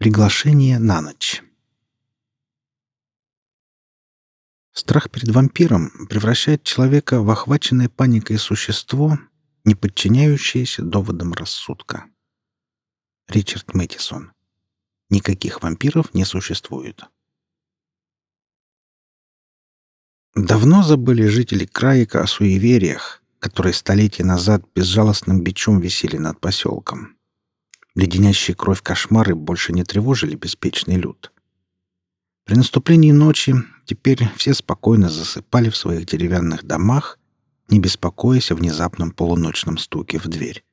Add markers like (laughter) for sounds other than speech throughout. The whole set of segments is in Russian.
Приглашение на ночь. Страх перед вампиром превращает человека в охваченное паникой существо, не подчиняющееся доводам рассудка. Ричард Мэттисон. Никаких вампиров не существует. Давно забыли жители Краика о суевериях, которые столетия назад безжалостным бичом висели над поселком. Леденящие кровь кошмары больше не тревожили беспечный люд. При наступлении ночи теперь все спокойно засыпали в своих деревянных домах, не беспокоясь о внезапном полуночном стуке в дверь.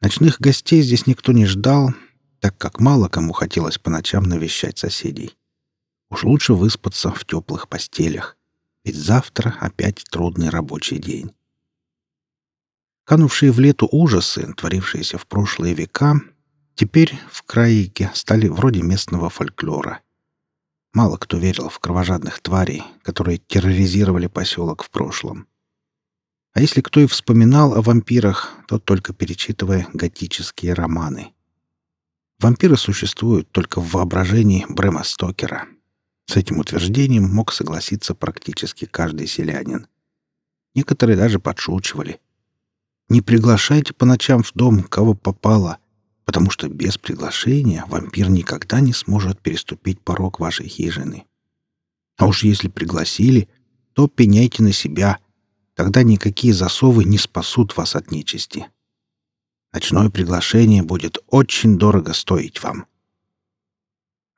Ночных гостей здесь никто не ждал, так как мало кому хотелось по ночам навещать соседей. Уж лучше выспаться в теплых постелях, ведь завтра опять трудный рабочий день. Канувшие в лету ужасы, творившиеся в прошлые века, теперь в Краике стали вроде местного фольклора. Мало кто верил в кровожадных тварей, которые терроризировали поселок в прошлом. А если кто и вспоминал о вампирах, то только перечитывая готические романы. Вампиры существуют только в воображении Брэма Стокера. С этим утверждением мог согласиться практически каждый селянин. Некоторые даже подшучивали — не приглашайте по ночам в дом, кого попало, потому что без приглашения вампир никогда не сможет переступить порог вашей хижины. А уж если пригласили, то пеняйте на себя, тогда никакие засовы не спасут вас от нечисти. Ночное приглашение будет очень дорого стоить вам.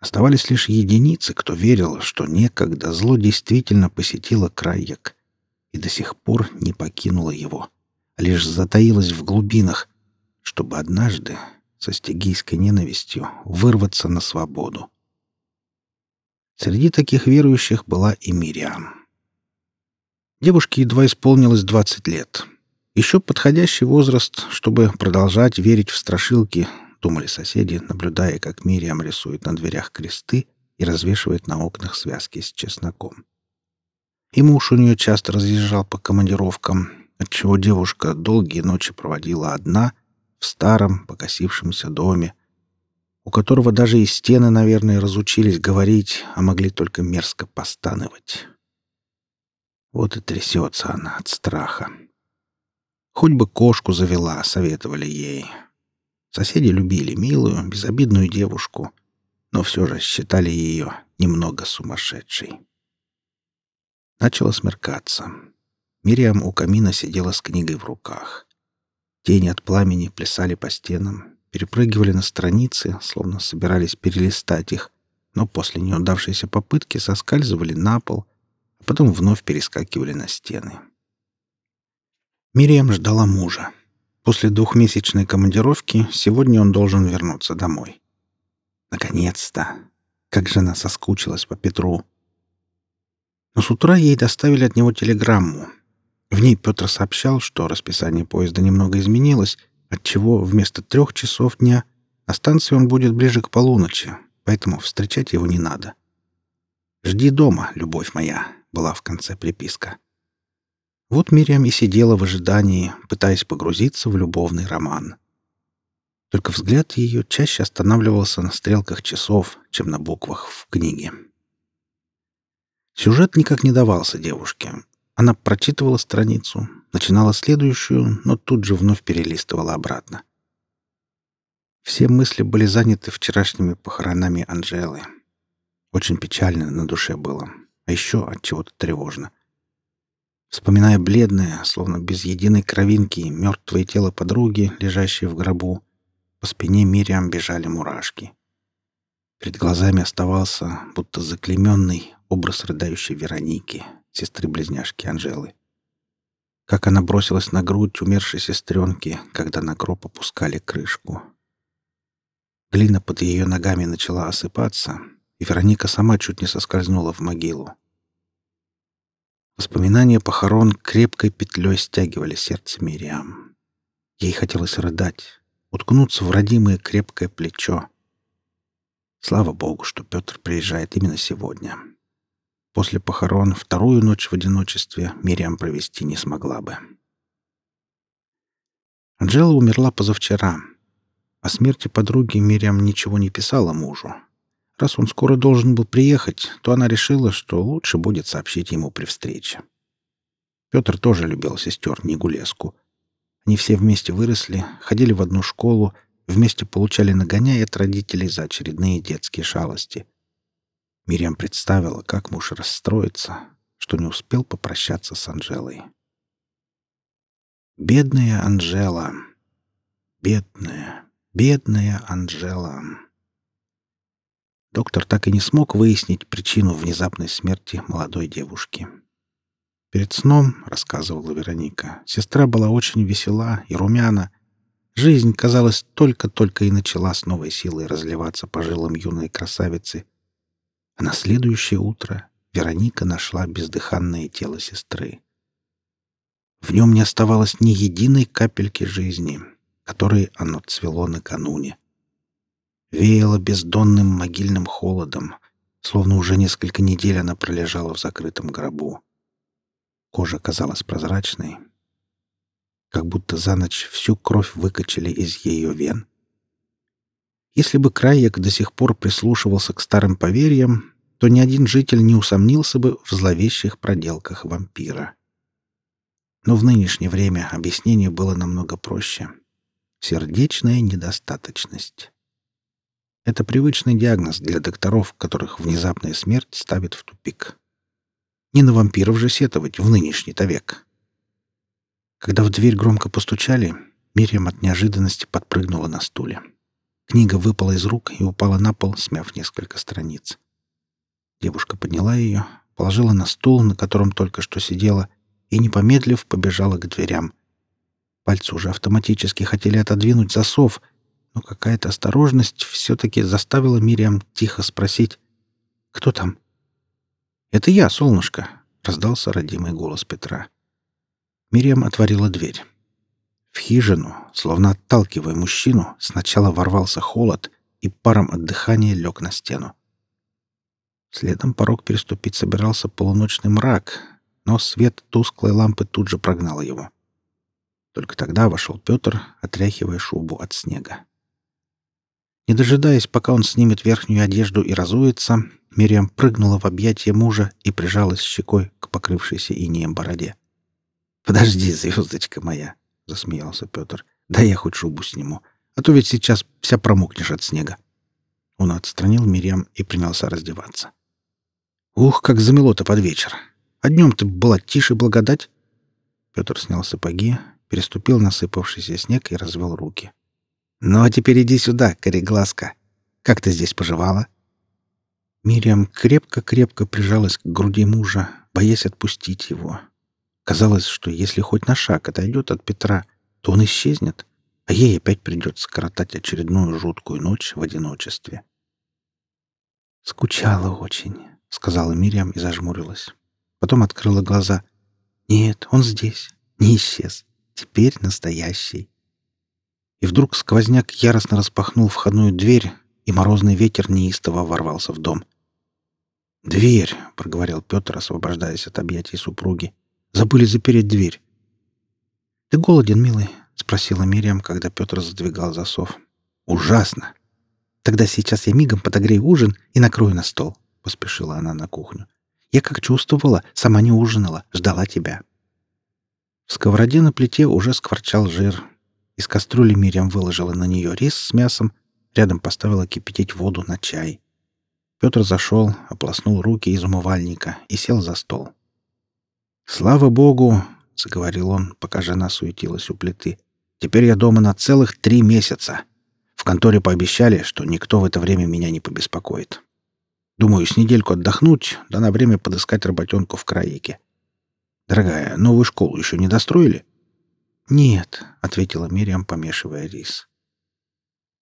Оставались лишь единицы, кто верил, что некогда зло действительно посетило Крайяк и до сих пор не покинуло его лишь затаилась в глубинах, чтобы однажды со стигийской ненавистью вырваться на свободу. Среди таких верующих была и Мириам. Девушке едва исполнилось 20 лет. Еще подходящий возраст, чтобы продолжать верить в страшилки, думали соседи, наблюдая, как Мириам рисует на дверях кресты и развешивает на окнах связки с чесноком. И муж у нее часто разъезжал по командировкам, отчего девушка долгие ночи проводила одна в старом покосившемся доме, у которого даже и стены, наверное, разучились говорить, а могли только мерзко постанывать. Вот и трясется она от страха. Хоть бы кошку завела, советовали ей. Соседи любили милую, безобидную девушку, но все же считали ее немного сумасшедшей. Начало смеркаться. Мириам у камина сидела с книгой в руках. Тени от пламени плясали по стенам, перепрыгивали на страницы, словно собирались перелистать их, но после неудавшейся попытки соскальзывали на пол, а потом вновь перескакивали на стены. Мириам ждала мужа. После двухмесячной командировки сегодня он должен вернуться домой. Наконец-то! Как же она соскучилась по Петру! Но с утра ей доставили от него телеграмму, в ней Петр сообщал, что расписание поезда немного изменилось, отчего вместо трех часов дня на станции он будет ближе к полуночи, поэтому встречать его не надо. «Жди дома, любовь моя», — была в конце приписка. Вот Мириам и сидела в ожидании, пытаясь погрузиться в любовный роман. Только взгляд ее чаще останавливался на стрелках часов, чем на буквах в книге. Сюжет никак не давался девушке, она прочитывала страницу, начинала следующую, но тут же вновь перелистывала обратно. Все мысли были заняты вчерашними похоронами Анжелы. Очень печально на душе было, а еще от чего-то тревожно. Вспоминая бледное, словно без единой кровинки, мертвое тело подруги, лежащее в гробу, по спине Мириам бежали мурашки. Перед глазами оставался, будто заклеменный, образ рыдающей Вероники, сестры-близняшки Анжелы. Как она бросилась на грудь умершей сестренки, когда на гроб опускали крышку. Глина под ее ногами начала осыпаться, и Вероника сама чуть не соскользнула в могилу. Воспоминания похорон крепкой петлей стягивали сердце Мириам. Ей хотелось рыдать, уткнуться в родимое крепкое плечо. Слава Богу, что Петр приезжает именно сегодня. После похорон вторую ночь в одиночестве Мириам провести не смогла бы. Анжела умерла позавчера. О смерти подруги Мириам ничего не писала мужу. Раз он скоро должен был приехать, то она решила, что лучше будет сообщить ему при встрече. Петр тоже любил сестер Нигулеску. Они все вместе выросли, ходили в одну школу, вместе получали нагоняй от родителей за очередные детские шалости. Мириам представила, как муж расстроится, что не успел попрощаться с Анжелой. Бедная Анжела. Бедная, бедная Анжела. Доктор так и не смог выяснить причину внезапной смерти молодой девушки. Перед сном, рассказывала Вероника, сестра была очень весела и румяна. Жизнь, казалось, только-только и начала с новой силой разливаться по жилам юной красавицы. А на следующее утро Вероника нашла бездыханное тело сестры. В нем не оставалось ни единой капельки жизни, которой оно цвело накануне. Веяло бездонным могильным холодом, словно уже несколько недель она пролежала в закрытом гробу. Кожа казалась прозрачной, как будто за ночь всю кровь выкачали из ее вен. Если бы Крайек до сих пор прислушивался к старым поверьям, то ни один житель не усомнился бы в зловещих проделках вампира. Но в нынешнее время объяснение было намного проще. Сердечная недостаточность. Это привычный диагноз для докторов, которых внезапная смерть ставит в тупик. Не на вампиров же сетовать в нынешний-то век. Когда в дверь громко постучали, Мириам от неожиданности подпрыгнула на стуле. Книга выпала из рук и упала на пол, смяв несколько страниц. Девушка подняла ее, положила на стул, на котором только что сидела, и, не помедлив, побежала к дверям. Пальцы уже автоматически хотели отодвинуть засов, но какая-то осторожность все-таки заставила Мириам тихо спросить «Кто там?» «Это я, солнышко!» — раздался родимый голос Петра. Мириам отворила дверь. В хижину, словно отталкивая мужчину, сначала ворвался холод и паром от дыхания лег на стену. Следом порог переступить собирался полуночный мрак, но свет тусклой лампы тут же прогнал его. Только тогда вошел Петр, отряхивая шубу от снега. Не дожидаясь, пока он снимет верхнюю одежду и разуется, Мириам прыгнула в объятия мужа и прижалась щекой к покрывшейся инеем бороде. «Подожди, звездочка моя!» — засмеялся Петр. «Да я хоть шубу сниму, а то ведь сейчас вся промокнешь от снега». Он отстранил Мириам и принялся раздеваться. «Ух, как замело-то под вечер! А днем-то была тише благодать!» Петр снял сапоги, переступил насыпавшийся снег и развел руки. «Ну а теперь иди сюда, кореглазка. Как ты здесь поживала?» Мириам крепко-крепко прижалась к груди мужа, боясь отпустить его. Казалось, что если хоть на шаг отойдет от Петра, то он исчезнет, а ей опять придется коротать очередную жуткую ночь в одиночестве. «Скучала очень», — сказала Мириам и зажмурилась. Потом открыла глаза. «Нет, он здесь, не исчез. Теперь настоящий». И вдруг сквозняк яростно распахнул входную дверь, и морозный ветер неистово ворвался в дом. «Дверь!» — проговорил Петр, освобождаясь от объятий супруги. «Забыли запереть дверь». «Ты голоден, милый?» — спросила Мириам, когда Петр задвигал засов. «Ужасно!» «Тогда сейчас я мигом подогрею ужин и накрою на стол», — поспешила она на кухню. «Я как чувствовала, сама не ужинала, ждала тебя». В сковороде на плите уже скворчал жир. Из кастрюли Мириам выложила на нее рис с мясом, рядом поставила кипятить воду на чай. Петр зашел, ополоснул руки из умывальника и сел за стол. «Слава Богу!» — заговорил он, пока жена суетилась у плиты. «Теперь я дома на целых три месяца. В конторе пообещали, что никто в это время меня не побеспокоит. Думаю, с недельку отдохнуть, да на время подыскать работенку в краике. Дорогая, новую школу еще не достроили?» «Нет», — ответила Мириам, помешивая рис.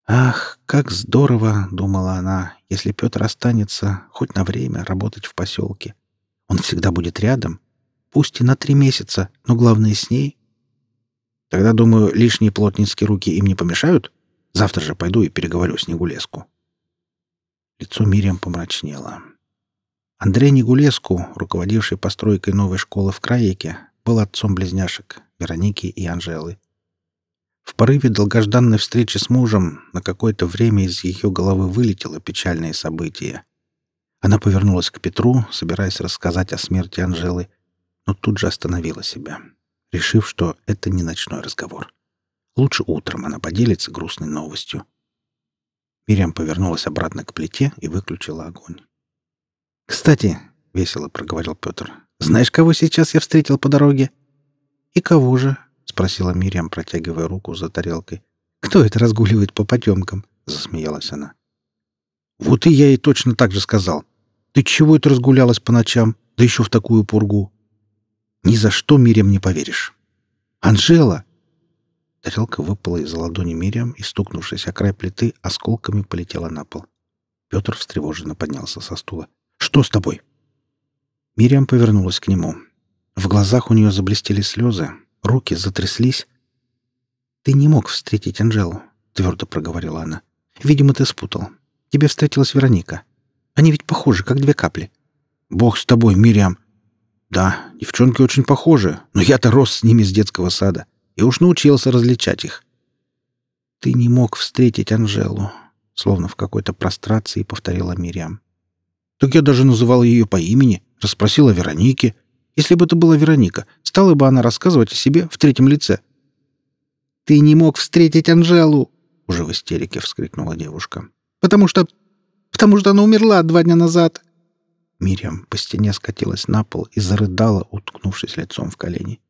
«Ах, как здорово!» — думала она, — «если Петр останется хоть на время работать в поселке. Он всегда будет рядом, пусть и на три месяца, но главное с ней. Тогда, думаю, лишние плотницкие руки им не помешают? Завтра же пойду и переговорю с Негулеску». Лицо Мириам помрачнело. Андрей Негулеску, руководивший постройкой новой школы в Краеке, был отцом близняшек Вероники и Анжелы. В порыве долгожданной встречи с мужем на какое-то время из ее головы вылетело печальное событие. Она повернулась к Петру, собираясь рассказать о смерти Анжелы, но тут же остановила себя, решив, что это не ночной разговор. Лучше утром она поделится грустной новостью. Мириам повернулась обратно к плите и выключила огонь. «Кстати», — весело проговорил Петр, — «знаешь, кого сейчас я встретил по дороге?» «И кого же?» — спросила Мириам, протягивая руку за тарелкой. «Кто это разгуливает по потемкам?» — засмеялась она. «Вот и я ей точно так же сказал. Ты чего это разгулялась по ночам, да еще в такую пургу?» «Ни за что, Мириам, не поверишь». «Анжела!» Тарелка выпала из ладони Мириам и, стукнувшись о край плиты, осколками полетела на пол. Петр встревоженно поднялся со стула. «Что с тобой?» Мириам повернулась к нему. В глазах у нее заблестели слезы, руки затряслись. «Ты не мог встретить Анжелу», — твердо проговорила она. «Видимо, ты спутал. Тебе встретилась Вероника. Они ведь похожи, как две капли». «Бог с тобой, Мириам!» «Да, девчонки очень похожи, но я-то рос с ними с детского сада и уж научился различать их. «Ты не мог встретить Анжелу», — словно в какой-то прострации повторила Мириам. «Так я даже называл ее по имени, расспросила о Веронике. Если бы это была Вероника, стала бы она рассказывать о себе в третьем лице». «Ты не мог встретить Анжелу!» — уже в истерике вскрикнула девушка. «Потому что... потому что она умерла два дня назад!» Мириам по стене скатилась на пол и зарыдала, уткнувшись лицом в колени.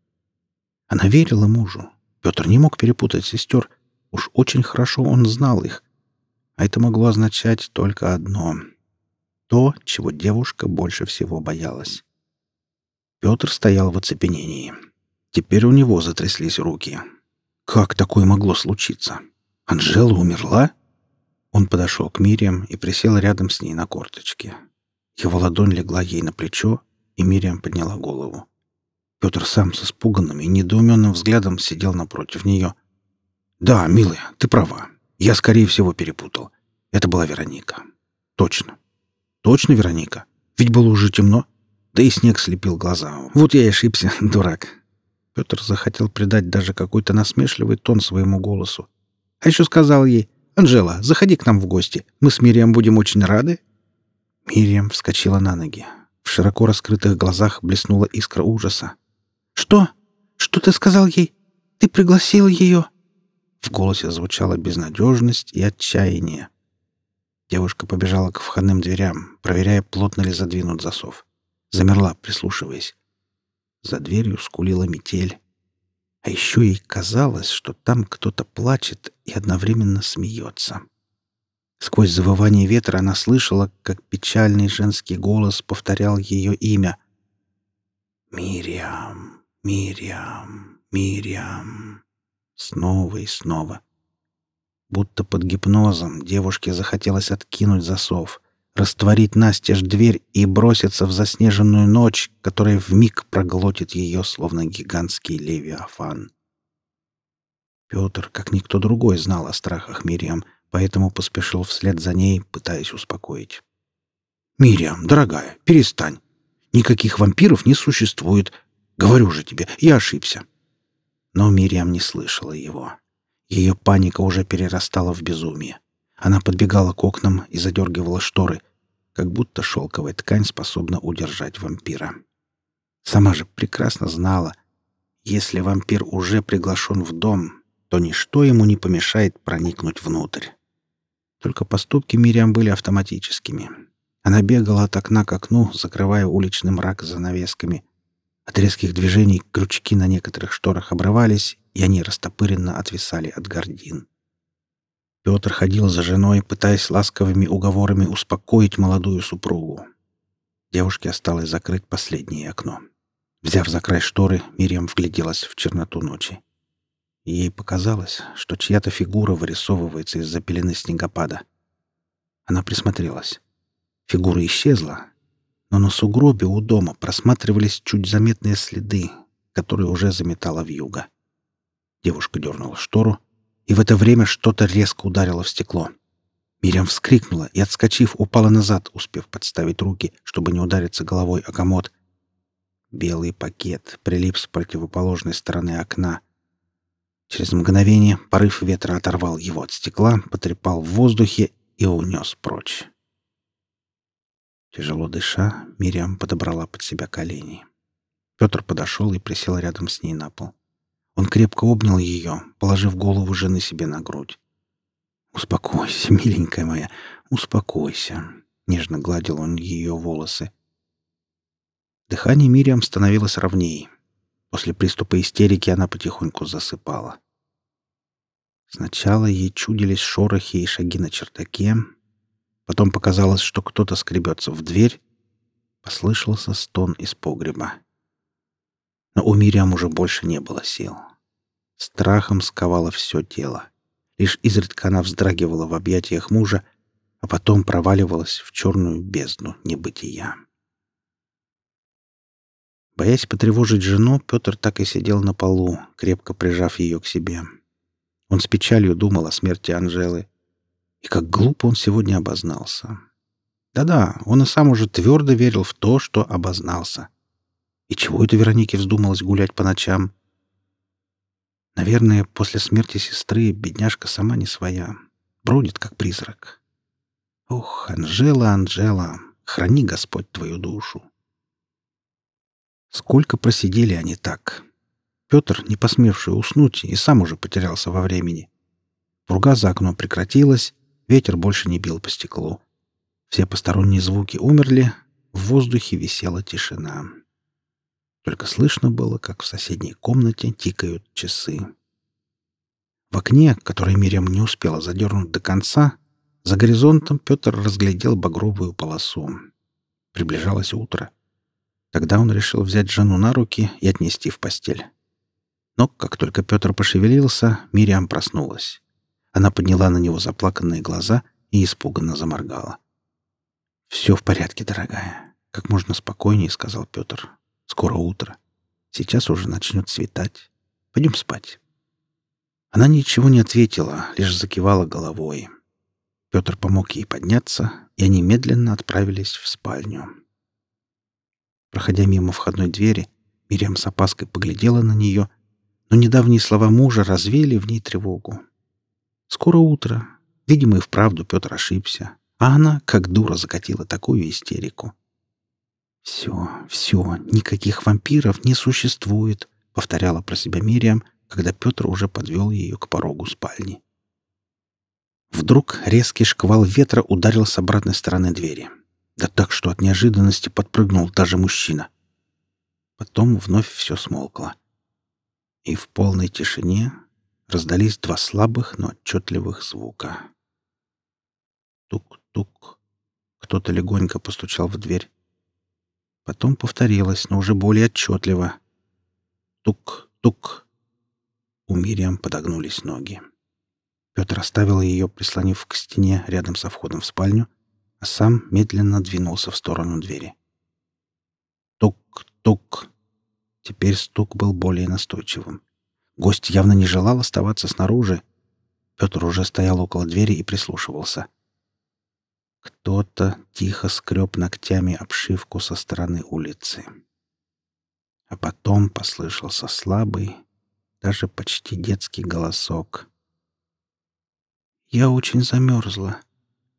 Она верила мужу. Петр не мог перепутать сестер. Уж очень хорошо он знал их. А это могло означать только одно. То, чего девушка больше всего боялась. Петр стоял в оцепенении. Теперь у него затряслись руки. Как такое могло случиться? Анжела умерла? Он подошел к Мириам и присел рядом с ней на корточке. Его ладонь легла ей на плечо, и Мириам подняла голову. Петр сам с испуганным и недоуменным взглядом сидел напротив нее. «Да, милая, ты права. Я, скорее всего, перепутал. Это была Вероника. Точно. Точно Вероника. Ведь было уже темно. Да и снег слепил глаза. Вот я и ошибся, (laughs) дурак». Петр захотел придать даже какой-то насмешливый тон своему голосу. А еще сказал ей, «Анжела, заходи к нам в гости. Мы с Мирием будем очень рады». Мириам вскочила на ноги. В широко раскрытых глазах блеснула искра ужаса. «Что? Что ты сказал ей? Ты пригласил ее?» В голосе звучала безнадежность и отчаяние. Девушка побежала к входным дверям, проверяя, плотно ли задвинут засов. Замерла, прислушиваясь. За дверью скулила метель. А еще ей казалось, что там кто-то плачет и одновременно смеется. Сквозь завывание ветра она слышала, как печальный женский голос повторял ее имя. «Мириам». Мириам, Мириам. Снова и снова. Будто под гипнозом девушке захотелось откинуть засов, растворить настежь дверь и броситься в заснеженную ночь, которая вмиг проглотит ее, словно гигантский левиафан. Петр, как никто другой, знал о страхах Мириам, поэтому поспешил вслед за ней, пытаясь успокоить. «Мириам, дорогая, перестань. Никаких вампиров не существует. Говорю же тебе, я ошибся. Но Мириам не слышала его. Ее паника уже перерастала в безумие. Она подбегала к окнам и задергивала шторы, как будто шелковая ткань способна удержать вампира. Сама же прекрасно знала, если вампир уже приглашен в дом, то ничто ему не помешает проникнуть внутрь. Только поступки Мириам были автоматическими. Она бегала от окна к окну, закрывая уличный мрак занавесками, от резких движений крючки на некоторых шторах обрывались, и они растопыренно отвисали от гордин. Петр ходил за женой, пытаясь ласковыми уговорами успокоить молодую супругу. Девушке осталось закрыть последнее окно. Взяв за край шторы, Мириам вгляделась в черноту ночи. Ей показалось, что чья-то фигура вырисовывается из-за пелены снегопада. Она присмотрелась. Фигура исчезла, но на сугробе у дома просматривались чуть заметные следы, которые уже заметала вьюга. Девушка дернула штору, и в это время что-то резко ударило в стекло. Мирям вскрикнула и, отскочив, упала назад, успев подставить руки, чтобы не удариться головой о комод. Белый пакет прилип с противоположной стороны окна. Через мгновение порыв ветра оторвал его от стекла, потрепал в воздухе и унес прочь. Тяжело дыша, Мириам подобрала под себя колени. Петр подошел и присел рядом с ней на пол. Он крепко обнял ее, положив голову жены себе на грудь. «Успокойся, миленькая моя, успокойся», — нежно гладил он ее волосы. Дыхание Мириам становилось ровнее. После приступа истерики она потихоньку засыпала. Сначала ей чудились шорохи и шаги на чердаке. Потом показалось, что кто-то скребется в дверь. Послышался стон из погреба. Но у Мириам уже больше не было сил. Страхом сковало все тело. Лишь изредка она вздрагивала в объятиях мужа, а потом проваливалась в черную бездну небытия. Боясь потревожить жену, Петр так и сидел на полу, крепко прижав ее к себе. Он с печалью думал о смерти Анжелы. И как глупо он сегодня обознался. Да-да, он и сам уже твердо верил в то, что обознался. И чего это Веронике вздумалось гулять по ночам? Наверное, после смерти сестры бедняжка сама не своя. Бродит, как призрак. Ох, Анжела, Анжела, храни Господь твою душу. Сколько просидели они так? Петр, не посмевший уснуть, и сам уже потерялся во времени. Пруга за окном прекратилась, ветер больше не бил по стеклу. Все посторонние звуки умерли, в воздухе висела тишина. Только слышно было, как в соседней комнате тикают часы. В окне, которое Мириам не успела задернуть до конца, за горизонтом Петр разглядел багровую полосу. Приближалось утро. Тогда он решил взять жену на руки и отнести в постель. Но как только Петр пошевелился, Мириам проснулась. Она подняла на него заплаканные глаза и испуганно заморгала. «Все в порядке, дорогая», — как можно спокойнее сказал Петр. «Скоро утро. Сейчас уже начнет светать. Пойдем спать». Она ничего не ответила, лишь закивала головой. Петр помог ей подняться, и они медленно отправились в спальню. Проходя мимо входной двери, Мириам с опаской поглядела на нее, но недавние слова мужа развеяли в ней тревогу. Скоро утро. Видимо, и вправду Петр ошибся. А она, как дура, закатила такую истерику. «Все, все, никаких вампиров не существует», — повторяла про себя Мириам, когда Петр уже подвел ее к порогу спальни. Вдруг резкий шквал ветра ударил с обратной стороны двери. Да так, что от неожиданности подпрыгнул даже мужчина. Потом вновь все смолкло. И в полной тишине раздались два слабых, но отчетливых звука. Тук-тук. Кто-то легонько постучал в дверь. Потом повторилось, но уже более отчетливо. Тук-тук. У Мириам подогнулись ноги. Петр оставил ее, прислонив к стене рядом со входом в спальню, а сам медленно двинулся в сторону двери. Тук-тук. Теперь стук был более настойчивым. Гость явно не желал оставаться снаружи. Петр уже стоял около двери и прислушивался. Кто-то тихо скреб ногтями обшивку со стороны улицы. А потом послышался слабый, даже почти детский голосок. «Я очень замерзла.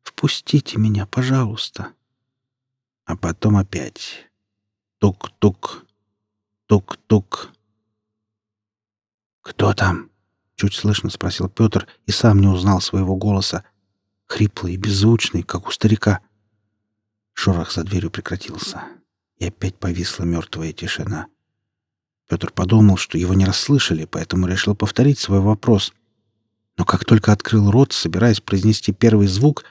Впустите меня, пожалуйста. А потом опять. Тук-тук. Тук-тук. «Кто там?» — чуть слышно спросил Петр и сам не узнал своего голоса. Хриплый и беззвучный, как у старика. Шорох за дверью прекратился, и опять повисла мертвая тишина. Петр подумал, что его не расслышали, поэтому решил повторить свой вопрос. Но как только открыл рот, собираясь произнести первый звук,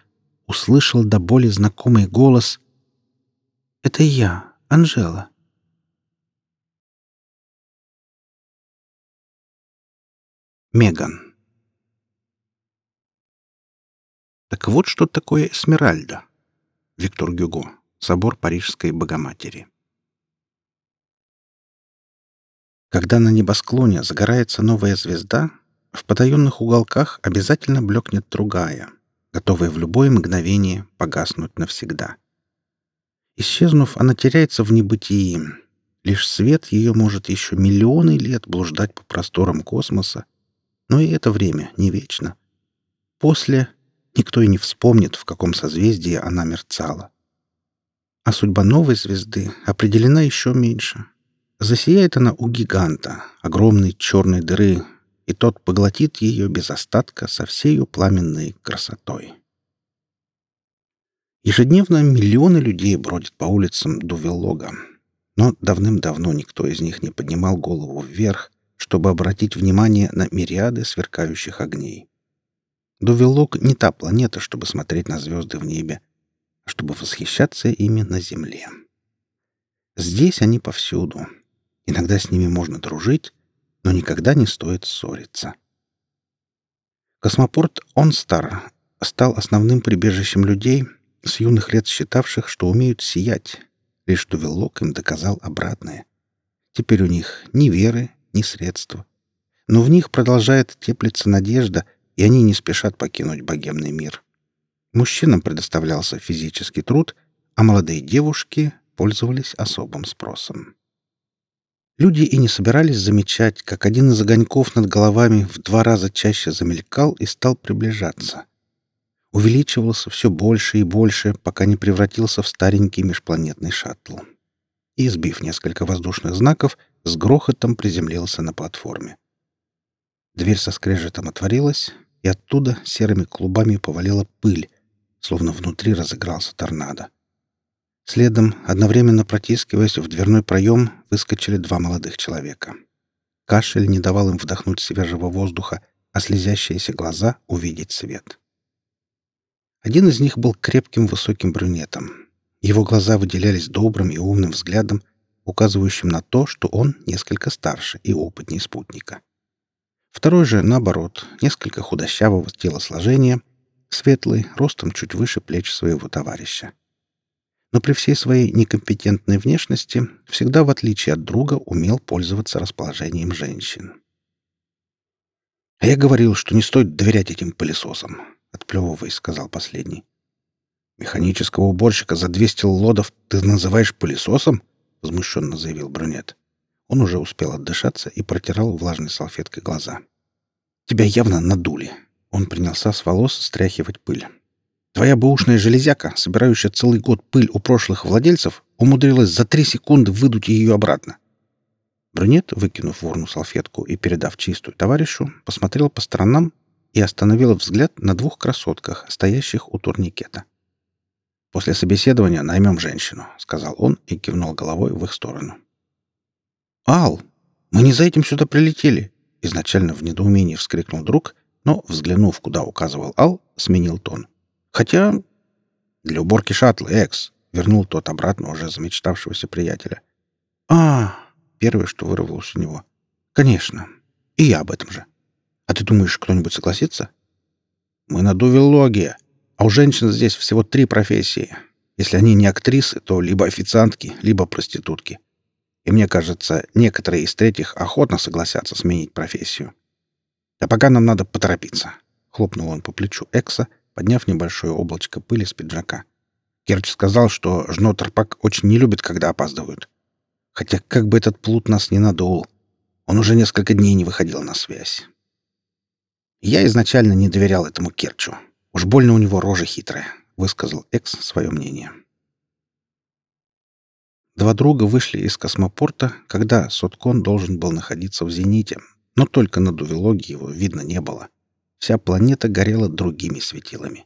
услышал до боли знакомый голос. «Это я, Анжела». Меган. Так вот что такое Эсмеральда. Виктор Гюго. Собор Парижской Богоматери. Когда на небосклоне загорается новая звезда, в потаенных уголках обязательно блекнет другая — готовая в любое мгновение погаснуть навсегда. Исчезнув, она теряется в небытии. Лишь свет ее может еще миллионы лет блуждать по просторам космоса, Но и это время не вечно. После никто и не вспомнит, в каком созвездии она мерцала. А судьба новой звезды определена еще меньше. Засияет она у гиганта, огромной черной дыры, и тот поглотит ее без остатка со всею пламенной красотой. Ежедневно миллионы людей бродят по улицам Дувеллога, но давным-давно никто из них не поднимал голову вверх, чтобы обратить внимание на мириады сверкающих огней. Дувеллог не та планета, чтобы смотреть на звезды в небе, а чтобы восхищаться ими на Земле. Здесь они повсюду. Иногда с ними можно дружить, но никогда не стоит ссориться. Космопорт Онстар стал основным прибежищем людей — с юных лет считавших, что умеют сиять, лишь что Веллок им доказал обратное. Теперь у них ни веры, ни средства. Но в них продолжает теплиться надежда, и они не спешат покинуть богемный мир. Мужчинам предоставлялся физический труд, а молодые девушки пользовались особым спросом. Люди и не собирались замечать, как один из огоньков над головами в два раза чаще замелькал и стал приближаться увеличивался все больше и больше, пока не превратился в старенький межпланетный шаттл. И, сбив несколько воздушных знаков, с грохотом приземлился на платформе. Дверь со скрежетом отворилась, и оттуда серыми клубами повалила пыль, словно внутри разыгрался торнадо. Следом, одновременно протискиваясь в дверной проем, выскочили два молодых человека. Кашель не давал им вдохнуть свежего воздуха, а слезящиеся глаза — увидеть свет. Один из них был крепким высоким брюнетом. Его глаза выделялись добрым и умным взглядом, указывающим на то, что он несколько старше и опытнее спутника. Второй же, наоборот, несколько худощавого телосложения, светлый, ростом чуть выше плеч своего товарища. Но при всей своей некомпетентной внешности всегда, в отличие от друга, умел пользоваться расположением женщин. А я говорил, что не стоит доверять этим пылесосам отплевываясь, сказал последний. «Механического уборщика за двести лодов ты называешь пылесосом?» — возмущенно заявил брюнет. Он уже успел отдышаться и протирал влажной салфеткой глаза. «Тебя явно надули». Он принялся с волос стряхивать пыль. «Твоя бэушная железяка, собирающая целый год пыль у прошлых владельцев, умудрилась за три секунды выдуть ее обратно. Брюнет, выкинув в урну салфетку и передав чистую товарищу, посмотрел по сторонам и остановила взгляд на двух красотках, стоящих у турникета. «После собеседования наймем женщину», — сказал он и кивнул головой в их сторону. «Ал, мы не за этим сюда прилетели!» Изначально в недоумении вскрикнул друг, но, взглянув, куда указывал Ал, сменил тон. «Хотя...» «Для уборки шаттла, Экс!» — вернул тот обратно уже замечтавшегося приятеля. «А, первое, что вырвалось у него. Конечно. И я об этом же. А ты думаешь, кто-нибудь согласится? Мы на Дувеллоге, а у женщин здесь всего три профессии. Если они не актрисы, то либо официантки, либо проститутки. И мне кажется, некоторые из третьих охотно согласятся сменить профессию. А пока нам надо поторопиться. Хлопнул он по плечу Экса, подняв небольшое облачко пыли с пиджака. Керч сказал, что Жнотерпак очень не любит, когда опаздывают. Хотя как бы этот плут нас не надул. Он уже несколько дней не выходил на связь. Я изначально не доверял этому Керчу. Уж больно у него рожа хитрая, высказал Экс свое мнение. Два друга вышли из космопорта, когда Соткон должен был находиться в зените, но только на Дувелоге его видно не было. Вся планета горела другими светилами.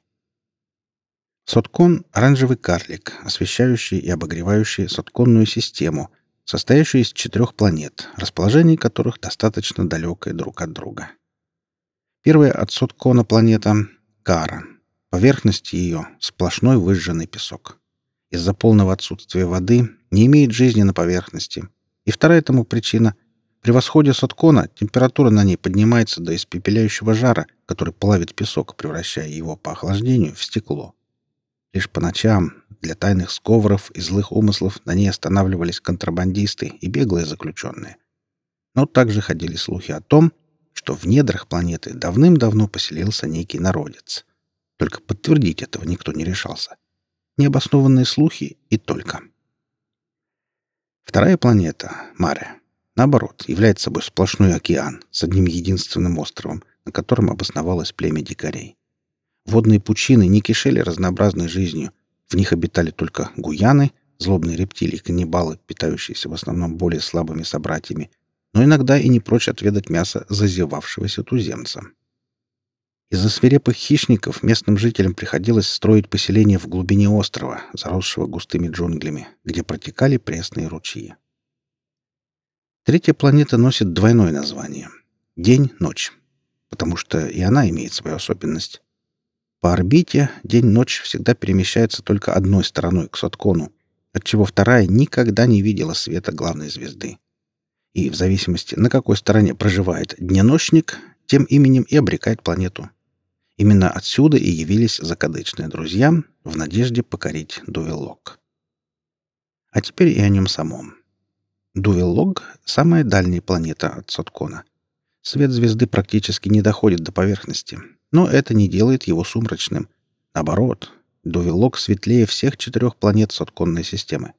Соткон — оранжевый карлик, освещающий и обогревающий сотконную систему, состоящую из четырех планет, расположение которых достаточно далекое друг от друга. Первая от Соткона планета — Кара. Поверхность ее — сплошной выжженный песок. Из-за полного отсутствия воды не имеет жизни на поверхности. И вторая тому причина — при восходе Соткона температура на ней поднимается до испепеляющего жара, который плавит песок, превращая его по охлаждению в стекло. Лишь по ночам для тайных сговоров и злых умыслов на ней останавливались контрабандисты и беглые заключенные. Но также ходили слухи о том, что в недрах планеты давным-давно поселился некий народец. Только подтвердить этого никто не решался. Необоснованные слухи и только. Вторая планета, Маре, наоборот, является собой сплошной океан с одним единственным островом, на котором обосновалось племя дикарей. Водные пучины не кишели разнообразной жизнью. В них обитали только гуяны, злобные рептилии-каннибалы, питающиеся в основном более слабыми собратьями, но иногда и не прочь отведать мясо зазевавшегося туземца. Из-за свирепых хищников местным жителям приходилось строить поселение в глубине острова, заросшего густыми джунглями, где протекали пресные ручьи. Третья планета носит двойное название — День-ночь, потому что и она имеет свою особенность. По орбите день-ночь всегда перемещается только одной стороной к Соткону, отчего вторая никогда не видела света главной звезды. И в зависимости, на какой стороне проживает дненочник, тем именем и обрекает планету. Именно отсюда и явились закадычные друзья в надежде покорить Дувеллог. А теперь и о нем самом. Дувеллог — самая дальняя планета от Соткона. Свет звезды практически не доходит до поверхности, но это не делает его сумрачным. Наоборот, Дувеллог светлее всех четырех планет Сотконной системы.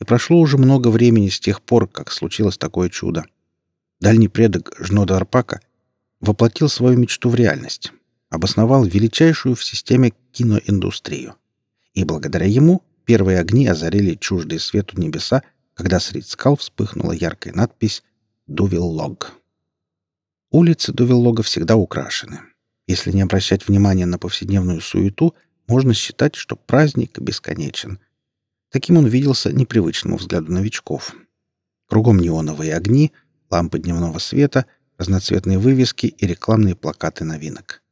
И прошло уже много времени с тех пор, как случилось такое чудо. Дальний предок Жнода Арпака воплотил свою мечту в реальность обосновал величайшую в системе киноиндустрию. И благодаря ему первые огни озарили чуждые свету небеса, когда среди скал вспыхнула яркая надпись «Дувиллог». Улицы Дувиллога всегда украшены. Если не обращать внимания на повседневную суету, можно считать, что праздник бесконечен. Таким он виделся непривычному взгляду новичков. Кругом неоновые огни, лампы дневного света, разноцветные вывески и рекламные плакаты новинок.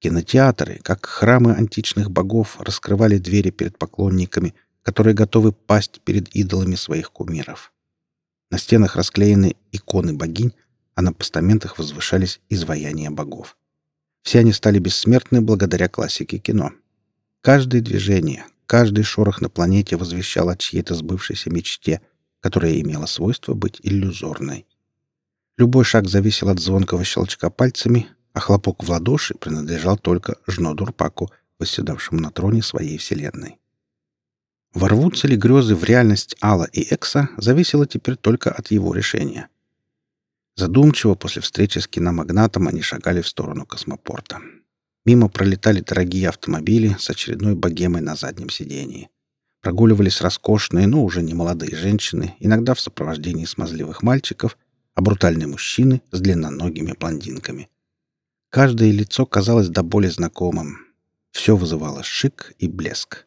Кинотеатры, как храмы античных богов, раскрывали двери перед поклонниками, которые готовы пасть перед идолами своих кумиров. На стенах расклеены иконы богинь, а на постаментах возвышались изваяния богов. Все они стали бессмертны благодаря классике кино. Каждое движение, каждый шорох на планете возвещал о чьей-то сбывшейся мечте, которая имела свойство быть иллюзорной. Любой шаг зависел от звонкого щелчка пальцами, а хлопок в ладоши принадлежал только Жнодурпаку, восседавшему на троне своей вселенной. Ворвутся ли грезы в реальность Алла и Экса, зависело теперь только от его решения. Задумчиво после встречи с киномагнатом они шагали в сторону космопорта. Мимо пролетали дорогие автомобили с очередной богемой на заднем сидении. Прогуливались роскошные, но уже не молодые женщины, иногда в сопровождении смазливых мальчиков, а брутальные мужчины с длинноногими блондинками. Каждое лицо казалось до боли знакомым. Все вызывало шик и блеск.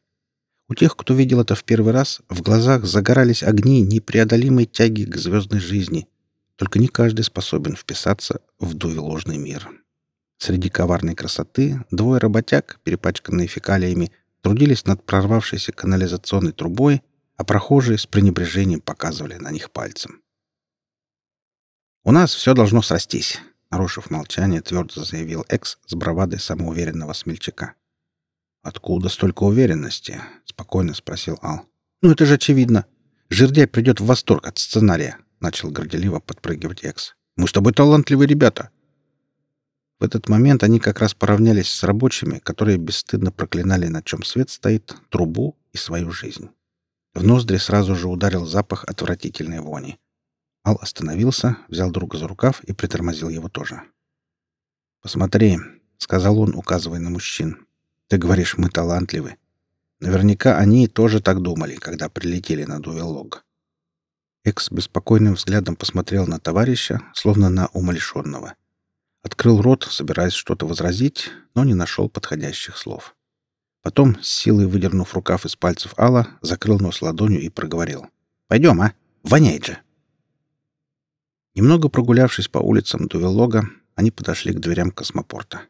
У тех, кто видел это в первый раз, в глазах загорались огни непреодолимой тяги к звездной жизни. Только не каждый способен вписаться в дуеложный мир. Среди коварной красоты двое работяг, перепачканные фекалиями, трудились над прорвавшейся канализационной трубой, а прохожие с пренебрежением показывали на них пальцем. «У нас все должно срастись», Нарушив молчание, твердо заявил Экс с бравадой самоуверенного смельчака. «Откуда столько уверенности?» — спокойно спросил Ал. «Ну, это же очевидно. Жердяй придет в восторг от сценария», — начал горделиво подпрыгивать Экс. «Мы с тобой талантливые ребята». В этот момент они как раз поравнялись с рабочими, которые бесстыдно проклинали, на чем свет стоит, трубу и свою жизнь. В ноздри сразу же ударил запах отвратительной вони. Ал остановился, взял друга за рукав и притормозил его тоже. «Посмотри», — сказал он, указывая на мужчин. «Ты говоришь, мы талантливы. Наверняка они тоже так думали, когда прилетели на дуэллог». Экс беспокойным взглядом посмотрел на товарища, словно на умалишенного. Открыл рот, собираясь что-то возразить, но не нашел подходящих слов. Потом, с силой выдернув рукав из пальцев Алла, закрыл нос ладонью и проговорил. «Пойдем, а? Воняет же!» Немного прогулявшись по улицам Дувеллога, они подошли к дверям космопорта.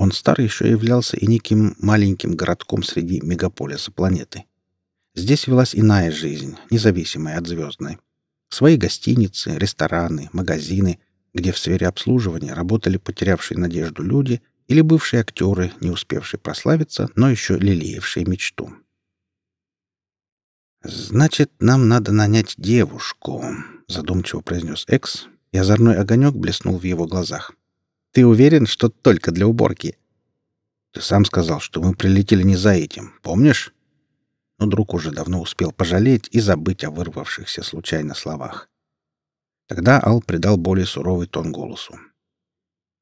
Он стар еще являлся и неким маленьким городком среди мегаполиса планеты. Здесь велась иная жизнь, независимая от звездной. Свои гостиницы, рестораны, магазины, где в сфере обслуживания работали потерявшие надежду люди или бывшие актеры, не успевшие прославиться, но еще лелеявшие мечту. «Значит, нам надо нанять девушку», задумчиво произнес Экс, и озорной огонек блеснул в его глазах. «Ты уверен, что только для уборки?» «Ты сам сказал, что мы прилетели не за этим, помнишь?» Но друг уже давно успел пожалеть и забыть о вырвавшихся случайно словах. Тогда Ал придал более суровый тон голосу.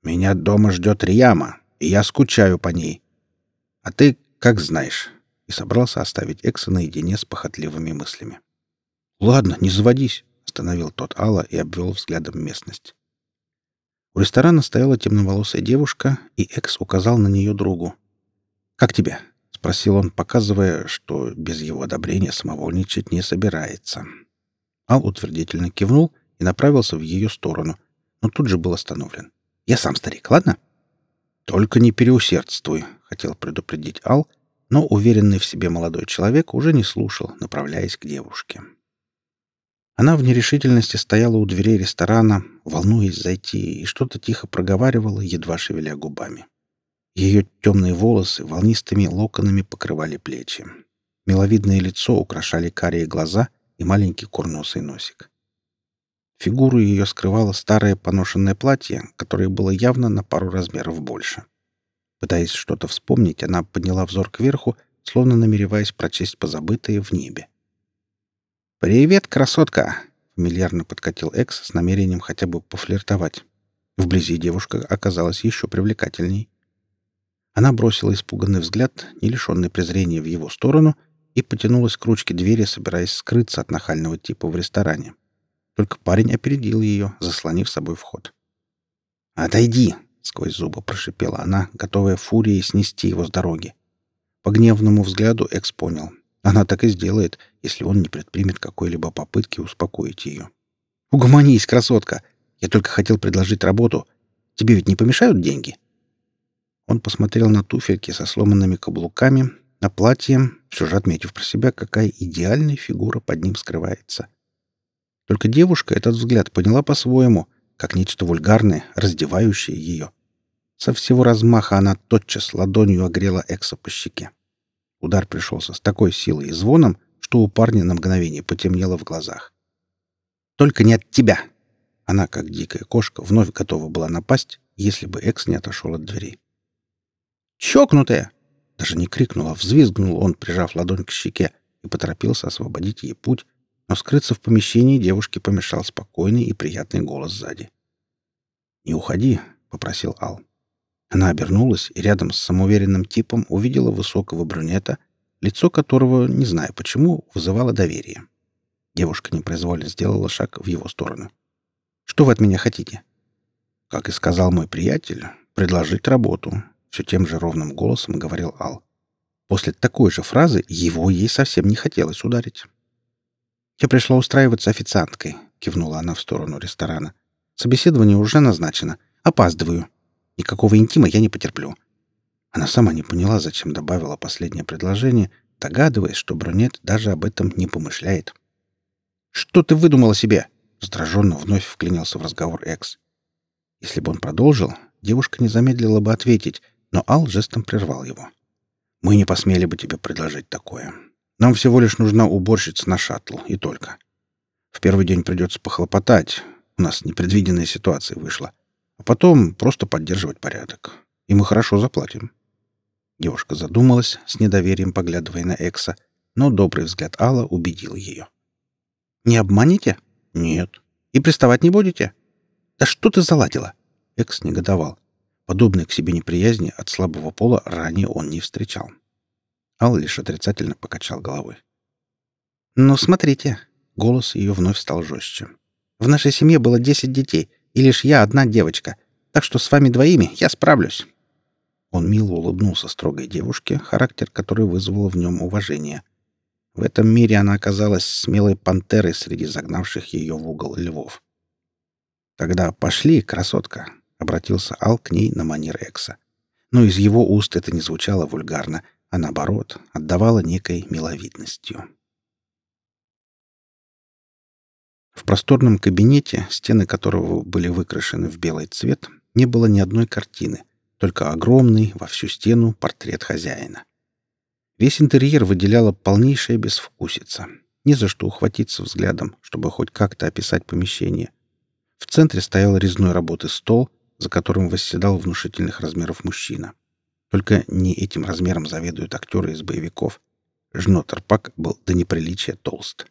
«Меня дома ждет Рияма, и я скучаю по ней. А ты как знаешь». И собрался оставить Экса наедине с похотливыми мыслями. «Ладно, не заводись», — остановил тот Алла и обвел взглядом местность. У ресторана стояла темноволосая девушка, и Экс указал на нее другу. «Как тебе?» — спросил он, показывая, что без его одобрения самовольничать не собирается. Ал утвердительно кивнул и направился в ее сторону, но тут же был остановлен. «Я сам старик, ладно?» «Только не переусердствуй», — хотел предупредить Ал, но уверенный в себе молодой человек уже не слушал, направляясь к девушке. Она в нерешительности стояла у дверей ресторана, волнуясь зайти, и что-то тихо проговаривала, едва шевеля губами. Ее темные волосы волнистыми локонами покрывали плечи. Миловидное лицо украшали карие глаза и маленький курносый носик. Фигуру ее скрывало старое поношенное платье, которое было явно на пару размеров больше. Пытаясь что-то вспомнить, она подняла взор кверху, словно намереваясь прочесть позабытое в небе. «Привет, красотка!» — фамильярно подкатил Экс с намерением хотя бы пофлиртовать. Вблизи девушка оказалась еще привлекательней. Она бросила испуганный взгляд, не лишенный презрения в его сторону, и потянулась к ручке двери, собираясь скрыться от нахального типа в ресторане. Только парень опередил ее, заслонив собой вход. «Отойди!» — сквозь зубы прошипела она, готовая фурией снести его с дороги. По гневному взгляду Экс понял. Она так и сделает, если он не предпримет какой-либо попытки успокоить ее. «Угомонись, красотка! Я только хотел предложить работу. Тебе ведь не помешают деньги?» Он посмотрел на туфельки со сломанными каблуками, на платье, все же отметив про себя, какая идеальная фигура под ним скрывается. Только девушка этот взгляд поняла по-своему, как нечто вульгарное, раздевающее ее. Со всего размаха она тотчас ладонью огрела Экса по щеке. Удар пришелся с такой силой и звоном, что у парня на мгновение потемнело в глазах. «Только не от тебя!» Она, как дикая кошка, вновь готова была напасть, если бы Экс не отошел от дверей. «Чокнутая!» Даже не крикнула, взвизгнул он, прижав ладонь к щеке, и поторопился освободить ей путь, но скрыться в помещении девушке помешал спокойный и приятный голос сзади. «Не уходи», — попросил Ал. Она обернулась и рядом с самоуверенным типом увидела высокого брюнета, лицо которого, не знаю почему, вызывало доверие. Девушка непроизвольно сделала шаг в его сторону. «Что вы от меня хотите?» «Как и сказал мой приятель, предложить работу», — все тем же ровным голосом говорил Ал. После такой же фразы его ей совсем не хотелось ударить. «Я пришла устраиваться официанткой», — кивнула она в сторону ресторана. «Собеседование уже назначено. Опаздываю. Никакого интима я не потерплю». Она сама не поняла, зачем добавила последнее предложение, догадываясь, что брюнет даже об этом не помышляет. «Что ты выдумала себе?» — раздраженно вновь вклинился в разговор Экс. Если бы он продолжил, девушка не замедлила бы ответить, но Ал жестом прервал его. «Мы не посмели бы тебе предложить такое. Нам всего лишь нужна уборщица на шаттл, и только. В первый день придется похлопотать. У нас непредвиденная ситуация вышла. А потом просто поддерживать порядок. И мы хорошо заплатим. Девушка задумалась, с недоверием поглядывая на Экса, но добрый взгляд Алла убедил ее. «Не обманете?» «Нет». «И приставать не будете?» «Да что ты заладила?» Экс негодовал. Подобной к себе неприязни от слабого пола ранее он не встречал. Ал лишь отрицательно покачал головой. «Ну, смотрите!» — голос ее вновь стал жестче. «В нашей семье было десять детей, и лишь я одна девочка, так что с вами двоими я справлюсь». Он мило улыбнулся строгой девушке, характер которой вызвал в нем уважение. В этом мире она оказалась смелой пантерой среди загнавших ее в угол львов. «Тогда пошли, красотка!» — обратился Ал к ней на манер Экса. Но из его уст это не звучало вульгарно — а наоборот, отдавала некой миловидностью. В просторном кабинете, стены которого были выкрашены в белый цвет, не было ни одной картины, только огромный во всю стену портрет хозяина. Весь интерьер выделяла полнейшая безвкусица. Ни за что ухватиться взглядом, чтобы хоть как-то описать помещение. В центре стоял резной работы стол, за которым восседал внушительных размеров мужчина. Только не этим размером заведуют актеры из боевиков. Жнотер Пак был до неприличия толст.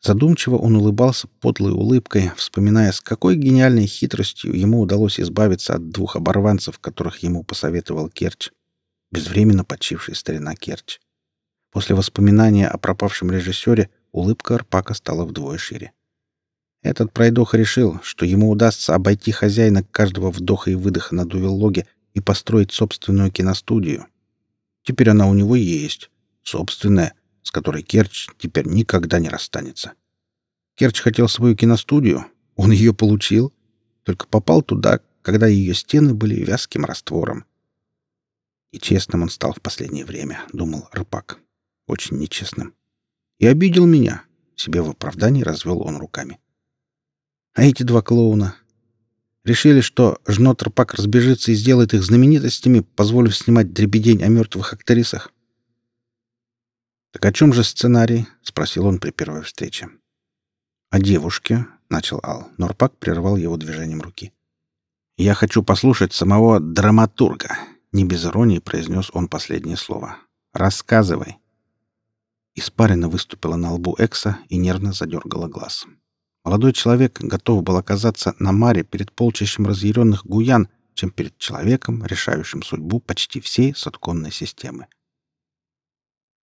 Задумчиво он улыбался подлой улыбкой, вспоминая, с какой гениальной хитростью ему удалось избавиться от двух оборванцев, которых ему посоветовал Керч, безвременно почивший старина Керч. После воспоминания о пропавшем режиссере улыбка Арпака стала вдвое шире. Этот пройдоха решил, что ему удастся обойти хозяина каждого вдоха и выдоха на Дувиллоге и построить собственную киностудию. Теперь она у него есть. Собственная, с которой Керч теперь никогда не расстанется. Керч хотел свою киностудию, он ее получил, только попал туда, когда ее стены были вязким раствором. И честным он стал в последнее время, думал Рыпак. Очень нечестным. И обидел меня. Себе в оправдании развел он руками. А эти два клоуна? Решили, что жнот Рыпак разбежится и сделает их знаменитостями, позволив снимать дребедень о мертвых актрисах. «Так о чем же сценарий?» — спросил он при первой встрече. «О девушке», — начал Ал, но Рпак прервал его движением руки. «Я хочу послушать самого драматурга», — не без иронии произнес он последнее слово. «Рассказывай». Испарина выступила на лбу Экса и нервно задергала глаз. Молодой человек готов был оказаться на маре перед полчищем разъяренных гуян, чем перед человеком, решающим судьбу почти всей сотконной системы.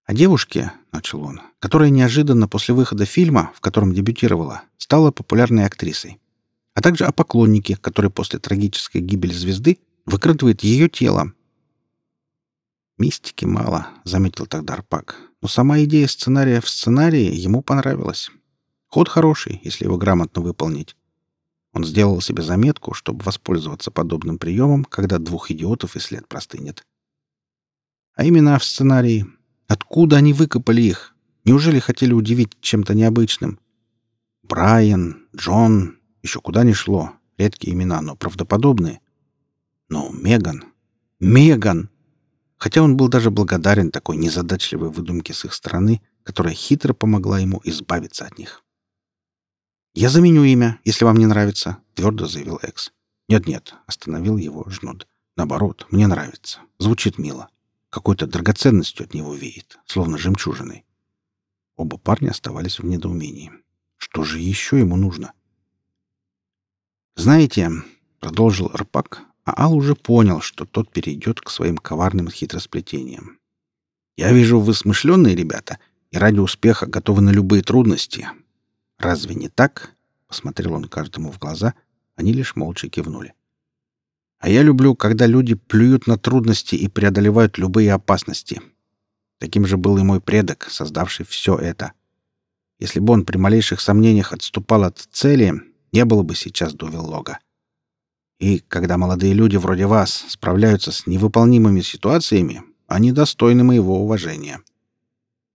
О девушке, — начал он, — которая неожиданно после выхода фильма, в котором дебютировала, стала популярной актрисой. А также о поклоннике, который после трагической гибели звезды выкрадывает ее тело. «Мистики мало», — заметил тогда Арпак. «Но сама идея сценария в сценарии ему понравилась. Ход хороший, если его грамотно выполнить». Он сделал себе заметку, чтобы воспользоваться подобным приемом, когда двух идиотов и след простынет. А именно в сценарии Откуда они выкопали их? Неужели хотели удивить чем-то необычным? Брайан, Джон, еще куда ни шло. Редкие имена, но правдоподобные. Но Меган... Меган! Хотя он был даже благодарен такой незадачливой выдумке с их стороны, которая хитро помогла ему избавиться от них. «Я заменю имя, если вам не нравится», — твердо заявил Экс. «Нет-нет», — остановил его Жнод. «Наоборот, мне нравится. Звучит мило». Какой-то драгоценностью от него веет, словно жемчужиной. Оба парня оставались в недоумении. Что же еще ему нужно? «Знаете», — продолжил Рпак, а Ал уже понял, что тот перейдет к своим коварным хитросплетениям. «Я вижу, вы смышленные ребята и ради успеха готовы на любые трудности. Разве не так?» — посмотрел он каждому в глаза, они лишь молча кивнули. А я люблю, когда люди плюют на трудности и преодолевают любые опасности. Таким же был и мой предок, создавший все это. Если бы он при малейших сомнениях отступал от цели, не было бы сейчас Дувиллога. И когда молодые люди вроде вас справляются с невыполнимыми ситуациями, они достойны моего уважения.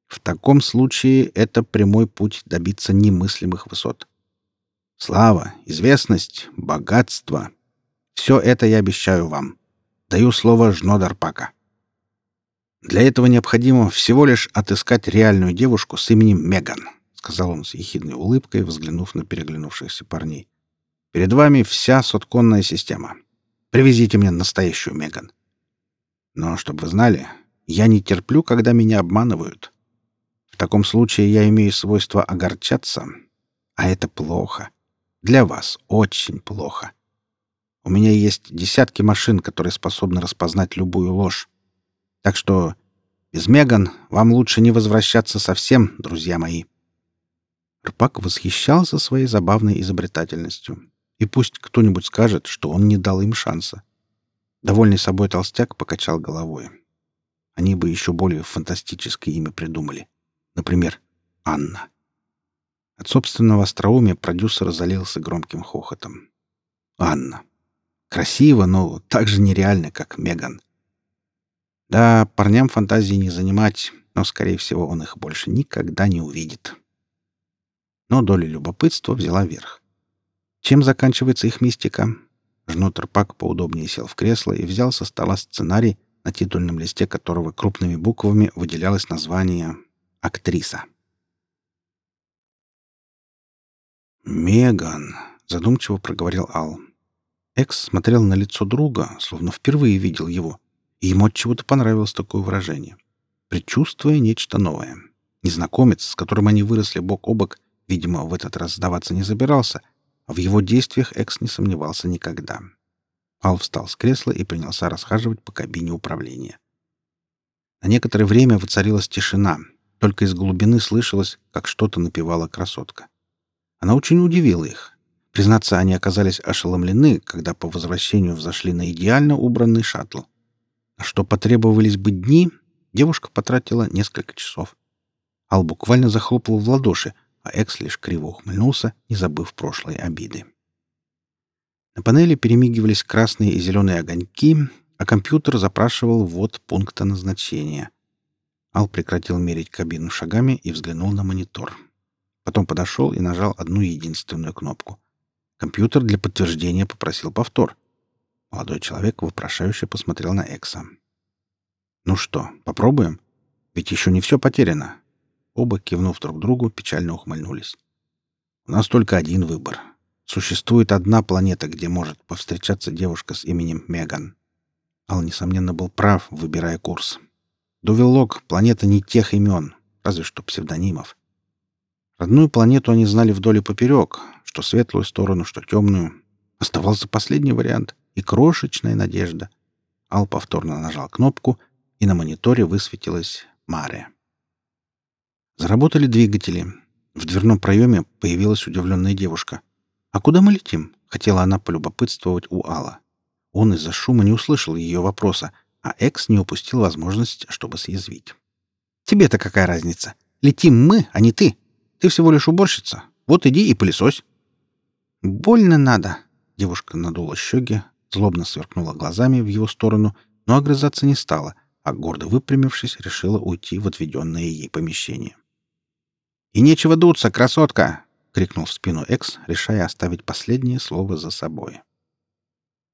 В таком случае это прямой путь добиться немыслимых высот. Слава, известность, богатство все это я обещаю вам. Даю слово Жнодарпака. Для этого необходимо всего лишь отыскать реальную девушку с именем Меган, сказал он с ехидной улыбкой, взглянув на переглянувшихся парней. Перед вами вся сотконная система. Привезите мне настоящую Меган. Но, чтобы вы знали, я не терплю, когда меня обманывают. В таком случае я имею свойство огорчаться, а это плохо. Для вас очень плохо. У меня есть десятки машин, которые способны распознать любую ложь. Так что без Меган вам лучше не возвращаться совсем, друзья мои. Рпак восхищался своей забавной изобретательностью. И пусть кто-нибудь скажет, что он не дал им шанса. Довольный собой толстяк покачал головой. Они бы еще более фантастическое имя придумали. Например, Анна. От собственного остроумия продюсер залился громким хохотом. Анна. Красиво, но так же нереально, как Меган. Да, парням фантазии не занимать, но, скорее всего, он их больше никогда не увидит. Но доля любопытства взяла верх. Чем заканчивается их мистика? Жнутер Пак поудобнее сел в кресло и взял со стола сценарий, на титульном листе которого крупными буквами выделялось название «Актриса». «Меган», — задумчиво проговорил Ал. Экс смотрел на лицо друга, словно впервые видел его, и ему от чего-то понравилось такое выражение. Предчувствуя нечто новое. Незнакомец, с которым они выросли бок о бок, Видимо, в этот раз сдаваться не забирался, а в его действиях Экс не сомневался никогда. Ал встал с кресла и принялся расхаживать по кабине управления. На некоторое время воцарилась тишина, только из глубины слышалось, как что-то напевала красотка. Она очень удивила их. Признаться, они оказались ошеломлены, когда по возвращению взошли на идеально убранный шаттл. А что потребовались бы дни, девушка потратила несколько часов. Ал буквально захлопал в ладоши, а Экс лишь криво ухмыльнулся, не забыв прошлой обиды. На панели перемигивались красные и зеленые огоньки, а компьютер запрашивал ввод пункта назначения. Ал прекратил мерить кабину шагами и взглянул на монитор. Потом подошел и нажал одну единственную кнопку. Компьютер для подтверждения попросил повтор. Молодой человек вопрошающе посмотрел на Экса. «Ну что, попробуем? Ведь еще не все потеряно. Оба, кивнув друг другу, печально ухмыльнулись. «У нас только один выбор. Существует одна планета, где может повстречаться девушка с именем Меган». Ал, несомненно, был прав, выбирая курс. Дувиллок — планета не тех имен, разве что псевдонимов. Родную планету они знали вдоль и поперек, что светлую сторону, что темную. Оставался последний вариант и крошечная надежда. Ал повторно нажал кнопку, и на мониторе высветилась Маре. Заработали двигатели. В дверном проеме появилась удивленная девушка. «А куда мы летим?» — хотела она полюбопытствовать у Алла. Он из-за шума не услышал ее вопроса, а Экс не упустил возможность, чтобы съязвить. «Тебе-то какая разница? Летим мы, а не ты. Ты всего лишь уборщица. Вот иди и пылесось». «Больно надо», — девушка надула щеки, злобно сверкнула глазами в его сторону, но огрызаться не стала, а, гордо выпрямившись, решила уйти в отведенное ей помещение. «И нечего дуться, красотка!» — крикнул в спину Экс, решая оставить последнее слово за собой.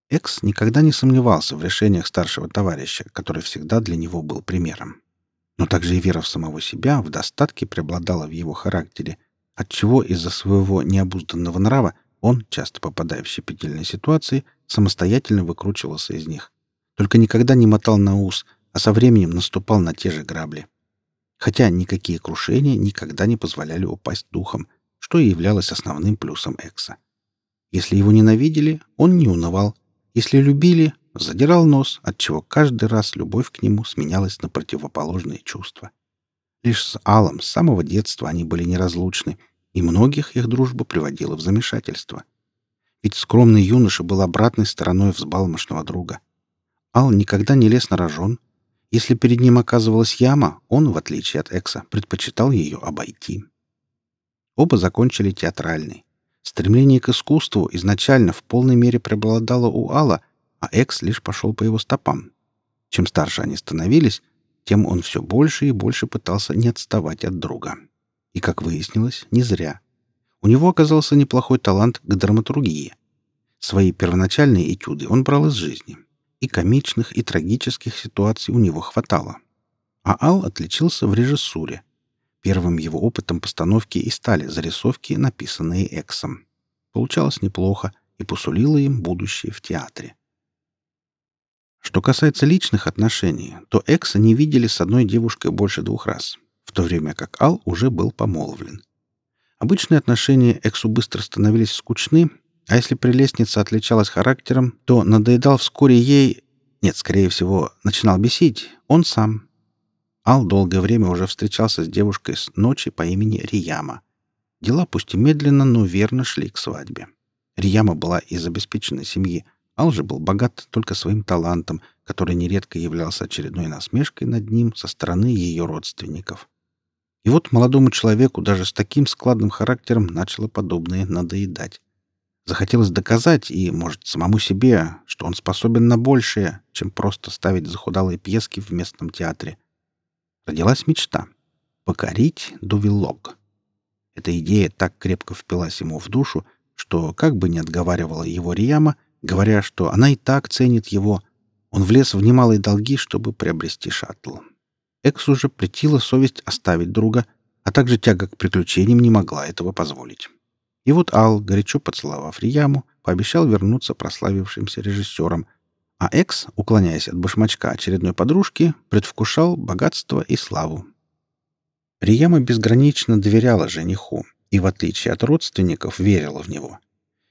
Экс никогда не сомневался в решениях старшего товарища, который всегда для него был примером. Но также и вера в самого себя в достатке преобладала в его характере, отчего из-за своего необузданного нрава он, часто попадая в щепетильные ситуации, самостоятельно выкручивался из них. Только никогда не мотал на ус, а со временем наступал на те же грабли хотя никакие крушения никогда не позволяли упасть духом, что и являлось основным плюсом Экса. Если его ненавидели, он не унывал. Если любили, задирал нос, отчего каждый раз любовь к нему сменялась на противоположные чувства. Лишь с Аллом с самого детства они были неразлучны, и многих их дружба приводила в замешательство. Ведь скромный юноша был обратной стороной взбалмошного друга. Ал никогда не лез на рожон, если перед ним оказывалась яма, он, в отличие от Экса, предпочитал ее обойти. Оба закончили театральный. Стремление к искусству изначально в полной мере преобладало у Алла, а Экс лишь пошел по его стопам. Чем старше они становились, тем он все больше и больше пытался не отставать от друга. И, как выяснилось, не зря. У него оказался неплохой талант к драматургии. Свои первоначальные этюды он брал из жизни, и комичных, и трагических ситуаций у него хватало. А Ал отличился в режиссуре. Первым его опытом постановки и стали зарисовки, написанные Эксом. Получалось неплохо и посулило им будущее в театре. Что касается личных отношений, то Экса не видели с одной девушкой больше двух раз, в то время как Ал уже был помолвлен. Обычные отношения Эксу быстро становились скучны, а если прелестница отличалась характером, то надоедал вскоре ей... Нет, скорее всего, начинал бесить он сам. Ал долгое время уже встречался с девушкой с ночи по имени Рияма. Дела пусть и медленно, но верно шли к свадьбе. Рияма была из обеспеченной семьи. Ал же был богат только своим талантом, который нередко являлся очередной насмешкой над ним со стороны ее родственников. И вот молодому человеку даже с таким складным характером начало подобное надоедать. Захотелось доказать и, может, самому себе, что он способен на большее, чем просто ставить захудалые пьески в местном театре. Родилась мечта — покорить Дувилог. Эта идея так крепко впилась ему в душу, что, как бы ни отговаривала его Рияма, говоря, что она и так ценит его, он влез в немалые долги, чтобы приобрести шаттл. Эксу же претила совесть оставить друга, а также тяга к приключениям не могла этого позволить. И вот Ал, горячо поцеловав Рияму, пообещал вернуться прославившимся режиссером, а Экс, уклоняясь от башмачка очередной подружки, предвкушал богатство и славу. Рияма безгранично доверяла жениху, и, в отличие от родственников, верила в него.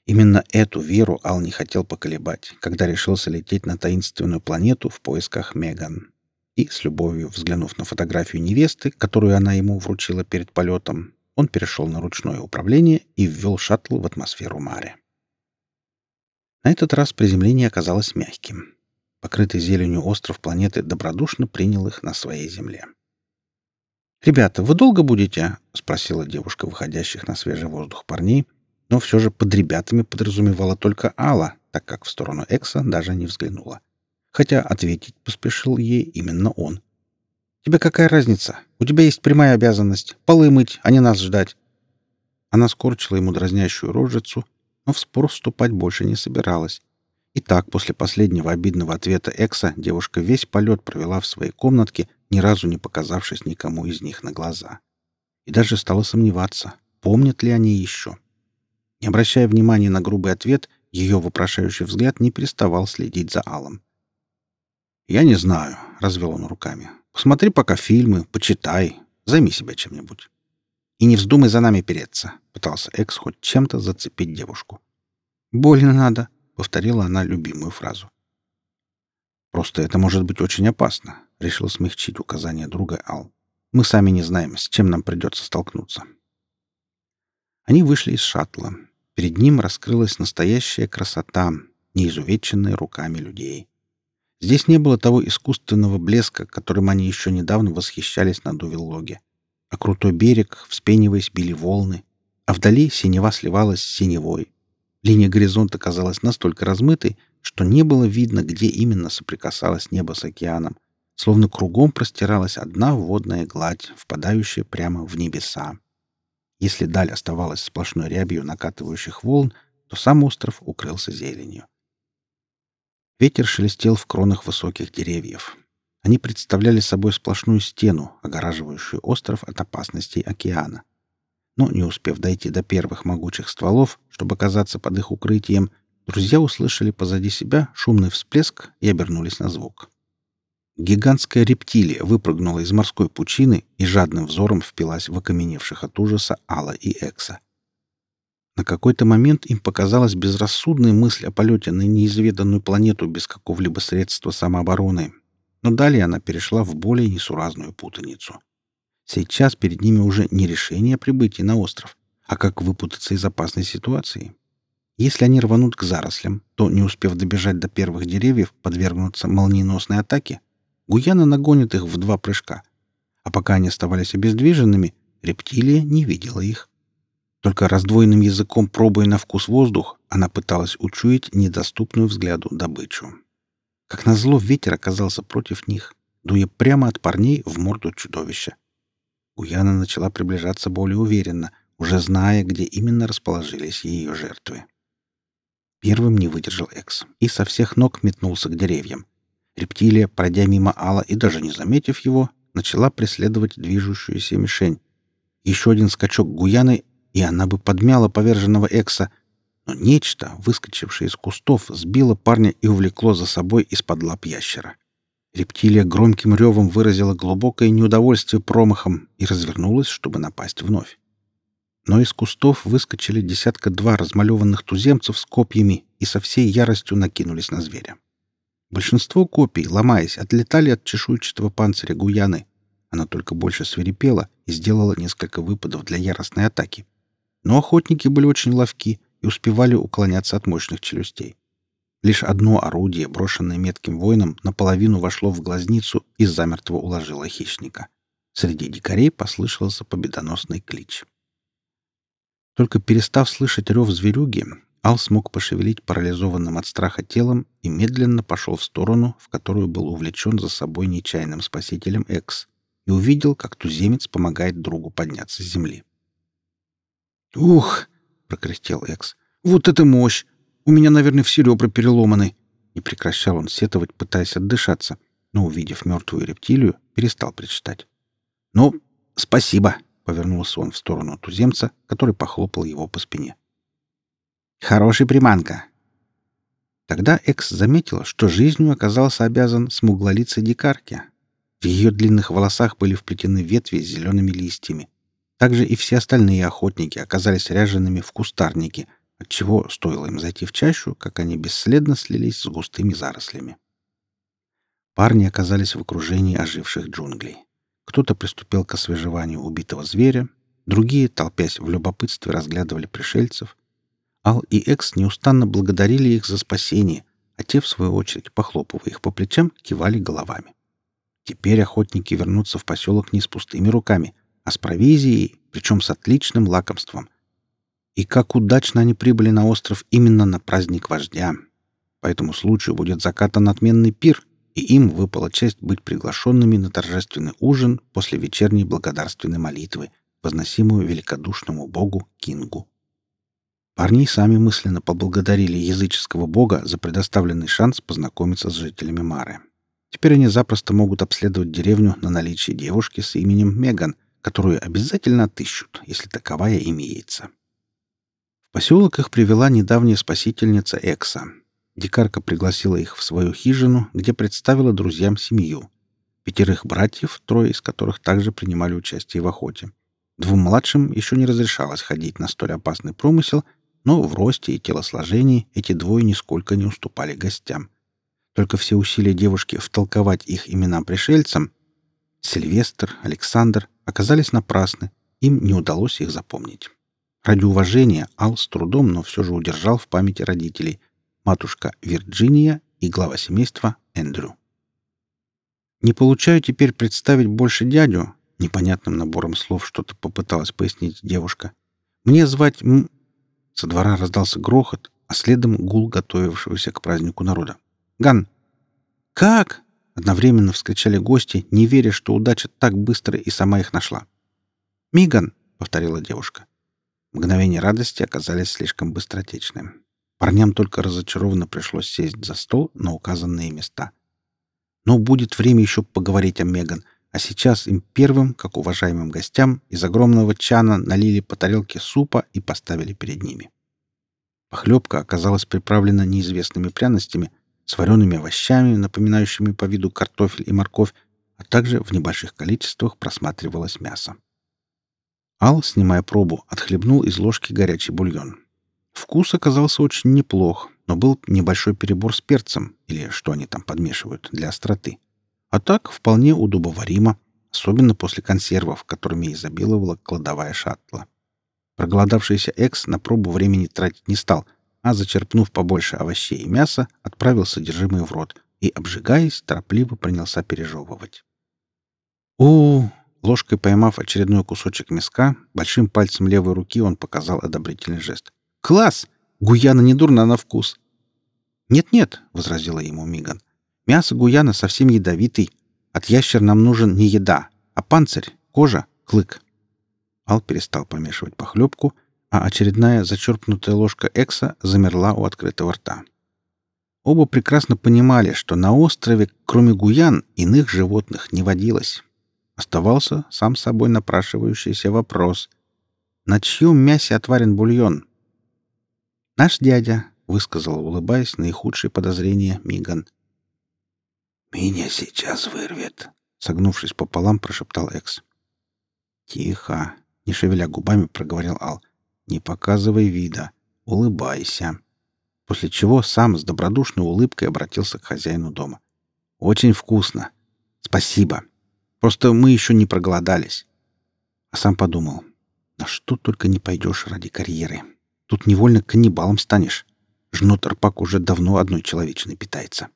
Именно эту веру Ал не хотел поколебать, когда решился лететь на таинственную планету в поисках Меган. И, с любовью взглянув на фотографию невесты, которую она ему вручила перед полетом, он перешел на ручное управление и ввел шаттл в атмосферу Маре. На этот раз приземление оказалось мягким. Покрытый зеленью остров планеты добродушно принял их на своей земле. «Ребята, вы долго будете?» — спросила девушка выходящих на свежий воздух парней, но все же под ребятами подразумевала только Алла, так как в сторону Экса даже не взглянула. Хотя ответить поспешил ей именно он. Тебе какая разница? У тебя есть прямая обязанность — полы мыть, а не нас ждать». Она скорчила ему дразнящую рожицу, но в спор вступать больше не собиралась. И так, после последнего обидного ответа Экса, девушка весь полет провела в своей комнатке, ни разу не показавшись никому из них на глаза. И даже стала сомневаться, помнят ли они еще. Не обращая внимания на грубый ответ, ее вопрошающий взгляд не переставал следить за Аллом. «Я не знаю», — развел он руками. Посмотри пока фильмы, почитай, займи себя чем-нибудь. И не вздумай за нами переться, пытался Экс хоть чем-то зацепить девушку. Больно надо, повторила она любимую фразу. Просто это может быть очень опасно, решил смягчить указание друга Ал. Мы сами не знаем, с чем нам придется столкнуться. Они вышли из шаттла. Перед ним раскрылась настоящая красота, неизувеченная руками людей. Здесь не было того искусственного блеска, которым они еще недавно восхищались на Дувиллоге. А крутой берег, вспениваясь, били волны, а вдали синева сливалась с синевой. Линия горизонта казалась настолько размытой, что не было видно, где именно соприкасалось небо с океаном, словно кругом простиралась одна водная гладь, впадающая прямо в небеса. Если даль оставалась сплошной рябью накатывающих волн, то сам остров укрылся зеленью. Ветер шелестел в кронах высоких деревьев. Они представляли собой сплошную стену, огораживающую остров от опасностей океана. Но, не успев дойти до первых могучих стволов, чтобы оказаться под их укрытием, друзья услышали позади себя шумный всплеск и обернулись на звук. Гигантская рептилия выпрыгнула из морской пучины и жадным взором впилась в окаменевших от ужаса Алла и Экса. На какой-то момент им показалась безрассудной мысль о полете на неизведанную планету без какого-либо средства самообороны, но далее она перешла в более несуразную путаницу. Сейчас перед ними уже не решение о прибытии на остров, а как выпутаться из опасной ситуации. Если они рванут к зарослям, то, не успев добежать до первых деревьев, подвергнутся молниеносной атаке. Гуяна нагонит их в два прыжка. А пока они оставались обездвиженными, рептилия не видела их. Только раздвоенным языком, пробуя на вкус воздух, она пыталась учуять недоступную взгляду добычу. Как назло, ветер оказался против них, дуя прямо от парней в морду чудовища. Уяна начала приближаться более уверенно, уже зная, где именно расположились ее жертвы. Первым не выдержал Экс и со всех ног метнулся к деревьям. Рептилия, пройдя мимо Алла и даже не заметив его, начала преследовать движущуюся мишень. Еще один скачок Гуяны, и она бы подмяла поверженного Экса, но нечто, выскочившее из кустов, сбило парня и увлекло за собой из-под лап ящера. Рептилия громким ревом выразила глубокое неудовольствие промахом и развернулась, чтобы напасть вновь. Но из кустов выскочили десятка-два размалеванных туземцев с копьями и со всей яростью накинулись на зверя. Большинство копий, ломаясь, отлетали от чешуйчатого панциря Гуяны. Она только больше свирепела и сделала несколько выпадов для яростной атаки. Но охотники были очень ловки и успевали уклоняться от мощных челюстей. Лишь одно орудие, брошенное метким воином, наполовину вошло в глазницу и замертво уложило хищника. Среди дикарей послышался победоносный клич. Только перестав слышать рев зверюги, Ал смог пошевелить парализованным от страха телом и медленно пошел в сторону, в которую был увлечен за собой нечаянным спасителем Экс, и увидел, как туземец помогает другу подняться с земли. «Ух!» — прокряхтел Экс. «Вот это мощь! У меня, наверное, все ребра переломаны!» Не прекращал он сетовать, пытаясь отдышаться, но, увидев мертвую рептилию, перестал причитать. «Ну, спасибо!» — повернулся он в сторону туземца, который похлопал его по спине. «Хороший приманка!» Тогда Экс заметила, что жизнью оказался обязан смуглолицей дикарке. В ее длинных волосах были вплетены ветви с зелеными листьями. Также и все остальные охотники оказались ряжеными в кустарники, отчего стоило им зайти в чащу, как они бесследно слились с густыми зарослями. Парни оказались в окружении оживших джунглей. Кто-то приступил к освежеванию убитого зверя, другие, толпясь в любопытстве, разглядывали пришельцев. Ал и Экс неустанно благодарили их за спасение, а те, в свою очередь, похлопывая их по плечам, кивали головами. Теперь охотники вернутся в поселок не с пустыми руками, а с провизией, причем с отличным лакомством. И как удачно они прибыли на остров именно на праздник вождя. По этому случаю будет закатан отменный пир, и им выпала честь быть приглашенными на торжественный ужин после вечерней благодарственной молитвы, возносимую великодушному богу Кингу. Парни сами мысленно поблагодарили языческого бога за предоставленный шанс познакомиться с жителями Мары. Теперь они запросто могут обследовать деревню на наличие девушки с именем Меган, которую обязательно отыщут, если таковая имеется. В поселок их привела недавняя спасительница Экса, Дикарка пригласила их в свою хижину, где представила друзьям семью. Пятерых братьев, трое из которых также принимали участие в охоте. Двум младшим еще не разрешалось ходить на столь опасный промысел, но в росте и телосложении эти двое нисколько не уступали гостям. Только все усилия девушки втолковать их имена пришельцам — Сильвестр, Александр — оказались напрасны, им не удалось их запомнить. Ради уважения Ал с трудом, но все же удержал в памяти родителей — матушка Вирджиния и глава семейства Эндрю. «Не получаю теперь представить больше дядю», — непонятным набором слов что-то попыталась пояснить девушка. «Мне звать М...» Со двора раздался грохот, а следом гул готовившегося к празднику народа. «Ган!» «Как?» — одновременно вскричали гости, не веря, что удача так быстро и сама их нашла. «Миган!» — повторила девушка. Мгновения радости оказались слишком быстротечными. Парням только разочарованно пришлось сесть за стол на указанные места. Но будет время еще поговорить о Меган, а сейчас им первым, как уважаемым гостям, из огромного чана налили по тарелке супа и поставили перед ними. Похлебка оказалась приправлена неизвестными пряностями, с вареными овощами, напоминающими по виду картофель и морковь, а также в небольших количествах просматривалось мясо. Ал, снимая пробу, отхлебнул из ложки горячий бульон. Вкус оказался очень неплох, но был небольшой перебор с перцем, или что они там подмешивают, для остроты. А так вполне удобоваримо, особенно после консервов, которыми изобиловала кладовая шаттла. Проголодавшийся Экс на пробу времени тратить не стал, а, зачерпнув побольше овощей и мяса, отправил содержимое в рот и, обжигаясь, торопливо принялся пережевывать. у Ложкой поймав очередной кусочек мяска, большим пальцем левой руки он показал одобрительный жест. Класс! Гуяна не дурна на вкус. Нет-нет, возразила ему Миган. Мясо гуяна совсем ядовитый. От ящер нам нужен не еда, а панцирь, кожа, клык. Ал перестал помешивать похлебку, а очередная зачерпнутая ложка экса замерла у открытого рта. Оба прекрасно понимали, что на острове, кроме гуян, иных животных не водилось. Оставался сам собой напрашивающийся вопрос. На чьем мясе отварен бульон? «Наш дядя», — высказал, улыбаясь, наихудшие подозрения Миган. «Меня сейчас вырвет», — согнувшись пополам, прошептал Экс. «Тихо», — не шевеля губами, проговорил Ал. «Не показывай вида. Улыбайся». После чего сам с добродушной улыбкой обратился к хозяину дома. «Очень вкусно. Спасибо. Просто мы еще не проголодались». А сам подумал, на что только не пойдешь ради карьеры. Тут невольно каннибалом станешь. Жнут Арпак уже давно одной человечиной питается.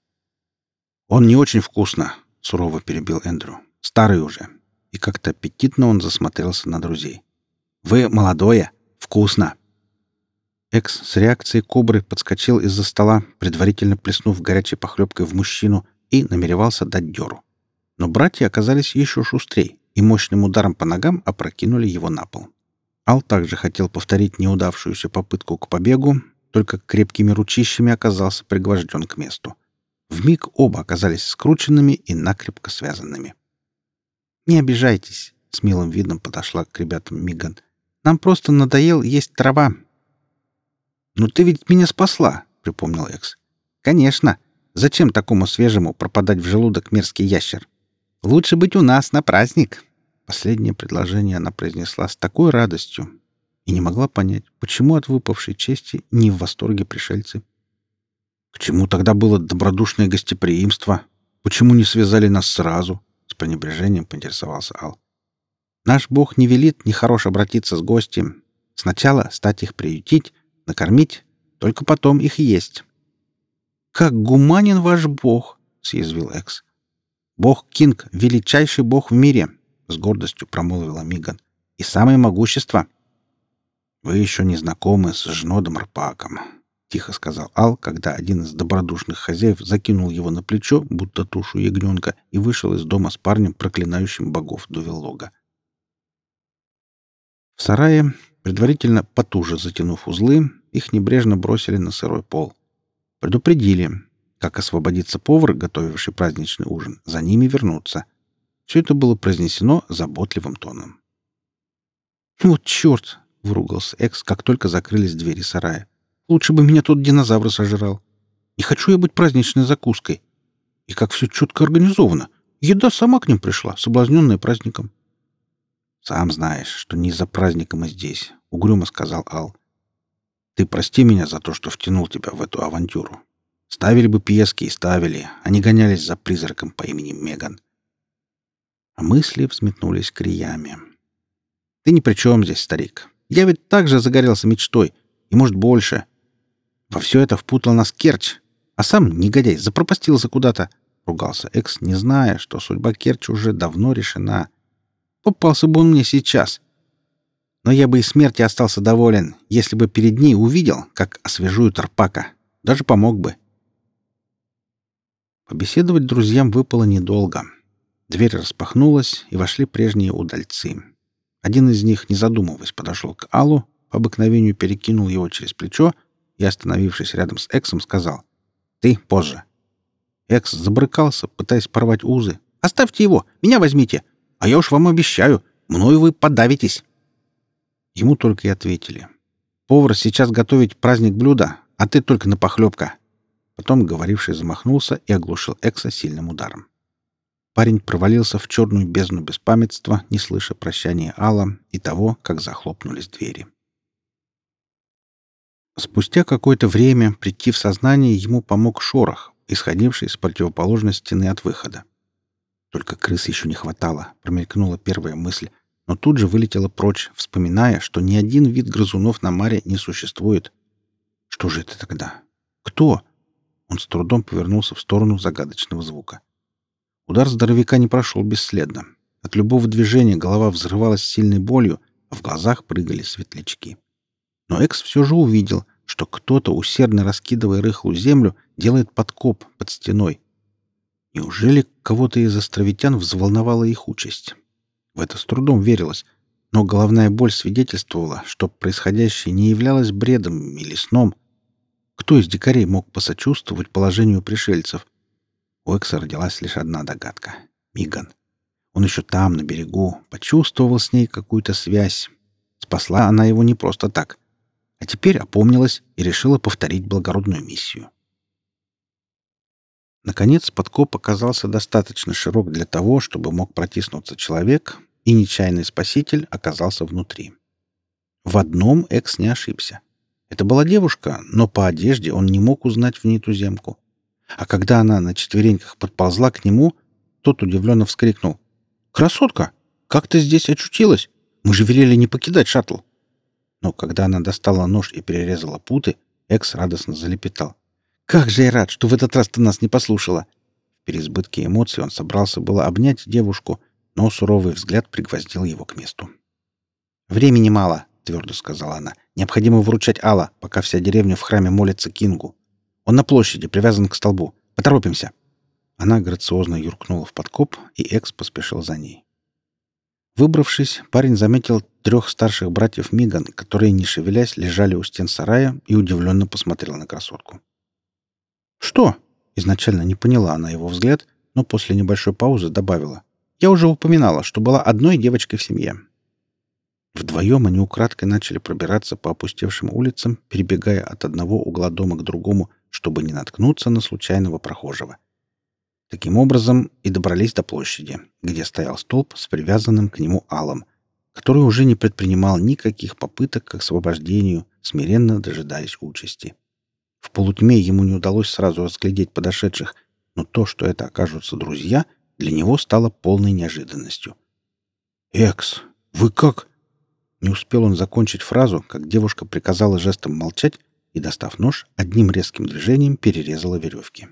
«Он не очень вкусно», — сурово перебил Эндрю. «Старый уже». И как-то аппетитно он засмотрелся на друзей. «Вы молодое. Вкусно». Экс с реакцией кобры подскочил из-за стола, предварительно плеснув горячей похлебкой в мужчину, и намеревался дать дёру. Но братья оказались еще шустрее и мощным ударом по ногам опрокинули его на пол. Ал также хотел повторить неудавшуюся попытку к побегу, только крепкими ручищами оказался пригвожден к месту. Вмиг оба оказались скрученными и накрепко связанными. «Не обижайтесь», — с милым видом подошла к ребятам Миган. «Нам просто надоел есть трава». «Ну ты ведь меня спасла», — припомнил Экс. «Конечно. Зачем такому свежему пропадать в желудок мерзкий ящер? Лучше быть у нас на праздник», Последнее предложение она произнесла с такой радостью и не могла понять, почему от выпавшей чести не в восторге пришельцы. К чему тогда было добродушное гостеприимство? Почему не связали нас сразу? С пренебрежением поинтересовался Ал. Наш Бог не велит нехорош обратиться с гостем. Сначала стать их приютить, накормить, только потом их есть. «Как гуманен ваш Бог!» — съязвил Экс. «Бог Кинг — величайший бог в мире!» — с гордостью промолвила Миган. «И самое могущество!» «Вы еще не знакомы с Жнодом Рпаком», — тихо сказал Ал, когда один из добродушных хозяев закинул его на плечо, будто тушу ягненка, и вышел из дома с парнем, проклинающим богов Дувеллога. В сарае, предварительно потуже затянув узлы, их небрежно бросили на сырой пол. Предупредили, как освободится повар, готовивший праздничный ужин, за ними вернуться. Все это было произнесено заботливым тоном. «Вот черт!» — выругался Экс, как только закрылись двери сарая. «Лучше бы меня тот динозавр сожрал. Не хочу я быть праздничной закуской. И как все чутко организовано. Еда сама к ним пришла, соблазненная праздником». «Сам знаешь, что не за праздником мы здесь», — угрюмо сказал Ал. «Ты прости меня за то, что втянул тебя в эту авантюру. Ставили бы пьески и ставили, а не гонялись за призраком по имени Меган». А мысли взметнулись криями. «Ты ни при чем здесь, старик. Я ведь также загорелся мечтой, и, может, больше. Во все это впутал нас Керчь, а сам, негодяй, запропастился куда-то», — ругался Экс, не зная, что судьба Керчь уже давно решена — Попался бы он мне сейчас. Но я бы и смерти остался доволен, если бы перед ней увидел, как освежуют Арпака. Даже помог бы. Побеседовать друзьям выпало недолго. Дверь распахнулась, и вошли прежние удальцы. Один из них, не задумываясь, подошел к Аллу, по обыкновению перекинул его через плечо и, остановившись рядом с Эксом, сказал «Ты позже». Экс забрыкался, пытаясь порвать узы. «Оставьте его! Меня возьмите! А я уж вам обещаю, мною вы подавитесь. Ему только и ответили. Повар сейчас готовить праздник блюда, а ты только на похлебка. Потом говоривший замахнулся и оглушил Экса сильным ударом. Парень провалился в черную бездну беспамятства, не слыша прощания Алла и того, как захлопнулись двери. Спустя какое-то время прийти в сознание ему помог шорох, исходивший с противоположной стены от выхода. Только крыс еще не хватало, промелькнула первая мысль, но тут же вылетела прочь, вспоминая, что ни один вид грызунов на маре не существует. Что же это тогда? Кто? Он с трудом повернулся в сторону загадочного звука. Удар здоровяка не прошел бесследно. От любого движения голова взрывалась сильной болью, а в глазах прыгали светлячки. Но Экс все же увидел, что кто-то, усердно раскидывая рыхлую землю, делает подкоп под стеной, Неужели кого-то из островитян взволновала их участь? В это с трудом верилось, но головная боль свидетельствовала, что происходящее не являлось бредом или сном. Кто из дикарей мог посочувствовать положению пришельцев? У Экса родилась лишь одна догадка — Миган. Он еще там, на берегу, почувствовал с ней какую-то связь. Спасла она его не просто так. А теперь опомнилась и решила повторить благородную миссию. Наконец, подкоп оказался достаточно широк для того, чтобы мог протиснуться человек, и нечаянный спаситель оказался внутри. В одном Экс не ошибся. Это была девушка, но по одежде он не мог узнать в ней туземку. А когда она на четвереньках подползла к нему, тот удивленно вскрикнул. «Красотка! Как ты здесь очутилась? Мы же велели не покидать шаттл!» Но когда она достала нож и перерезала путы, Экс радостно залепетал. Как же я рад, что в этот раз ты нас не послушала!» В переизбытке эмоций он собрался было обнять девушку, но суровый взгляд пригвоздил его к месту. «Времени мало», — твердо сказала она. «Необходимо выручать Алла, пока вся деревня в храме молится Кингу. Он на площади, привязан к столбу. Поторопимся!» Она грациозно юркнула в подкоп, и Экс поспешил за ней. Выбравшись, парень заметил трех старших братьев Миган, которые, не шевелясь, лежали у стен сарая и удивленно посмотрел на красотку. «Что?» — изначально не поняла она его взгляд, но после небольшой паузы добавила. «Я уже упоминала, что была одной девочкой в семье». Вдвоем они украдкой начали пробираться по опустевшим улицам, перебегая от одного угла дома к другому, чтобы не наткнуться на случайного прохожего. Таким образом и добрались до площади, где стоял столб с привязанным к нему алом, который уже не предпринимал никаких попыток к освобождению, смиренно дожидаясь участи. В полутьме ему не удалось сразу разглядеть подошедших, но то, что это окажутся друзья, для него стало полной неожиданностью. «Экс, вы как?» Не успел он закончить фразу, как девушка приказала жестом молчать и, достав нож, одним резким движением перерезала веревки.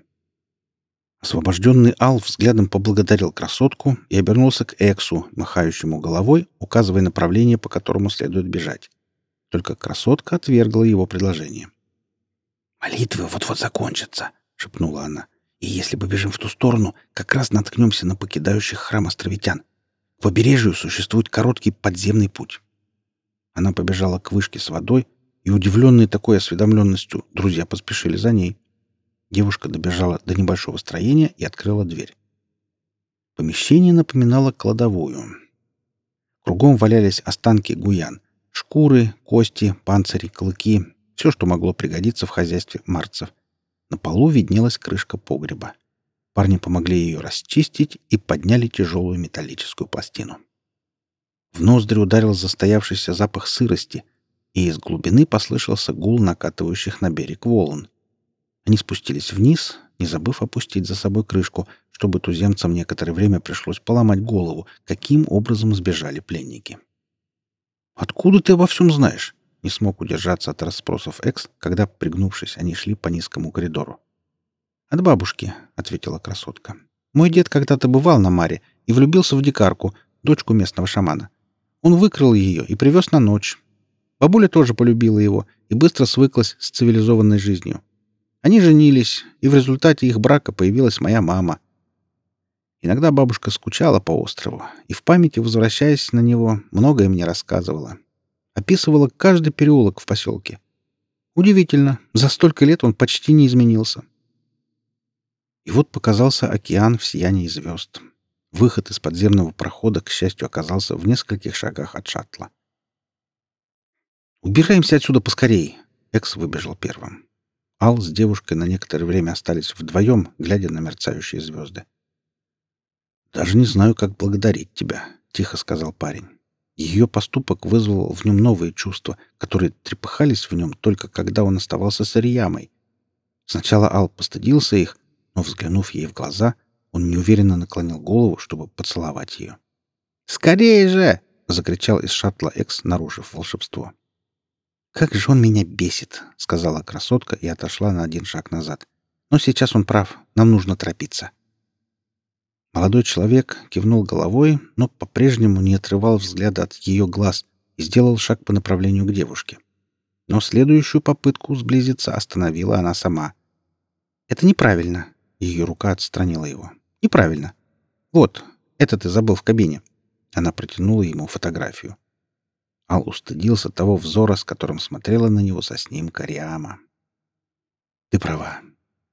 Освобожденный Ал взглядом поблагодарил красотку и обернулся к Эксу, махающему головой, указывая направление, по которому следует бежать. Только красотка отвергла его предложение. «Молитвы вот-вот закончатся», — шепнула она. «И если побежим в ту сторону, как раз наткнемся на покидающих храм островитян. К побережью существует короткий подземный путь». Она побежала к вышке с водой, и, удивленные такой осведомленностью, друзья поспешили за ней. Девушка добежала до небольшого строения и открыла дверь. Помещение напоминало кладовую. Кругом валялись останки гуян. Шкуры, кости, панцири, клыки. Все, что могло пригодиться в хозяйстве марцев. На полу виднелась крышка погреба. Парни помогли ее расчистить и подняли тяжелую металлическую пластину. В ноздри ударил застоявшийся запах сырости, и из глубины послышался гул накатывающих на берег волн. Они спустились вниз, не забыв опустить за собой крышку, чтобы туземцам некоторое время пришлось поломать голову, каким образом сбежали пленники. «Откуда ты обо всем знаешь?» Не смог удержаться от расспросов Экс, когда, пригнувшись, они шли по низкому коридору. «От бабушки», — ответила красотка. «Мой дед когда-то бывал на Маре и влюбился в дикарку, дочку местного шамана. Он выкрал ее и привез на ночь. Бабуля тоже полюбила его и быстро свыклась с цивилизованной жизнью. Они женились, и в результате их брака появилась моя мама. Иногда бабушка скучала по острову, и в памяти, возвращаясь на него, многое мне рассказывала. Описывала каждый переулок в поселке. Удивительно, за столько лет он почти не изменился. И вот показался океан в сиянии звезд. Выход из подземного прохода, к счастью, оказался в нескольких шагах от шаттла. «Убираемся отсюда поскорей!» Экс выбежал первым. Ал с девушкой на некоторое время остались вдвоем, глядя на мерцающие звезды. «Даже не знаю, как благодарить тебя», — тихо сказал парень. Ее поступок вызвал в нем новые чувства, которые трепыхались в нем только когда он оставался с Ариямой. Сначала Ал постыдился их, но, взглянув ей в глаза, — он неуверенно наклонил голову, чтобы поцеловать ее. «Скорее же!» — закричал из шаттла Экс, нарушив волшебство. «Как же он меня бесит!» — сказала красотка и отошла на один шаг назад. «Но сейчас он прав. Нам нужно торопиться». Молодой человек кивнул головой, но по-прежнему не отрывал взгляда от ее глаз и сделал шаг по направлению к девушке. Но следующую попытку сблизиться остановила она сама. «Это неправильно», ее рука отстранила его. «Неправильно. Вот, это ты забыл в кабине». Она протянула ему фотографию. Ал устыдился того взора, с которым смотрела на него со снимка Риама. «Ты права.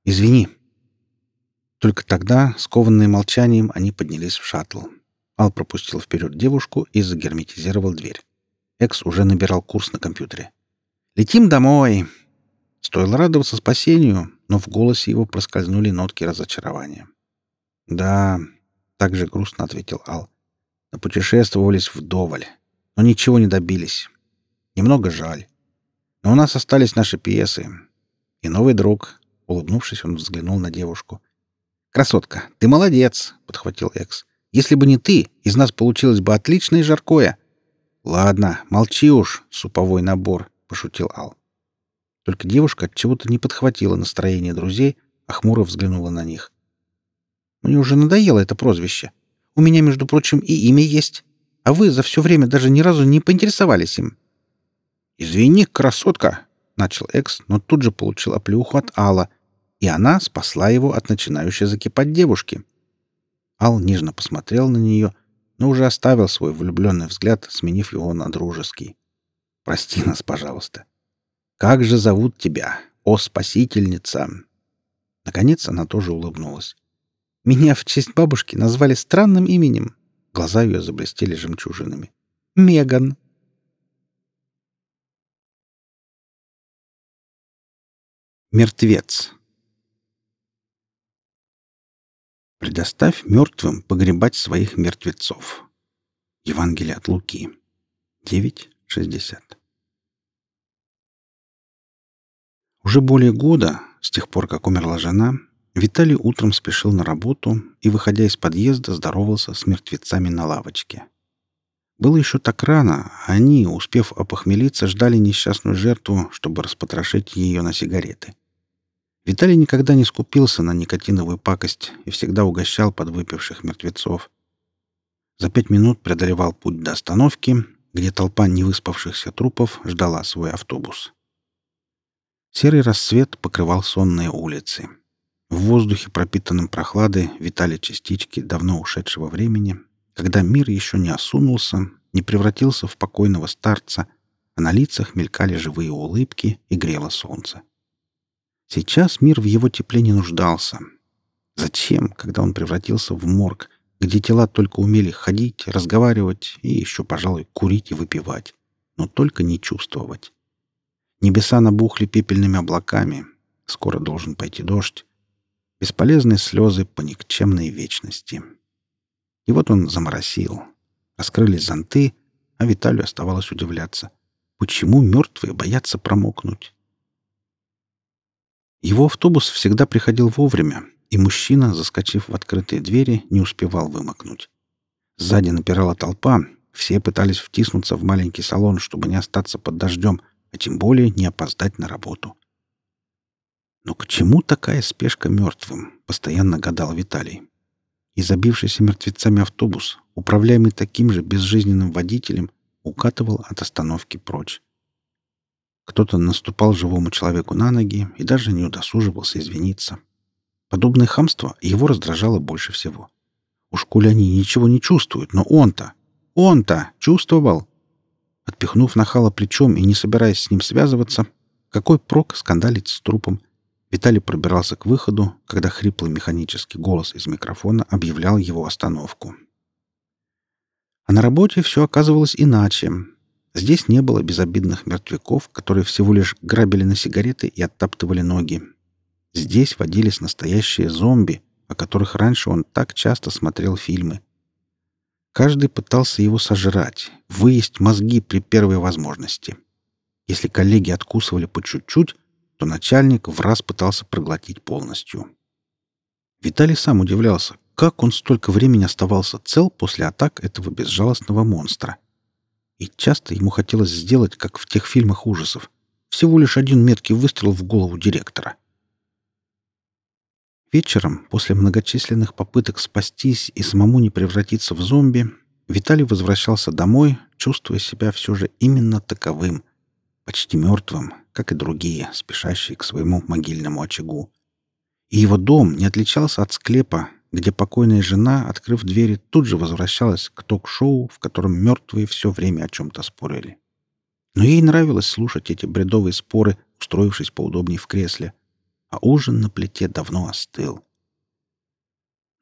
Извини». Только тогда, скованные молчанием, они поднялись в шаттл. Ал пропустил вперед девушку и загерметизировал дверь. Экс уже набирал курс на компьютере. «Летим домой!» Стоило радоваться спасению, но в голосе его проскользнули нотки разочарования. «Да», — так же грустно ответил Ал. «Напутешествовались вдоволь, но ничего не добились. Немного жаль. Но у нас остались наши пьесы. И новый друг». Улыбнувшись, он взглянул на девушку. «Красотка, ты молодец!» — подхватил Экс. «Если бы не ты, из нас получилось бы отличное жаркое». «Ладно, молчи уж, суповой набор», — пошутил Ал. Только девушка от чего-то не подхватила настроение друзей, а хмуро взглянула на них. Мне уже надоело это прозвище. У меня, между прочим, и имя есть. А вы за все время даже ни разу не поинтересовались им. «Извини, красотка!» — начал Экс, но тут же получил оплеуху от Алла, и она спасла его от начинающей закипать девушки. Ал нежно посмотрел на нее, но уже оставил свой влюбленный взгляд, сменив его на дружеский. «Прости нас, пожалуйста. Как же зовут тебя, о спасительница?» Наконец она тоже улыбнулась. «Меня в честь бабушки назвали странным именем». Глаза ее заблестели жемчужинами. «Меган». Мертвец. Предоставь мертвым погребать своих мертвецов. Евангелие от Луки. 9.60. Уже более года, с тех пор, как умерла жена, Виталий утром спешил на работу и, выходя из подъезда, здоровался с мертвецами на лавочке. Было еще так рано, а они, успев опохмелиться, ждали несчастную жертву, чтобы распотрошить ее на сигареты. Виталий никогда не скупился на никотиновую пакость и всегда угощал подвыпивших мертвецов. За пять минут преодолевал путь до остановки, где толпа невыспавшихся трупов ждала свой автобус. Серый рассвет покрывал сонные улицы. В воздухе, пропитанном прохладой, витали частички давно ушедшего времени, когда мир еще не осунулся, не превратился в покойного старца, а на лицах мелькали живые улыбки и грело солнце. Сейчас мир в его тепле не нуждался. Зачем, когда он превратился в морг, где тела только умели ходить, разговаривать и еще, пожалуй, курить и выпивать, но только не чувствовать? Небеса набухли пепельными облаками. Скоро должен пойти дождь. Бесполезные слезы по никчемной вечности. И вот он заморосил. Раскрылись зонты, а Виталию оставалось удивляться. Почему мертвые боятся промокнуть? Его автобус всегда приходил вовремя, и мужчина, заскочив в открытые двери, не успевал вымокнуть. Сзади напирала толпа, все пытались втиснуться в маленький салон, чтобы не остаться под дождем, а тем более не опоздать на работу. Но к чему такая спешка мертвым? Постоянно гадал Виталий. И забившийся мертвецами автобус, управляемый таким же безжизненным водителем, укатывал от остановки прочь. Кто-то наступал живому человеку на ноги и даже не удосуживался извиниться. Подобное хамство его раздражало больше всего. Уж коли они ничего не чувствуют, но он-то, он-то чувствовал. Отпихнув нахала плечом и не собираясь с ним связываться, какой прок скандалить с трупом — Виталий пробирался к выходу, когда хриплый механический голос из микрофона объявлял его остановку. А на работе все оказывалось иначе. Здесь не было безобидных мертвяков, которые всего лишь грабили на сигареты и оттаптывали ноги. Здесь водились настоящие зомби, о которых раньше он так часто смотрел фильмы. Каждый пытался его сожрать, выесть мозги при первой возможности. Если коллеги откусывали по чуть-чуть, то начальник в раз пытался проглотить полностью. Виталий сам удивлялся, как он столько времени оставался цел после атак этого безжалостного монстра. И часто ему хотелось сделать, как в тех фильмах ужасов, всего лишь один меткий выстрел в голову директора. Вечером, после многочисленных попыток спастись и самому не превратиться в зомби, Виталий возвращался домой, чувствуя себя все же именно таковым, почти мертвым, как и другие, спешащие к своему могильному очагу. И его дом не отличался от склепа, где покойная жена, открыв двери, тут же возвращалась к ток-шоу, в котором мертвые все время о чем-то спорили. Но ей нравилось слушать эти бредовые споры, устроившись поудобнее в кресле, а ужин на плите давно остыл.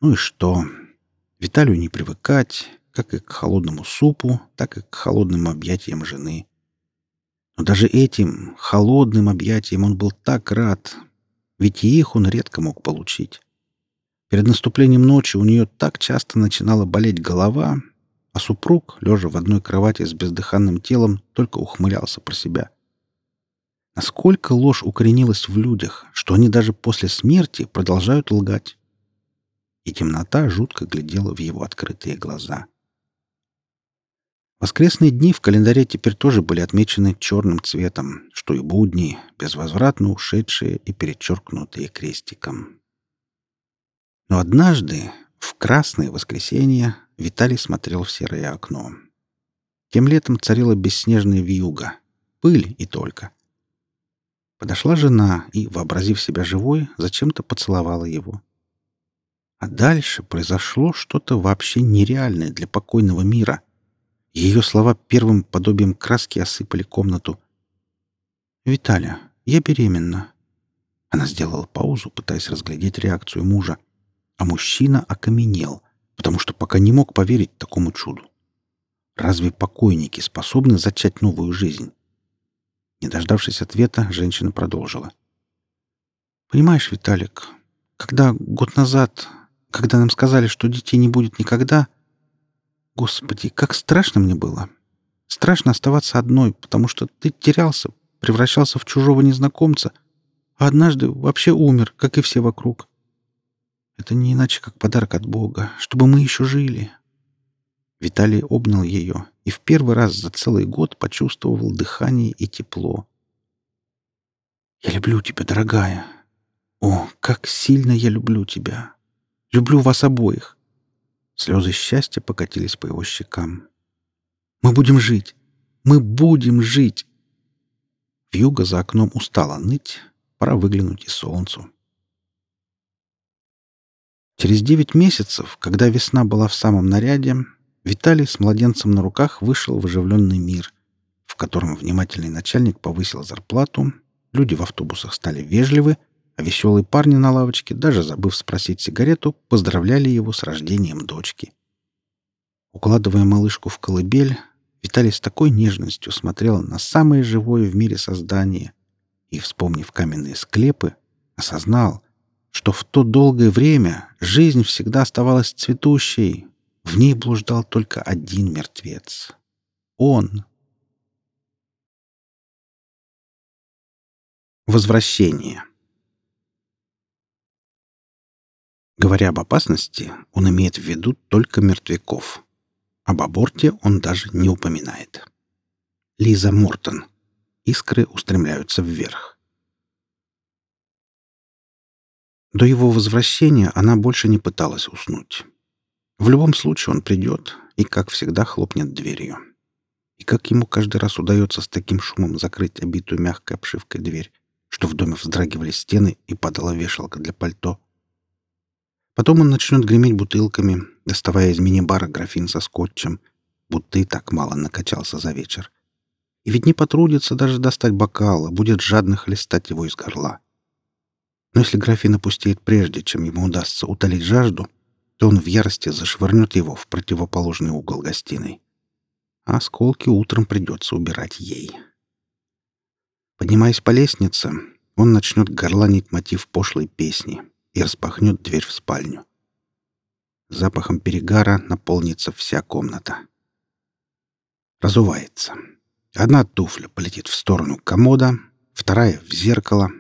Ну и что? Виталию не привыкать, как и к холодному супу, так и к холодным объятиям жены. Но даже этим холодным объятием он был так рад, ведь их он редко мог получить. Перед наступлением ночи у нее так часто начинала болеть голова, а супруг, лежа в одной кровати с бездыханным телом, только ухмылялся про себя. Насколько ложь укоренилась в людях, что они даже после смерти продолжают лгать. И темнота жутко глядела в его открытые глаза. Воскресные дни в календаре теперь тоже были отмечены черным цветом, что и будни, безвозвратно ушедшие и перечеркнутые крестиком. Но однажды, в красное воскресенье, Виталий смотрел в серое окно. Тем летом царила бесснежная вьюга, пыль и только. Подошла жена и, вообразив себя живой, зачем-то поцеловала его. А дальше произошло что-то вообще нереальное для покойного мира — ее слова первым подобием краски осыпали комнату. «Виталя, я беременна». Она сделала паузу, пытаясь разглядеть реакцию мужа. А мужчина окаменел, потому что пока не мог поверить такому чуду. Разве покойники способны зачать новую жизнь? Не дождавшись ответа, женщина продолжила. «Понимаешь, Виталик, когда год назад когда нам сказали, что детей не будет никогда... Господи, как страшно мне было. Страшно оставаться одной, потому что ты терялся, превращался в чужого незнакомца, а однажды вообще умер, как и все вокруг. Это не иначе, как подарок от Бога, чтобы мы еще жили. Виталий обнял ее и в первый раз за целый год почувствовал дыхание и тепло. «Я люблю тебя, дорогая. О, как сильно я люблю тебя. Люблю вас обоих». Слезы счастья покатились по его щекам. Мы будем жить! Мы будем жить!» Вьюга за окном устала ныть, пора выглянуть и солнцу. Через девять месяцев, когда весна была в самом наряде, Виталий с младенцем на руках вышел в оживленный мир, в котором внимательный начальник повысил зарплату, люди в автобусах стали вежливы, а веселые парни на лавочке, даже забыв спросить сигарету, поздравляли его с рождением дочки. Укладывая малышку в колыбель, Виталий с такой нежностью смотрел на самое живое в мире создание и, вспомнив каменные склепы, осознал, что в то долгое время жизнь всегда оставалась цветущей, в ней блуждал только один мертвец. Он. Возвращение. Говоря об опасности, он имеет в виду только мертвяков. Об аборте он даже не упоминает. Лиза Мортон. Искры устремляются вверх. До его возвращения она больше не пыталась уснуть. В любом случае он придет и, как всегда, хлопнет дверью. И как ему каждый раз удается с таким шумом закрыть обитую мягкой обшивкой дверь, что в доме вздрагивали стены и падала вешалка для пальто — Потом он начнет греметь бутылками, доставая из мини-бара графин со скотчем, будто и так мало накачался за вечер. И ведь не потрудится даже достать бокал, а будет жадно хлестать его из горла. Но если графин опустеет прежде, чем ему удастся утолить жажду, то он в ярости зашвырнет его в противоположный угол гостиной. А осколки утром придется убирать ей. Поднимаясь по лестнице, он начнет горланить мотив пошлой песни — и распахнет дверь в спальню. Запахом перегара наполнится вся комната. Разувается. Одна туфля полетит в сторону комода, вторая — в зеркало.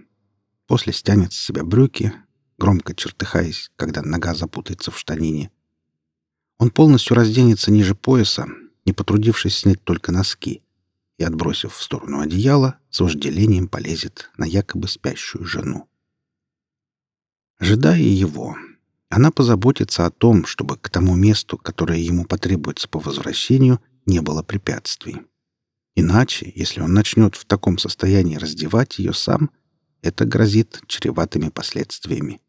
После стянет с себя брюки, громко чертыхаясь, когда нога запутается в штанине. Он полностью разденется ниже пояса, не потрудившись снять только носки, и, отбросив в сторону одеяла, с вожделением полезет на якобы спящую жену. Ожидая его, она позаботится о том, чтобы к тому месту, которое ему потребуется по возвращению, не было препятствий. Иначе, если он начнет в таком состоянии раздевать ее сам, это грозит чреватыми последствиями.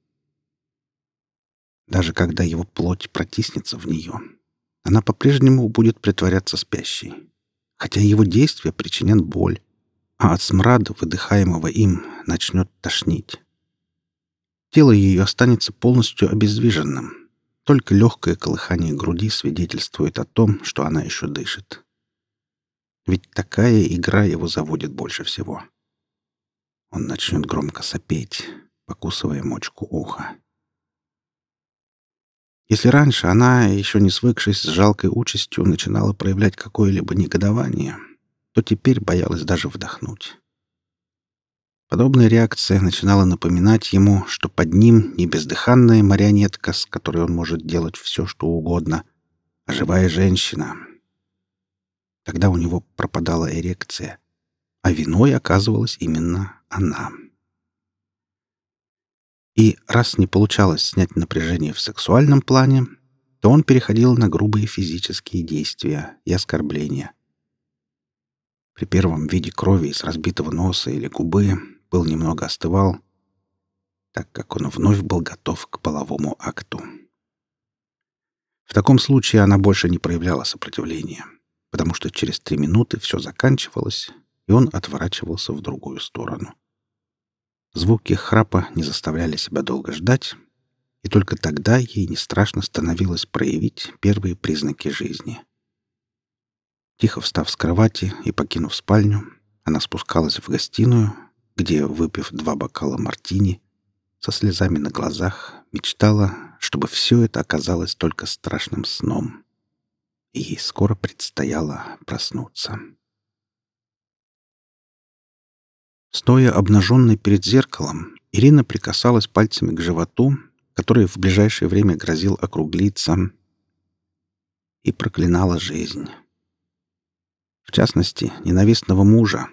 Даже когда его плоть протиснется в нее, она по-прежнему будет притворяться спящей, хотя его действия причинят боль, а от смрада, выдыхаемого им, начнет тошнить. Тело ее останется полностью обездвиженным. Только легкое колыхание груди свидетельствует о том, что она еще дышит. Ведь такая игра его заводит больше всего. Он начнет громко сопеть, покусывая мочку уха. Если раньше она, еще не свыкшись с жалкой участью, начинала проявлять какое-либо негодование, то теперь боялась даже вдохнуть. Подобная реакция начинала напоминать ему, что под ним не бездыханная марионетка, с которой он может делать все, что угодно, а живая женщина. Тогда у него пропадала эрекция, а виной оказывалась именно она. И раз не получалось снять напряжение в сексуальном плане, то он переходил на грубые физические действия и оскорбления. При первом виде крови с разбитого носа или губы был немного остывал, так как он вновь был готов к половому акту. В таком случае она больше не проявляла сопротивления, потому что через три минуты все заканчивалось, и он отворачивался в другую сторону. Звуки храпа не заставляли себя долго ждать, и только тогда ей не страшно становилось проявить первые признаки жизни. Тихо встав с кровати и покинув спальню, она спускалась в гостиную, где, выпив два бокала мартини, со слезами на глазах, мечтала, чтобы все это оказалось только страшным сном. И ей скоро предстояло проснуться. Стоя обнаженной перед зеркалом, Ирина прикасалась пальцами к животу, который в ближайшее время грозил округлиться, и проклинала жизнь. В частности, ненавистного мужа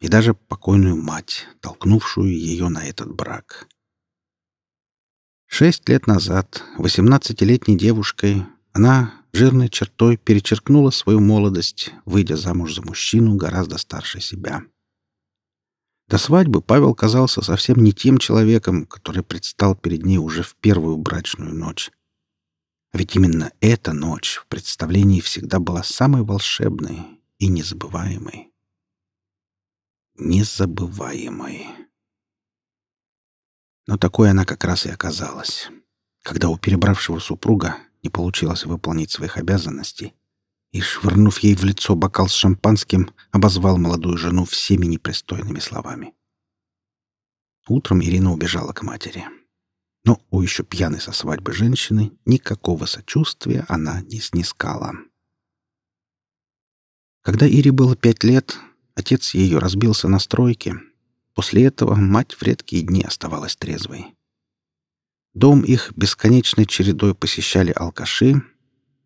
и даже покойную мать, толкнувшую ее на этот брак. Шесть лет назад, восемнадцатилетней девушкой, она жирной чертой перечеркнула свою молодость, выйдя замуж за мужчину гораздо старше себя. До свадьбы Павел казался совсем не тем человеком, который предстал перед ней уже в первую брачную ночь. Ведь именно эта ночь в представлении всегда была самой волшебной и незабываемой. Незабываемой. Но такой она как раз и оказалась, когда у перебравшего супруга не получилось выполнить своих обязанностей, и, швырнув ей в лицо бокал с шампанским, обозвал молодую жену всеми непристойными словами. Утром Ирина убежала к матери. Но у еще пьяной со свадьбы женщины никакого сочувствия она не снискала. Когда Ире было пять лет, отец ее разбился на стройке. После этого мать в редкие дни оставалась трезвой. Дом их бесконечной чередой посещали алкаши,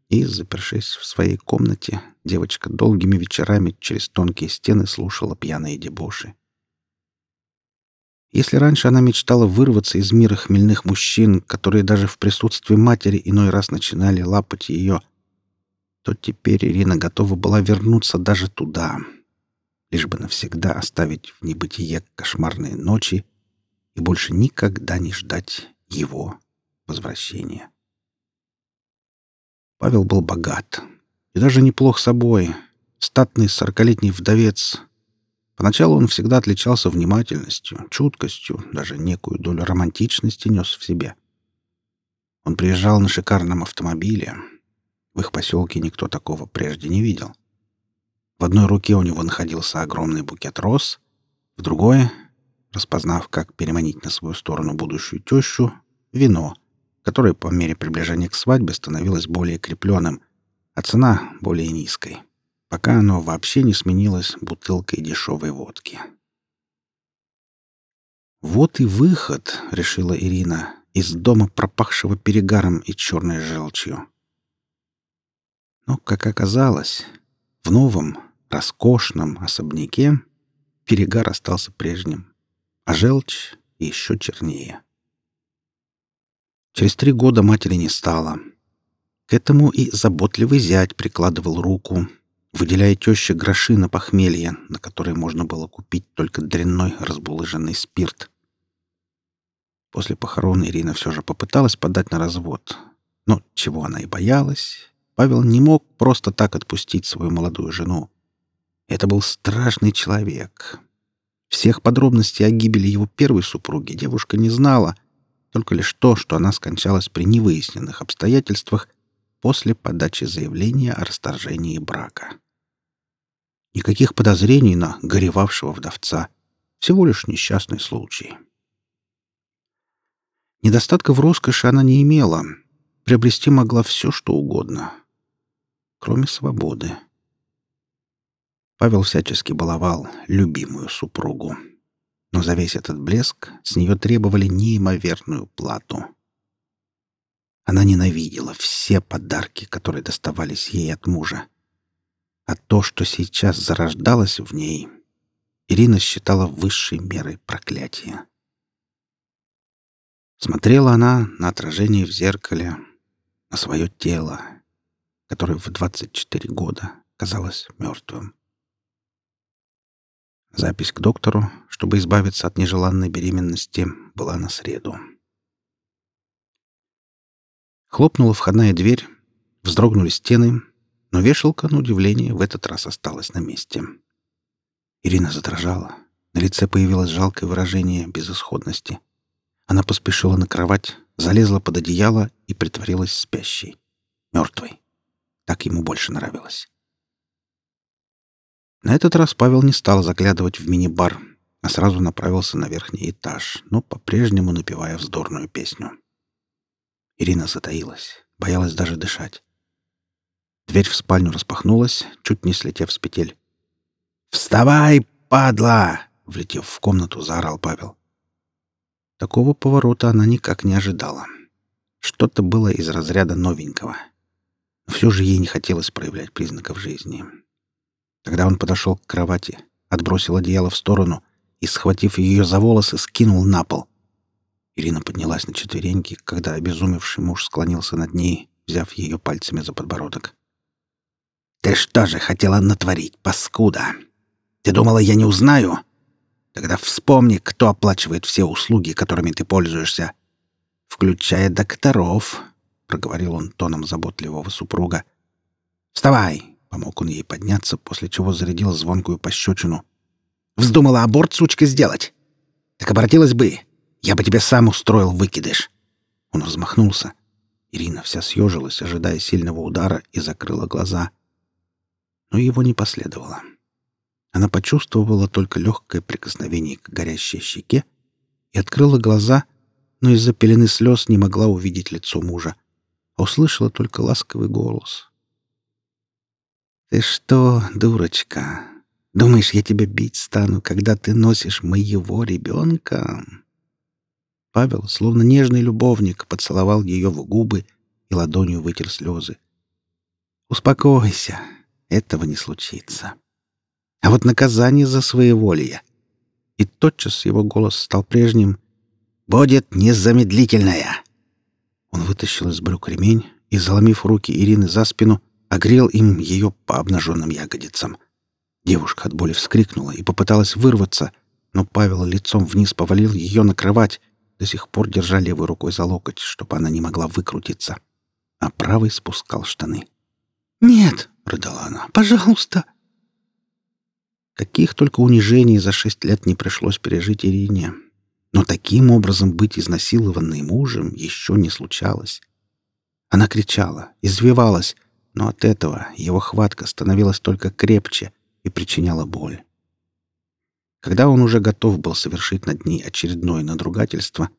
и, запершись в своей комнате, девочка долгими вечерами через тонкие стены слушала пьяные дебоши. Если раньше она мечтала вырваться из мира хмельных мужчин, которые даже в присутствии матери иной раз начинали лапать ее, то теперь Ирина готова была вернуться даже туда, лишь бы навсегда оставить в небытие кошмарные ночи и больше никогда не ждать его возвращения. Павел был богат и даже неплох собой. Статный сорокалетний вдовец. Поначалу он всегда отличался внимательностью, чуткостью, даже некую долю романтичности нес в себе. Он приезжал на шикарном автомобиле. В их поселке никто такого прежде не видел. В одной руке у него находился огромный букет роз, в другой, распознав, как переманить на свою сторону будущую тещу, вино — которое по мере приближения к свадьбе становилось более крепленным, а цена более низкой, пока оно вообще не сменилось бутылкой дешевой водки. «Вот и выход», — решила Ирина, — «из дома, пропахшего перегаром и черной желчью». Но, как оказалось, в новом, роскошном особняке перегар остался прежним, а желчь еще чернее. Через три года матери не стало. К этому и заботливый зять прикладывал руку, выделяя теще гроши на похмелье, на которые можно было купить только дрянной разбулыженный спирт. После похорон Ирина все же попыталась подать на развод. Но чего она и боялась, Павел не мог просто так отпустить свою молодую жену. Это был страшный человек. Всех подробностей о гибели его первой супруги девушка не знала — только лишь то, что она скончалась при невыясненных обстоятельствах после подачи заявления о расторжении брака. Никаких подозрений на горевавшего вдовца. Всего лишь несчастный случай. Недостатка в роскоши она не имела. Приобрести могла все, что угодно. Кроме свободы. Павел всячески баловал любимую супругу но за весь этот блеск с нее требовали неимоверную плату. Она ненавидела все подарки, которые доставались ей от мужа. А то, что сейчас зарождалось в ней, Ирина считала высшей мерой проклятия. Смотрела она на отражение в зеркале, на свое тело, которое в 24 года казалось мертвым. Запись к доктору, чтобы избавиться от нежеланной беременности, была на среду. Хлопнула входная дверь, вздрогнули стены, но вешалка, на удивление, в этот раз осталась на месте. Ирина задрожала. На лице появилось жалкое выражение безысходности. Она поспешила на кровать, залезла под одеяло и притворилась спящей. Мертвой. Так ему больше нравилось. На этот раз Павел не стал заглядывать в мини-бар, а сразу направился на верхний этаж, но по-прежнему напевая вздорную песню. Ирина затаилась, боялась даже дышать. Дверь в спальню распахнулась, чуть не слетев с петель. «Вставай, падла!» — влетев в комнату, заорал Павел. Такого поворота она никак не ожидала. Что-то было из разряда новенького. Но все же ей не хотелось проявлять признаков жизни. Тогда он подошел к кровати, отбросил одеяло в сторону и, схватив ее за волосы, скинул на пол. Ирина поднялась на четвереньки, когда обезумевший муж склонился над ней, взяв ее пальцами за подбородок. «Ты что же хотела натворить, паскуда? Ты думала, я не узнаю? Тогда вспомни, кто оплачивает все услуги, которыми ты пользуешься, включая докторов», — проговорил он тоном заботливого супруга. «Вставай!» — помог он ей подняться, после чего зарядил звонкую пощечину. «Вздумала аборт, сучка, сделать? Так обратилась бы, я бы тебе сам устроил выкидыш!» Он размахнулся. Ирина вся съежилась, ожидая сильного удара, и закрыла глаза. Но его не последовало. Она почувствовала только легкое прикосновение к горящей щеке и открыла глаза, но из-за пелены слез не могла увидеть лицо мужа, а услышала только ласковый голос. «Ты что, дурочка, думаешь, я тебя бить стану, когда ты носишь моего ребенка?» Павел, словно нежный любовник, поцеловал ее в губы и ладонью вытер слезы. «Успокойся, этого не случится. А вот наказание за своеволие...» И тотчас его голос стал прежним. «Будет незамедлительное!» Он вытащил из брюк ремень и, заломив руки Ирины за спину, огрел им ее по обнаженным ягодицам. Девушка от боли вскрикнула и попыталась вырваться, но Павел лицом вниз повалил ее на кровать до сих пор держа левой рукой за локоть, чтобы она не могла выкрутиться, а правой спускал штаны. «Нет!» — рыдала она. «Пожалуйста!» Каких только унижений за шесть лет не пришлось пережить Ирине. Но таким образом быть изнасилованной мужем еще не случалось. Она кричала, извивалась, но от этого его хватка становилась только крепче и причиняла боль. Когда он уже готов был совершить над ней очередное надругательство,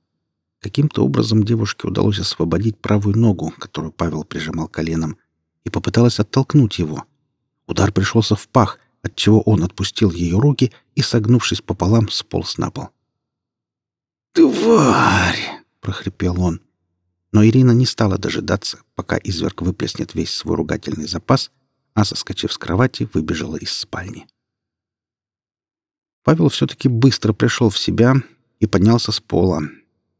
каким-то образом девушке удалось освободить правую ногу, которую Павел прижимал коленом, и попыталась оттолкнуть его. Удар пришелся в пах, отчего он отпустил ее руки и, согнувшись пополам, сполз на пол. «Тварь!» — прохрипел он. Но Ирина не стала дожидаться, пока изверг выплеснет весь свой ругательный запас, а, соскочив с кровати, выбежала из спальни. Павел все-таки быстро пришел в себя и поднялся с пола.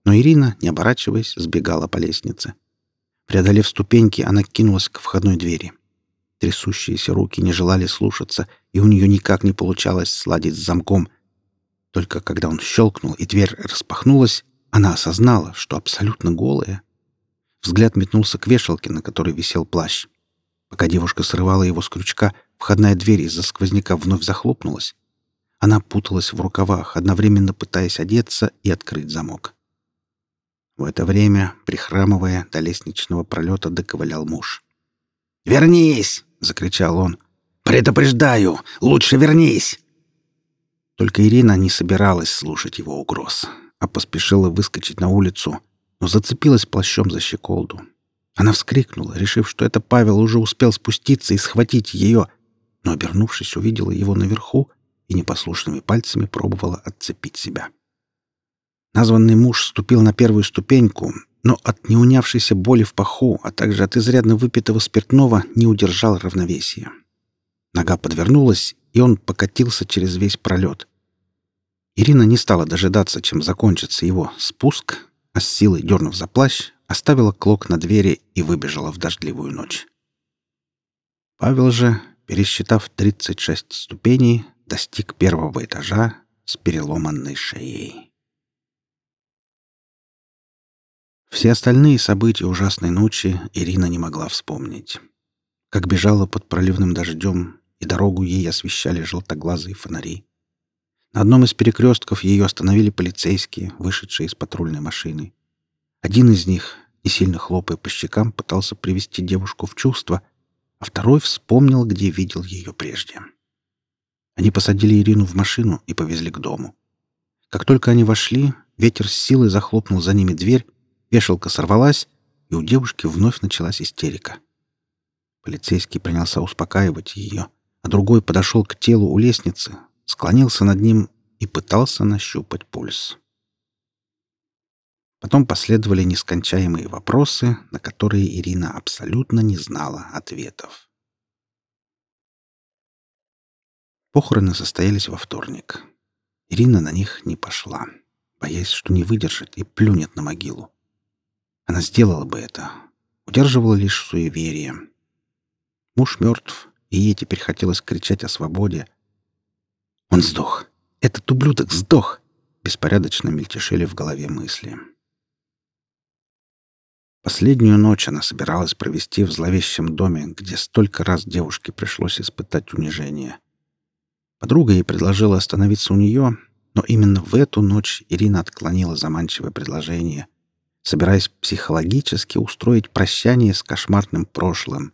Но Ирина, не оборачиваясь, сбегала по лестнице. Преодолев ступеньки, она кинулась к входной двери. Трясущиеся руки не желали слушаться, и у нее никак не получалось сладить с замком. Только когда он щелкнул и дверь распахнулась, она осознала, что абсолютно голая. Взгляд метнулся к вешалке, на которой висел плащ. Пока девушка срывала его с крючка, входная дверь из-за сквозняка вновь захлопнулась. Она путалась в рукавах, одновременно пытаясь одеться и открыть замок. В это время, прихрамывая, до лестничного пролета доковылял муж. «Вернись!» — закричал он. «Предупреждаю! Лучше вернись!» Только Ирина не собиралась слушать его угроз, а поспешила выскочить на улицу, но зацепилась плащом за щеколду. Она вскрикнула, решив, что это Павел уже успел спуститься и схватить ее, но, обернувшись, увидела его наверху и непослушными пальцами пробовала отцепить себя. Названный муж ступил на первую ступеньку, но от неунявшейся боли в паху, а также от изрядно выпитого спиртного не удержал равновесия. Нога подвернулась, и он покатился через весь пролет. Ирина не стала дожидаться, чем закончится его спуск, а с силой, дернув за плащ, оставила клок на двери и выбежала в дождливую ночь. Павел же, пересчитав 36 ступеней, достиг первого этажа с переломанной шеей. Все остальные события ужасной ночи Ирина не могла вспомнить. Как бежала под проливным дождем, и дорогу ей освещали желтоглазые фонари. На одном из перекрестков ее остановили полицейские, вышедшие из патрульной машины. Один из них, не сильно хлопая по щекам, пытался привести девушку в чувство, а второй вспомнил, где видел ее прежде. Они посадили Ирину в машину и повезли к дому. Как только они вошли, ветер с силой захлопнул за ними дверь, вешалка сорвалась, и у девушки вновь началась истерика. Полицейский принялся успокаивать ее, а другой подошел к телу у лестницы, склонился над ним и пытался нащупать пульс. Потом последовали нескончаемые вопросы, на которые Ирина абсолютно не знала ответов. Похороны состоялись во вторник. Ирина на них не пошла, боясь, что не выдержит и плюнет на могилу. Она сделала бы это, удерживала лишь суеверие. Муж мертв, и ей теперь хотелось кричать о свободе. «Он сдох! Этот ублюдок сдох!» Беспорядочно мельтешили в голове мысли. Последнюю ночь она собиралась провести в зловещем доме, где столько раз девушке пришлось испытать унижение — Подруга ей предложила остановиться у нее, но именно в эту ночь Ирина отклонила заманчивое предложение, собираясь психологически устроить прощание с кошмарным прошлым.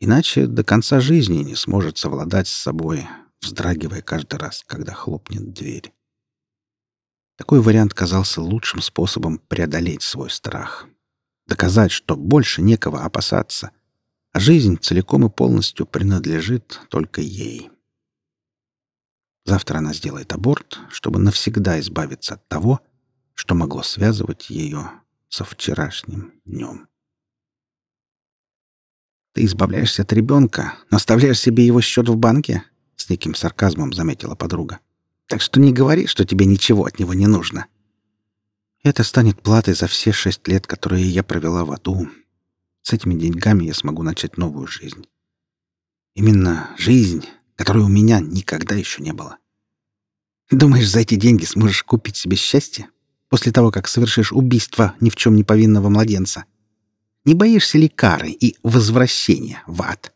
Иначе до конца жизни не сможет совладать с собой, вздрагивая каждый раз, когда хлопнет дверь. Такой вариант казался лучшим способом преодолеть свой страх. Доказать, что больше некого опасаться, а жизнь целиком и полностью принадлежит только ей. Завтра она сделает аборт, чтобы навсегда избавиться от того, что могло связывать ее со вчерашним днем. «Ты избавляешься от ребенка, но оставляешь себе его счет в банке?» — с неким сарказмом заметила подруга. «Так что не говори, что тебе ничего от него не нужно. Это станет платой за все шесть лет, которые я провела в аду. С этими деньгами я смогу начать новую жизнь. Именно жизнь, которой у меня никогда еще не было. Думаешь, за эти деньги сможешь купить себе счастье? После того, как совершишь убийство ни в чем не повинного младенца? Не боишься ли кары и возвращения в ад?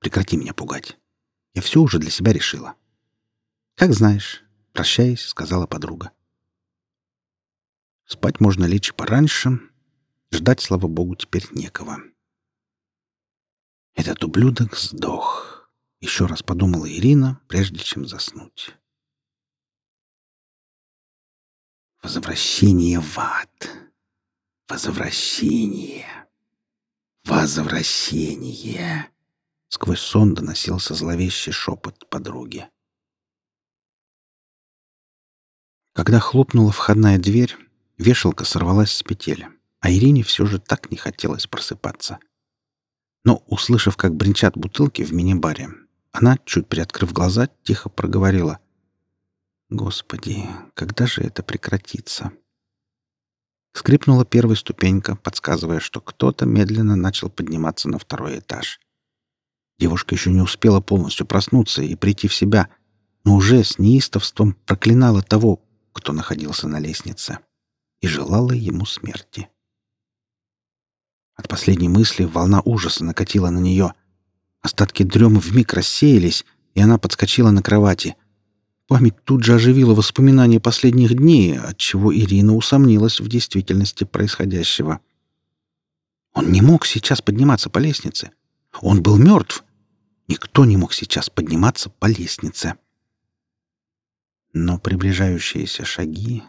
Прекрати меня пугать. Я все уже для себя решила. Как знаешь, прощаясь, сказала подруга. Спать можно лечь пораньше. Ждать, слава богу, теперь некого. Этот ублюдок сдох. Еще раз подумала Ирина, прежде чем заснуть. Возвращение в ад. Возвращение. Возвращение. Сквозь сон доносился зловещий шепот подруги. Когда хлопнула входная дверь, вешалка сорвалась с петель, а Ирине все же так не хотелось просыпаться. Но, услышав, как бренчат бутылки в мини-баре, она, чуть приоткрыв глаза, тихо проговорила. «Господи, когда же это прекратится?» Скрипнула первая ступенька, подсказывая, что кто-то медленно начал подниматься на второй этаж. Девушка еще не успела полностью проснуться и прийти в себя, но уже с неистовством проклинала того, кто находился на лестнице, и желала ему смерти. От последней мысли волна ужаса накатила на нее — Остатки дремы вмиг рассеялись, и она подскочила на кровати. Память тут же оживила воспоминания последних дней, отчего Ирина усомнилась в действительности происходящего. Он не мог сейчас подниматься по лестнице. Он был мертв. Никто не мог сейчас подниматься по лестнице. Но приближающиеся шаги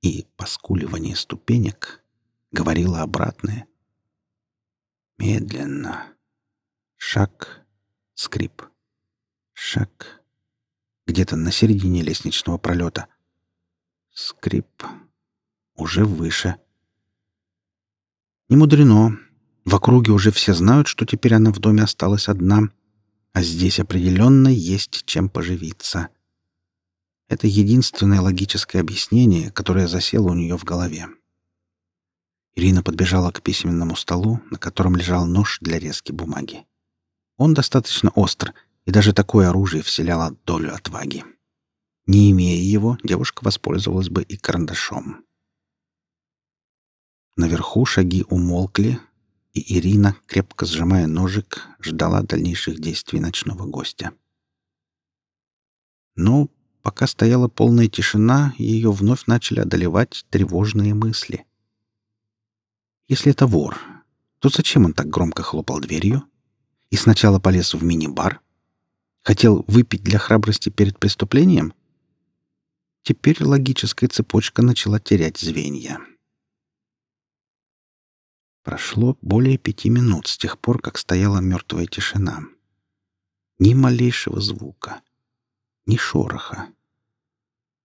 и поскуливание ступенек говорило обратное. Медленно, Шаг, скрип. Шаг. Где-то на середине лестничного пролета. Скрип. Уже выше. Не мудрено. В округе уже все знают, что теперь она в доме осталась одна, а здесь определенно есть чем поживиться. Это единственное логическое объяснение, которое засело у нее в голове. Ирина подбежала к письменному столу, на котором лежал нож для резки бумаги. Он достаточно остр, и даже такое оружие вселяло долю отваги. Не имея его, девушка воспользовалась бы и карандашом. Наверху шаги умолкли, и Ирина, крепко сжимая ножик, ждала дальнейших действий ночного гостя. Но пока стояла полная тишина, ее вновь начали одолевать тревожные мысли. Если это вор, то зачем он так громко хлопал дверью? и сначала полез в мини-бар? Хотел выпить для храбрости перед преступлением? Теперь логическая цепочка начала терять звенья. Прошло более пяти минут с тех пор, как стояла мертвая тишина. Ни малейшего звука, ни шороха.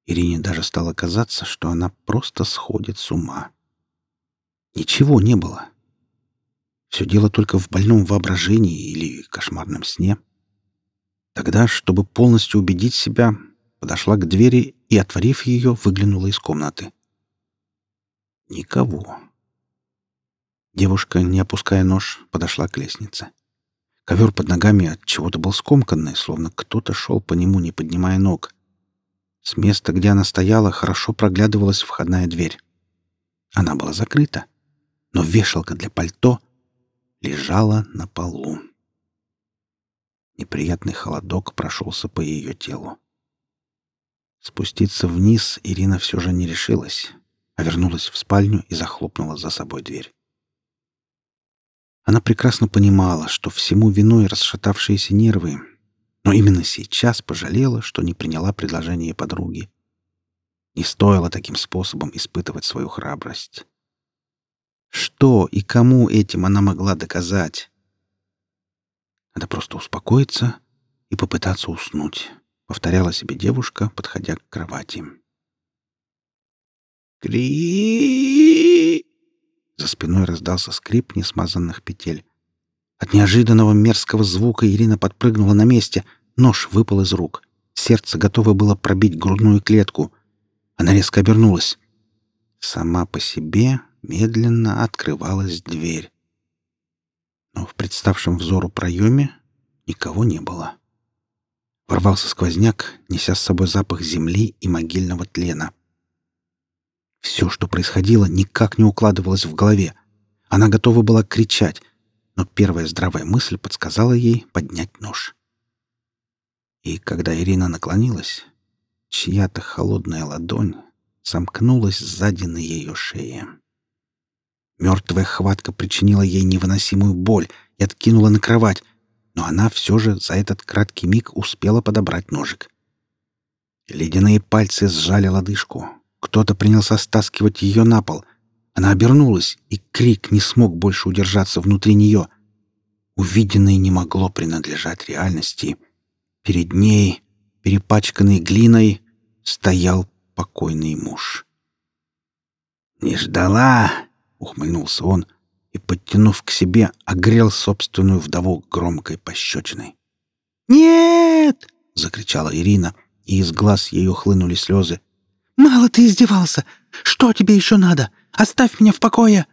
Ирине даже стало казаться, что она просто сходит с ума. Ничего не было. Все дело только в больном воображении или кошмарном сне. Тогда, чтобы полностью убедить себя, подошла к двери и, отворив ее, выглянула из комнаты. Никого. Девушка, не опуская нож, подошла к лестнице. Ковер под ногами от чего-то был скомканный, словно кто-то шел по нему, не поднимая ног. С места, где она стояла, хорошо проглядывалась входная дверь. Она была закрыта, но вешалка для пальто лежала на полу. Неприятный холодок прошелся по ее телу. Спуститься вниз Ирина все же не решилась, а вернулась в спальню и захлопнула за собой дверь. Она прекрасно понимала, что всему виной расшатавшиеся нервы, но именно сейчас пожалела, что не приняла предложение подруги. Не стоило таким способом испытывать свою храбрость. Что и кому этим она могла доказать? Надо просто успокоиться и попытаться уснуть, повторяла себе девушка, подходя к кровати. Кри! За спиной раздался скрип несмазанных петель. От неожиданного мерзкого звука Ирина подпрыгнула на месте. Нож выпал из рук. Сердце готово было пробить грудную клетку. Она резко обернулась. Сама по себе медленно открывалась дверь. Но в представшем взору проеме никого не было. Ворвался сквозняк, неся с собой запах земли и могильного тлена. Все, что происходило, никак не укладывалось в голове. Она готова была кричать, но первая здравая мысль подсказала ей поднять нож. И когда Ирина наклонилась, чья-то холодная ладонь сомкнулась сзади на ее шее. Мертвая хватка причинила ей невыносимую боль и откинула на кровать, но она все же за этот краткий миг успела подобрать ножик. Ледяные пальцы сжали лодыжку, кто-то принялся стаскивать ее на пол. Она обернулась, и крик не смог больше удержаться внутри нее. Увиденное не могло принадлежать реальности. Перед ней, перепачканный глиной, стоял покойный муж. «Не ждала!» — ухмыльнулся он и, подтянув к себе, огрел собственную вдову громкой пощечиной. «Нет!» — закричала Ирина, и из глаз ее хлынули слезы. «Мало ты издевался! Что тебе еще надо? Оставь меня в покое!»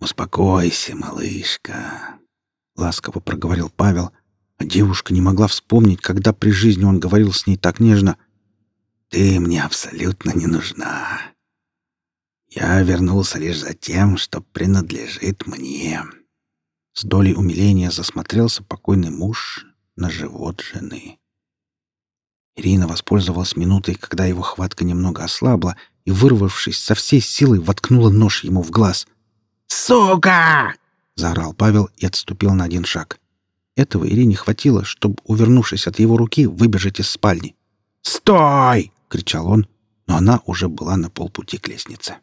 «Успокойся, малышка!» — ласково проговорил Павел, а девушка не могла вспомнить, когда при жизни он говорил с ней так нежно. «Ты мне абсолютно не нужна. Я вернулся лишь за тем, что принадлежит мне». С долей умиления засмотрелся покойный муж на живот жены. Ирина воспользовалась минутой, когда его хватка немного ослабла, и, вырвавшись со всей силой, воткнула нож ему в глаз. «Сука!» — заорал Павел и отступил на один шаг. Этого Ирине хватило, чтобы, увернувшись от его руки, выбежать из спальни. «Стой!» — кричал он, но она уже была на полпути к лестнице.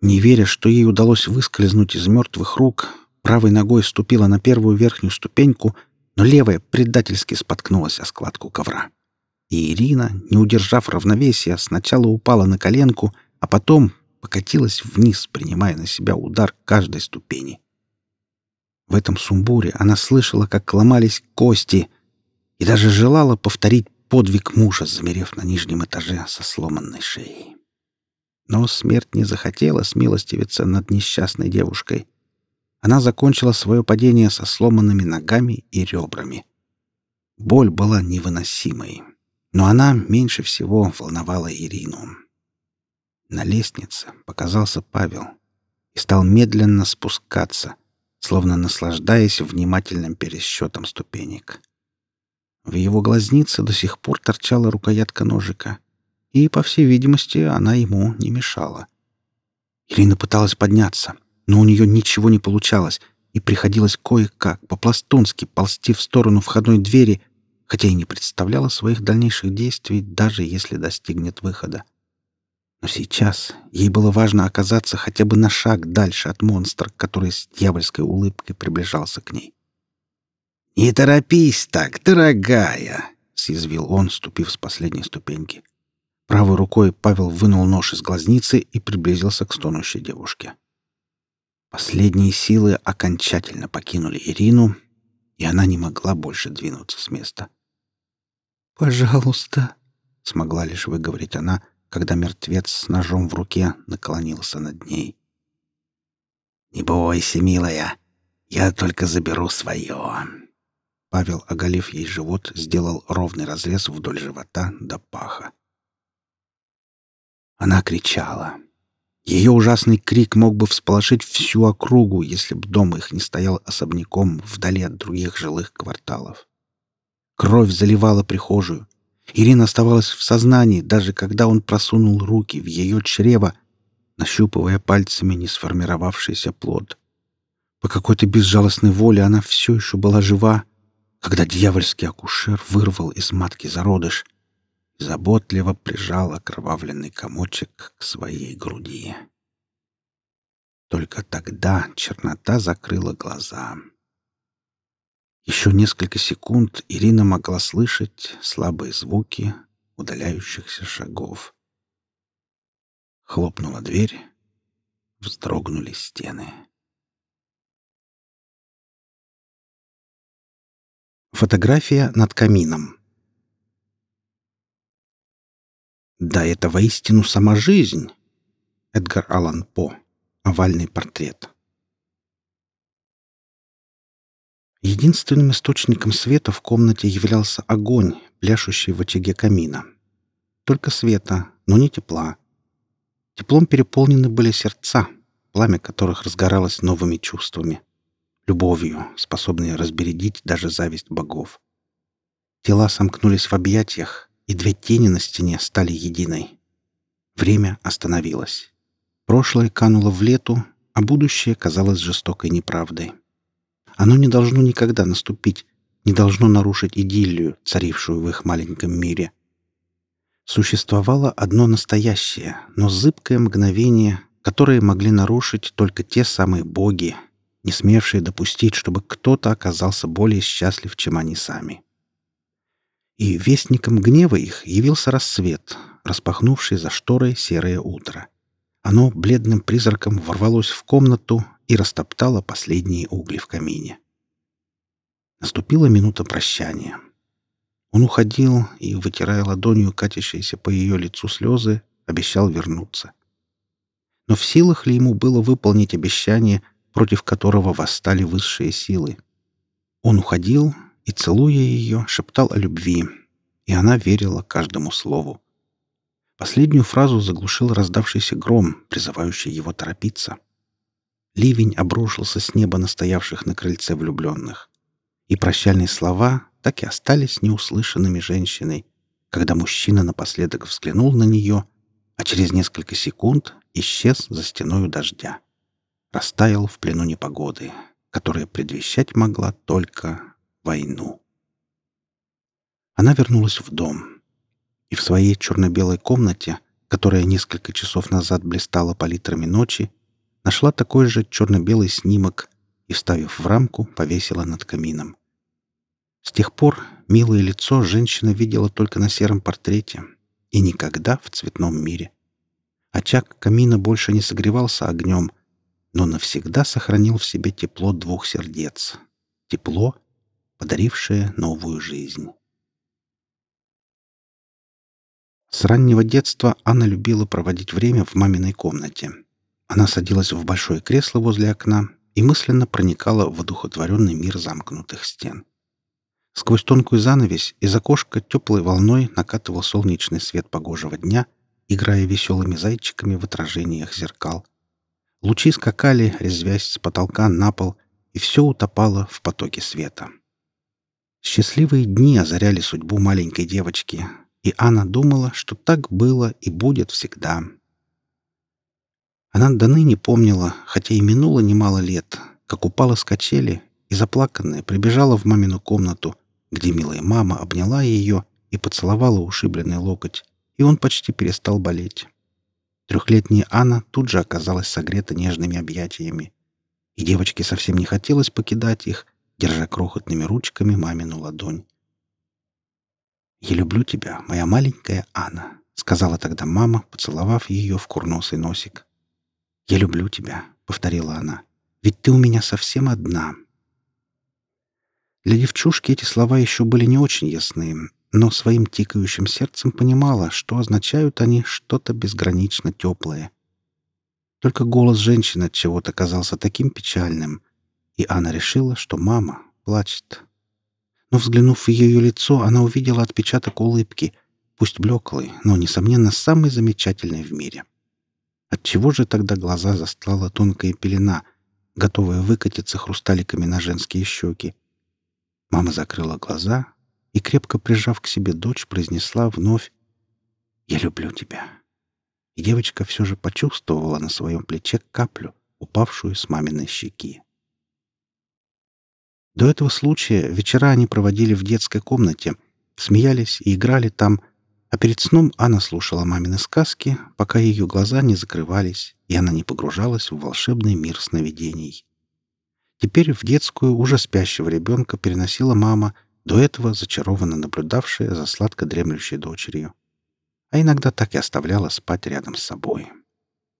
Не веря, что ей удалось выскользнуть из мертвых рук, правой ногой ступила на первую верхнюю ступеньку — но левая предательски споткнулась о складку ковра. И Ирина, не удержав равновесия, сначала упала на коленку, а потом покатилась вниз, принимая на себя удар каждой ступени. В этом сумбуре она слышала, как ломались кости, и даже желала повторить подвиг мужа, замерев на нижнем этаже со сломанной шеей. Но смерть не захотела смилостивиться над несчастной девушкой. Она закончила свое падение со сломанными ногами и ребрами. Боль была невыносимой, но она меньше всего волновала Ирину. На лестнице показался Павел и стал медленно спускаться, словно наслаждаясь внимательным пересчетом ступенек. В его глазнице до сих пор торчала рукоятка ножика, и, по всей видимости, она ему не мешала. Ирина пыталась подняться, но у нее ничего не получалось, и приходилось кое-как по-пластунски ползти в сторону входной двери, хотя и не представляла своих дальнейших действий, даже если достигнет выхода. Но сейчас ей было важно оказаться хотя бы на шаг дальше от монстра, который с дьявольской улыбкой приближался к ней. «Не торопись так, дорогая!» — съязвил он, ступив с последней ступеньки. Правой рукой Павел вынул нож из глазницы и приблизился к стонущей девушке. Последние силы окончательно покинули Ирину, и она не могла больше двинуться с места. «Пожалуйста», — смогла лишь выговорить она, когда мертвец с ножом в руке наклонился над ней. «Не бойся, милая, я только заберу свое». Павел, оголив ей живот, сделал ровный разрез вдоль живота до паха. Она кричала. Ее ужасный крик мог бы всполошить всю округу, если бы дом их не стоял особняком вдали от других жилых кварталов. Кровь заливала прихожую. Ирина оставалась в сознании, даже когда он просунул руки в ее чрево, нащупывая пальцами не сформировавшийся плод. По какой-то безжалостной воле она все еще была жива, когда дьявольский акушер вырвал из матки зародыш заботливо прижал окровавленный комочек к своей груди. Только тогда чернота закрыла глаза. Еще несколько секунд Ирина могла слышать слабые звуки удаляющихся шагов. Хлопнула дверь, вздрогнули стены. Фотография над камином. Да, это воистину сама жизнь. Эдгар Аллан По. Овальный портрет. Единственным источником света в комнате являлся огонь, пляшущий в очаге камина. Только света, но не тепла. Теплом переполнены были сердца, пламя которых разгоралось новыми чувствами. Любовью, способной разбередить даже зависть богов. Тела сомкнулись в объятиях, и две тени на стене стали единой. Время остановилось. Прошлое кануло в лету, а будущее казалось жестокой неправдой. Оно не должно никогда наступить, не должно нарушить идиллию, царившую в их маленьком мире. Существовало одно настоящее, но зыбкое мгновение, которое могли нарушить только те самые боги, не смевшие допустить, чтобы кто-то оказался более счастлив, чем они сами. И вестником гнева их явился рассвет, распахнувший за шторой серое утро. Оно бледным призраком ворвалось в комнату и растоптала последние угли в камине. Наступила минута прощания. Он уходил и, вытирая ладонью катящиеся по ее лицу слезы, обещал вернуться. Но в силах ли ему было выполнить обещание, против которого восстали высшие силы? Он уходил и, целуя ее, шептал о любви, и она верила каждому слову. Последнюю фразу заглушил раздавшийся гром, призывающий его торопиться. Ливень обрушился с неба на стоявших на крыльце влюбленных. И прощальные слова так и остались неуслышанными женщиной, когда мужчина напоследок взглянул на нее, а через несколько секунд исчез за стеною дождя. Растаял в плену непогоды, которая предвещать могла только войну. Она вернулась в дом. И в своей черно-белой комнате, которая несколько часов назад блистала палитрами ночи, Нашла такой же черно-белый снимок и, вставив в рамку, повесила над камином. С тех пор милое лицо женщина видела только на сером портрете и никогда в цветном мире. Очаг камина больше не согревался огнем, но навсегда сохранил в себе тепло двух сердец. Тепло, подарившее новую жизнь. С раннего детства Анна любила проводить время в маминой комнате. Она садилась в большое кресло возле окна и мысленно проникала в одухотворенный мир замкнутых стен. Сквозь тонкую занавесь из окошка теплой волной накатывал солнечный свет погожего дня, играя веселыми зайчиками в отражениях зеркал. Лучи скакали, резвясь с потолка на пол, и все утопало в потоке света. Счастливые дни озаряли судьбу маленькой девочки, и Анна думала, что так было и будет всегда — она до ныне помнила, хотя и минуло немало лет, как упала с качели и, заплаканная, прибежала в мамину комнату, где милая мама обняла ее и поцеловала ушибленный локоть, и он почти перестал болеть. Трехлетняя Анна тут же оказалась согрета нежными объятиями, и девочке совсем не хотелось покидать их, держа крохотными ручками мамину ладонь. «Я люблю тебя, моя маленькая Анна», — сказала тогда мама, поцеловав ее в курносый носик. «Я люблю тебя», — повторила она, — «ведь ты у меня совсем одна». Для девчушки эти слова еще были не очень ясны, но своим тикающим сердцем понимала, что означают они что-то безгранично теплое. Только голос женщины от чего-то казался таким печальным, и Анна решила, что мама плачет но, взглянув в ее лицо, она увидела отпечаток улыбки, пусть блеклый, но, несомненно, самый замечательный в мире. Отчего же тогда глаза застлала тонкая пелена, готовая выкатиться хрусталиками на женские щеки? Мама закрыла глаза и, крепко прижав к себе дочь, произнесла вновь «Я люблю тебя». И девочка все же почувствовала на своем плече каплю, упавшую с маминой щеки. До этого случая вечера они проводили в детской комнате, смеялись и играли там, а перед сном Анна слушала мамины сказки, пока ее глаза не закрывались, и она не погружалась в волшебный мир сновидений. Теперь в детскую уже спящего ребенка переносила мама, до этого зачарованно наблюдавшая за сладко дремлющей дочерью. А иногда так и оставляла спать рядом с собой.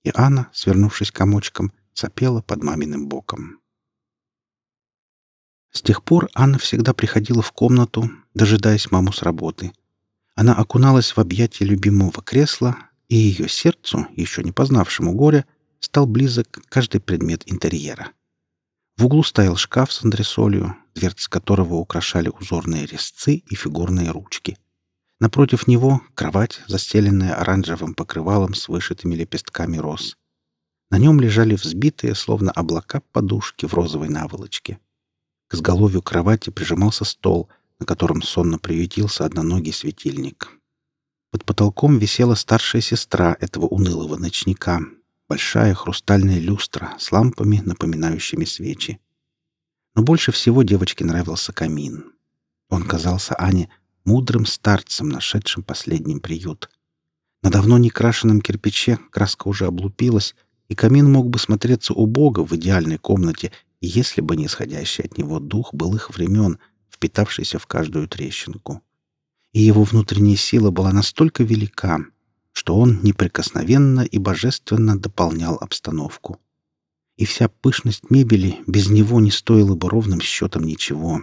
И Анна, свернувшись комочком, сопела под маминым боком. С тех пор Анна всегда приходила в комнату, дожидаясь маму с работы. Она окуналась в объятия любимого кресла, и ее сердцу, еще не познавшему горя, стал близок каждый предмет интерьера. В углу стоял шкаф с андресолью, дверцы которого украшали узорные резцы и фигурные ручки. Напротив него кровать, застеленная оранжевым покрывалом с вышитыми лепестками роз. На нем лежали взбитые, словно облака, подушки в розовой наволочке. К изголовью кровати прижимался стол, на котором сонно приютился одноногий светильник. Под потолком висела старшая сестра этого унылого ночника, большая хрустальная люстра с лампами, напоминающими свечи. Но больше всего девочке нравился камин. Он казался Ане мудрым старцем, нашедшим последний приют. На давно не крашенном кирпиче краска уже облупилась, и камин мог бы смотреться убого в идеальной комнате если бы не исходящий от него дух былых времен, впитавшийся в каждую трещинку. И его внутренняя сила была настолько велика, что он неприкосновенно и божественно дополнял обстановку. И вся пышность мебели без него не стоила бы ровным счетом ничего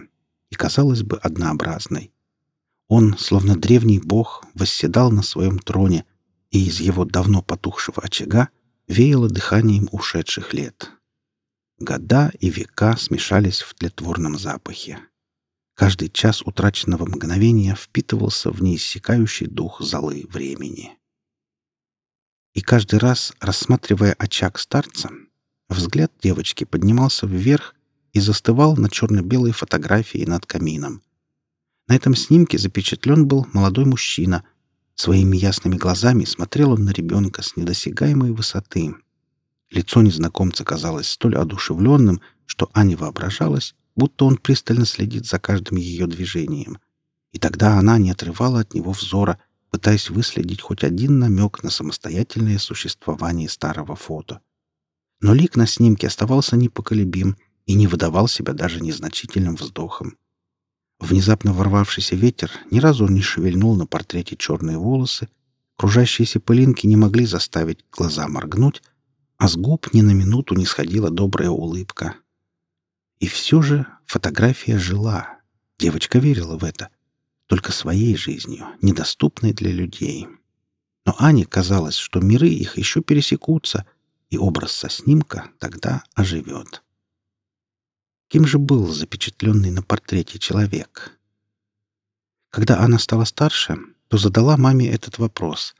и казалась бы однообразной. Он, словно древний бог, восседал на своем троне, и из его давно потухшего очага веяло дыханием ушедших лет. Года и века смешались в тлетворном запахе. Каждый час утраченного мгновения впитывался в неиссякающий дух золы времени. И каждый раз, рассматривая очаг старца, взгляд девочки поднимался вверх и застывал на черно-белой фотографии над камином. На этом снимке запечатлен был молодой мужчина. Своими ясными глазами смотрел он на ребенка с недосягаемой высоты — Лицо незнакомца казалось столь одушевленным, что Ане воображалась, будто он пристально следит за каждым ее движением. И тогда она не отрывала от него взора, пытаясь выследить хоть один намек на самостоятельное существование старого фото. Но лик на снимке оставался непоколебим и не выдавал себя даже незначительным вздохом. Внезапно ворвавшийся ветер ни разу не шевельнул на портрете черные волосы, кружащиеся пылинки не могли заставить глаза моргнуть, а с губ ни на минуту не сходила добрая улыбка. И все же фотография жила. Девочка верила в это. Только своей жизнью, недоступной для людей. Но Ане казалось, что миры их еще пересекутся, и образ со снимка тогда оживет. Кем же был запечатленный на портрете человек? Когда она стала старше, то задала маме этот вопрос,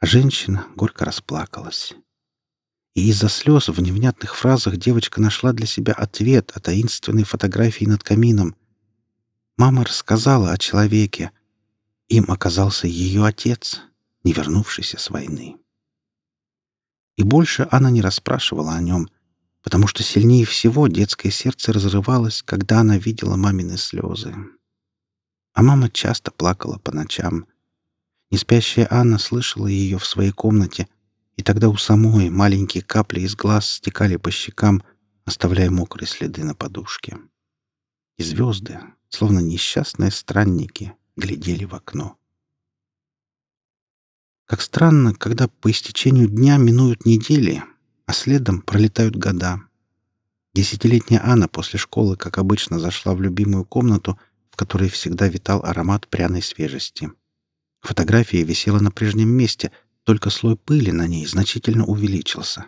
а женщина горько расплакалась. И из-за слез в невнятных фразах девочка нашла для себя ответ о таинственной фотографии над камином. Мама рассказала о человеке. Им оказался ее отец, не вернувшийся с войны. И больше она не расспрашивала о нем, потому что сильнее всего детское сердце разрывалось, когда она видела мамины слезы. а мама часто плакала по ночам. Неспящая Анна слышала ее в своей комнате, и тогда у самой маленькие капли из глаз стекали по щекам, оставляя мокрые следы на подушке. И звезды, словно несчастные странники, глядели в окно. Как странно, когда по истечению дня минуют недели, а следом пролетают года. Десятилетняя Анна после школы, как обычно, зашла в любимую комнату, в которой всегда витал аромат пряной свежести. Фотография висела на прежнем месте, только слой пыли на ней значительно увеличился.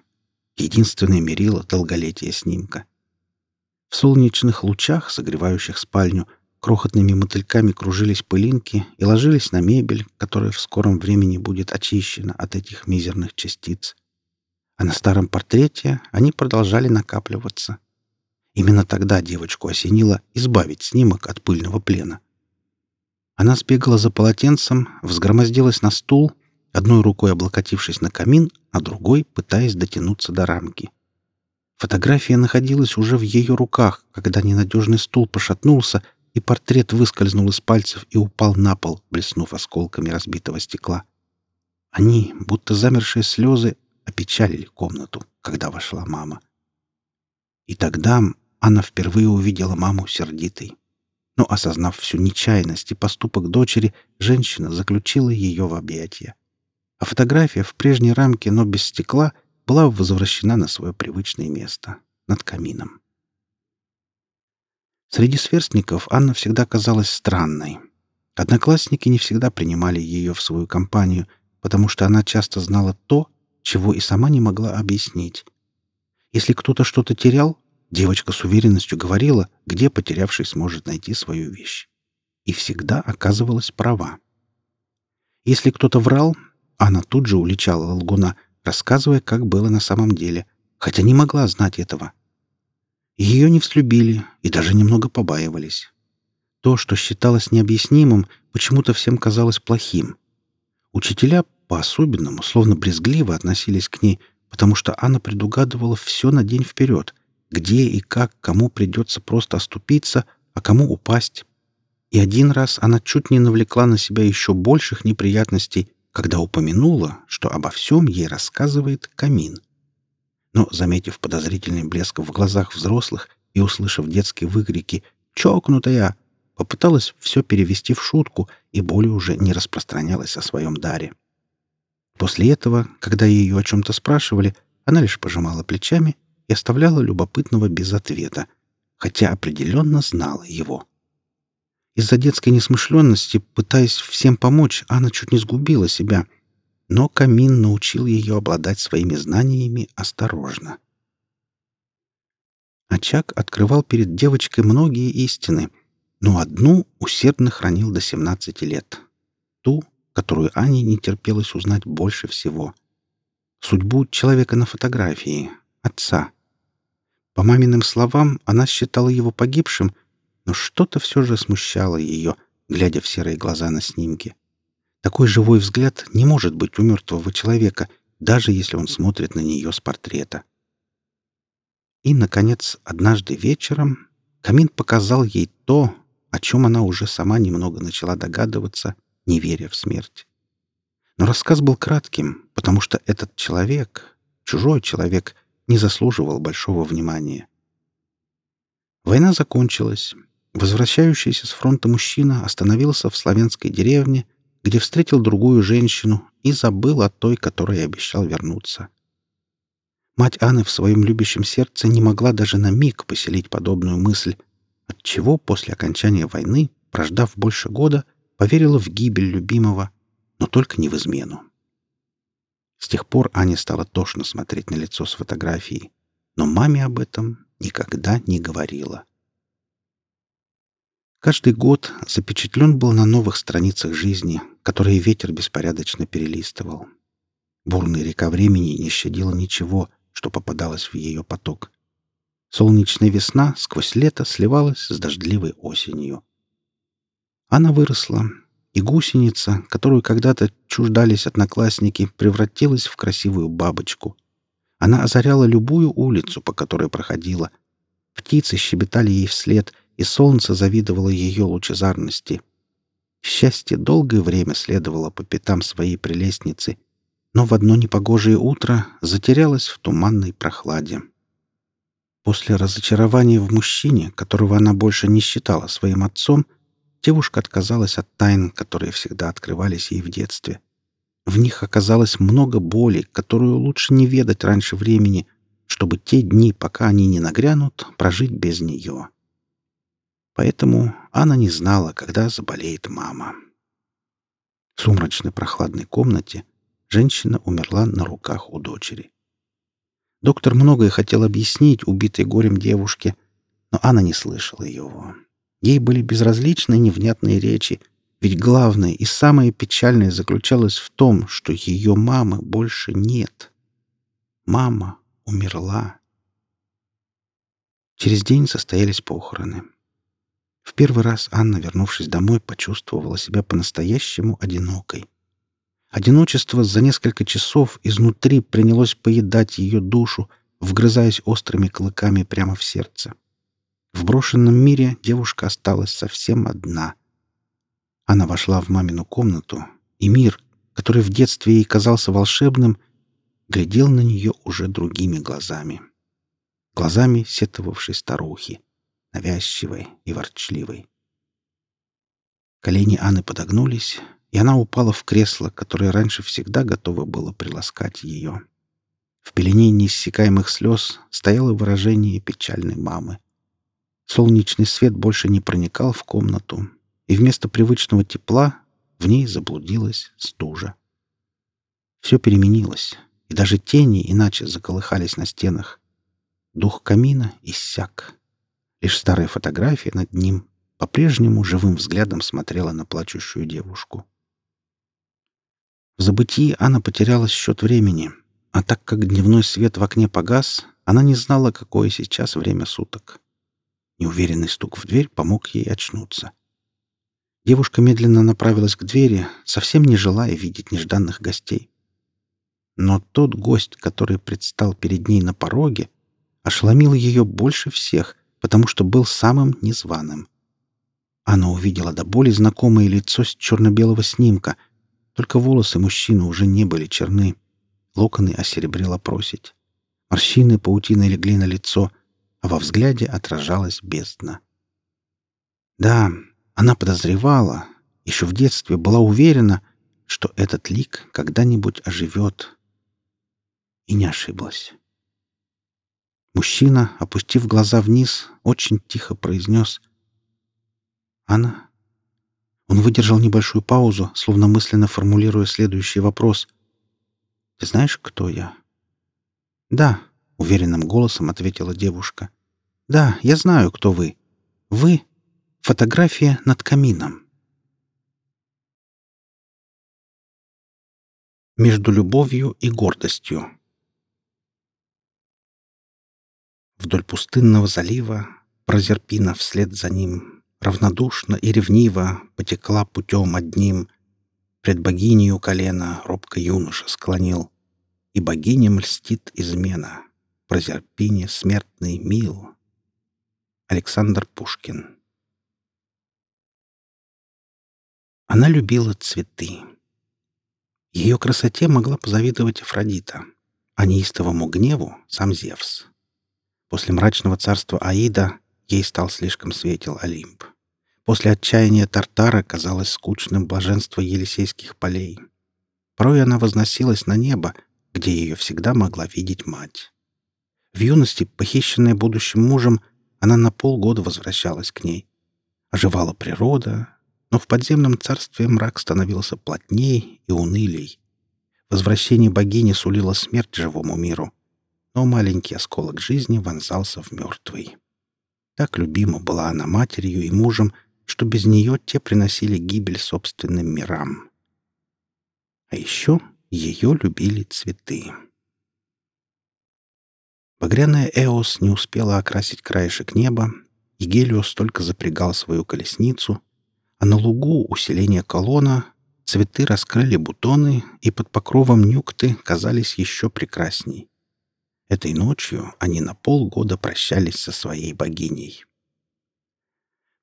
Единственное мерило долголетия снимка. В солнечных лучах, согревающих спальню, крохотными мотыльками кружились пылинки и ложились на мебель, которая в скором времени будет очищена от этих мизерных частиц. А на старом портрете они продолжали накапливаться. Именно тогда девочку осенило избавить снимок от пыльного плена. Она сбегала за полотенцем, взгромоздилась на стул, одной рукой облокотившись на камин, а другой пытаясь дотянуться до рамки. Фотография находилась уже в ее руках, когда ненадежный стул пошатнулся, и портрет выскользнул из пальцев и упал на пол, блеснув осколками разбитого стекла. Они, будто замершие слезы, опечалили комнату, когда вошла мама. И тогда она впервые увидела маму сердитой. Но, осознав всю нечаянность и поступок дочери, женщина заключила ее в объятия. А фотография в прежней рамке, но без стекла, была возвращена на свое привычное место — над камином. Среди сверстников Анна всегда казалась странной. Одноклассники не всегда принимали ее в свою компанию, потому что она часто знала то, чего и сама не могла объяснить. Если кто-то что-то терял, девочка с уверенностью говорила, где потерявший сможет найти свою вещь. И всегда оказывалась права. Если кто-то врал, она тут же уличала лгуна, рассказывая, как было на самом деле, хотя не могла знать этого. Ее не взлюбили и даже немного побаивались. То, что считалось необъяснимым, почему-то всем казалось плохим. Учителя по-особенному, словно брезгливо относились к ней, потому что она предугадывала все на день вперед, где и как кому придется просто оступиться, а кому упасть. И один раз она чуть не навлекла на себя еще больших неприятностей, когда упомянула, что обо всем ей рассказывает камин но, заметив подозрительный блеск в глазах взрослых и услышав детские выкрики «Чокнутая!», попыталась все перевести в шутку и более уже не распространялась о своем даре. После этого, когда ее о чем-то спрашивали, она лишь пожимала плечами и оставляла любопытного без ответа, хотя определенно знала его. Из-за детской несмышленности, пытаясь всем помочь, Анна чуть не сгубила себя — но камин научил ее обладать своими знаниями осторожно. Очаг открывал перед девочкой многие истины, но одну усердно хранил до 17 лет. Ту, которую Ане не терпелось узнать больше всего. Судьбу человека на фотографии, отца. По маминым словам, она считала его погибшим, но что-то все же смущало ее, глядя в серые глаза на снимке. Такой живой взгляд не может быть у мертвого человека, даже если он смотрит на нее с портрета. И, наконец, однажды вечером камин показал ей то, о чем она уже сама немного начала догадываться, не веря в смерть. Но рассказ был кратким, потому что этот человек, чужой человек, не заслуживал большого внимания. Война закончилась. Возвращающийся с фронта мужчина остановился в славянской деревне, где встретил другую женщину и забыл о той, которой обещал вернуться. Мать Анны в своем любящем сердце не могла даже на миг поселить подобную мысль, отчего после окончания войны, прождав больше года, поверила в гибель любимого, но только не в измену. С тех пор Ане стало тошно смотреть на лицо с фотографией, но маме об этом никогда не говорила. Каждый год запечатлен был на новых страницах жизни, которые ветер беспорядочно перелистывал. Бурная река времени не щадила ничего, что попадалось в ее поток. Солнечная весна сквозь лето сливалась с дождливой осенью. Она выросла, и гусеница, которую когда-то чуждались одноклассники, превратилась в красивую бабочку. Она озаряла любую улицу, по которой проходила. Птицы щебетали ей вслед — и солнце завидовало ее лучезарности. Счастье долгое время следовало по пятам своей прелестницы, но в одно непогожее утро затерялось в туманной прохладе. После разочарования в мужчине, которого она больше не считала своим отцом, девушка отказалась от тайн, которые всегда открывались ей в детстве. В них оказалось много боли, которую лучше не ведать раньше времени, чтобы те дни, пока они не нагрянут, прожить без нее. Поэтому Анна не знала, когда заболеет мама. В сумрачной прохладной комнате женщина умерла на руках у дочери. Доктор многое хотел объяснить убитой горем девушке, но Анна не слышала его. Ей были безразличны невнятные речи, ведь главное и самое печальное заключалось в том, что ее мамы больше нет. Мама умерла. Через день состоялись похороны. В первый раз Анна, вернувшись домой, почувствовала себя по-настоящему одинокой. Одиночество за несколько часов изнутри принялось поедать ее душу, вгрызаясь острыми клыками прямо в сердце. В брошенном мире девушка осталась совсем одна. Она вошла в мамину комнату, и мир, который в детстве ей казался волшебным, глядел на нее уже другими глазами. Глазами сетовавшей старухи навязчивой и ворчливой. Колени Анны подогнулись, и она упала в кресло, которое раньше всегда готово было приласкать ее. В пелене неиссякаемых слез стояло выражение печальной мамы. Солнечный свет больше не проникал в комнату, и вместо привычного тепла в ней заблудилась стужа. Все переменилось, и даже тени иначе заколыхались на стенах. Дух камина иссяк. Лишь старая фотография над ним по-прежнему живым взглядом смотрела на плачущую девушку. В забытии Анна потеряла счет времени, а так как дневной свет в окне погас, она не знала, какое сейчас время суток. Неуверенный стук в дверь помог ей очнуться. Девушка медленно направилась к двери, совсем не желая видеть нежданных гостей. Но тот гость, который предстал перед ней на пороге, ошеломил ее больше всех, потому что был самым незваным. Она увидела до боли знакомое лицо с черно-белого снимка, только волосы мужчины уже не были черны. Локоны осеребрила просить. Морщины паутиной легли на лицо, а во взгляде отражалась бездна. Да, она подозревала, еще в детстве была уверена, что этот лик когда-нибудь оживет. И не ошиблась. Мужчина, опустив глаза вниз, очень тихо произнес «Анна?» Он выдержал небольшую паузу, словно мысленно формулируя следующий вопрос. «Ты знаешь, кто я?» «Да», — уверенным голосом ответила девушка. «Да, я знаю, кто вы. Вы — фотография над камином». Между любовью и гордостью Вдоль пустынного залива Прозерпина вслед за ним Равнодушно и ревниво Потекла путем одним. Пред богинею колено Робко юноша склонил, И богиням льстит измена. Прозерпине смертный мил. Александр Пушкин Она любила цветы. Ее красоте могла позавидовать Афродита, а неистовому гневу — сам Зевс. После мрачного царства Аида ей стал слишком светел Олимп. После отчаяния Тартара казалось скучным блаженство Елисейских полей. Порой она возносилась на небо, где ее всегда могла видеть мать. В юности, похищенная будущим мужем, она на полгода возвращалась к ней. Оживала природа, но в подземном царстве мрак становился плотней и унылей. Возвращение богини сулило смерть живому миру — но маленький осколок жизни вонзался в мертвый. Так любима была она матерью и мужем, что без нее те приносили гибель собственным мирам. А еще ее любили цветы. Багряная Эос не успела окрасить краешек неба, и Гелиос только запрягал свою колесницу, а на лугу усиления колонна цветы раскрыли бутоны и под покровом нюкты казались еще прекрасней. Этой ночью они на полгода прощались со своей богиней.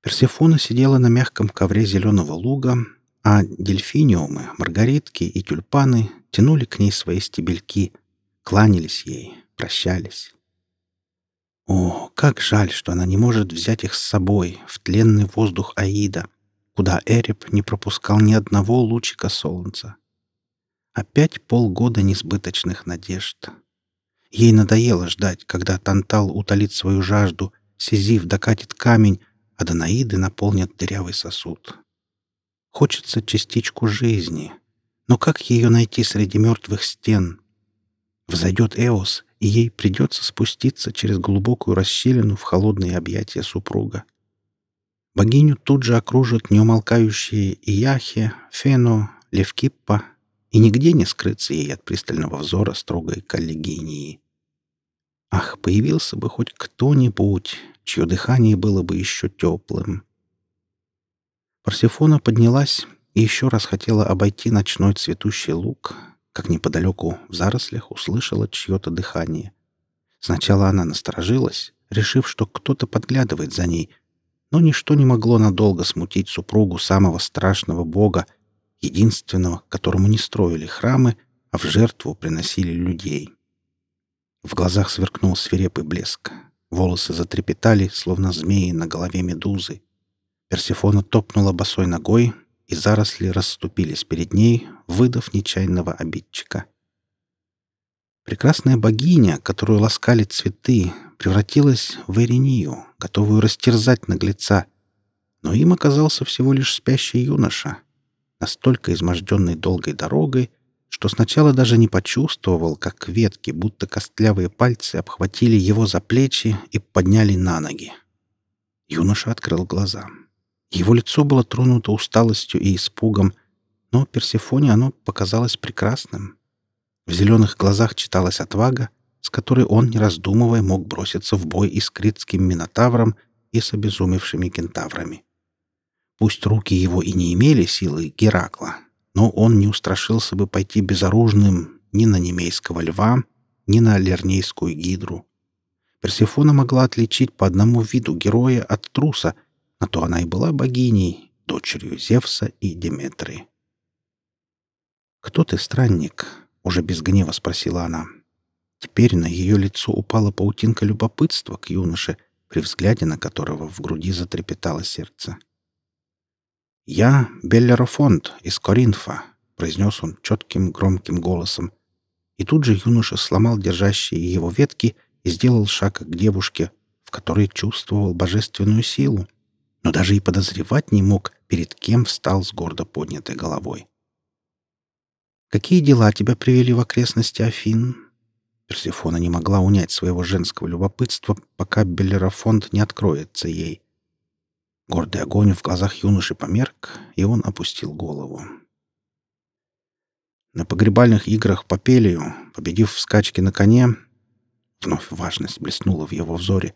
Персефона сидела на мягком ковре зеленого луга, а дельфиниумы, маргаритки и тюльпаны тянули к ней свои стебельки, кланялись ей, прощались. О, как жаль, что она не может взять их с собой в тленный воздух Аида, куда Эреб не пропускал ни одного лучика солнца. Опять полгода несбыточных надежд. Ей надоело ждать, когда Тантал утолит свою жажду, Сизиф докатит камень, а Данаиды наполнят дырявый сосуд. Хочется частичку жизни. Но как ее найти среди мертвых стен? Взойдет Эос, и ей придется спуститься через глубокую расщелину в холодные объятия супруга. Богиню тут же окружат неумолкающие Ияхе, Фено, Левкиппа, и нигде не скрыться ей от пристального взора строгой коллегинии. Ах, появился бы хоть кто-нибудь, чье дыхание было бы еще теплым. Парсифона поднялась и еще раз хотела обойти ночной цветущий луг, как неподалеку в зарослях услышала чье-то дыхание. Сначала она насторожилась, решив, что кто-то подглядывает за ней, но ничто не могло надолго смутить супругу самого страшного бога, единственного, которому не строили храмы, а в жертву приносили людей. В глазах сверкнул свирепый блеск. Волосы затрепетали, словно змеи на голове медузы. Персифона топнула босой ногой, и заросли расступились перед ней, выдав нечаянного обидчика. Прекрасная богиня, которую ласкали цветы, превратилась в Эринию, готовую растерзать наглеца. Но им оказался всего лишь спящий юноша, настолько изможденный долгой дорогой, что сначала даже не почувствовал, как ветки, будто костлявые пальцы, обхватили его за плечи и подняли на ноги. Юноша открыл глаза. Его лицо было тронуто усталостью и испугом, но Персефоне оно показалось прекрасным. В зеленых глазах читалась отвага, с которой он, не раздумывая, мог броситься в бой и с критским минотавром, и с обезумевшими кентаврами. Пусть руки его и не имели силы Геракла, но он не устрашился бы пойти безоружным ни на немейского льва, ни на лернейскую гидру. Персефона могла отличить по одному виду героя от труса, на то она и была богиней, дочерью Зевса и Деметры. «Кто ты, странник?» — уже без гнева спросила она. Теперь на ее лицо упала паутинка любопытства к юноше, при взгляде на которого в груди затрепетало сердце. «Я Беллерофонд из Коринфа», — произнес он четким громким голосом. И тут же юноша сломал держащие его ветки и сделал шаг к девушке, в которой чувствовал божественную силу, но даже и подозревать не мог, перед кем встал с гордо поднятой головой. «Какие дела тебя привели в окрестности Афин?» Персифона не могла унять своего женского любопытства, пока Беллерофонд не откроется ей. Гордый огонь в глазах юноши померк, и он опустил голову. На погребальных играх по Пелию, победив в скачке на коне, вновь важность блеснула в его взоре.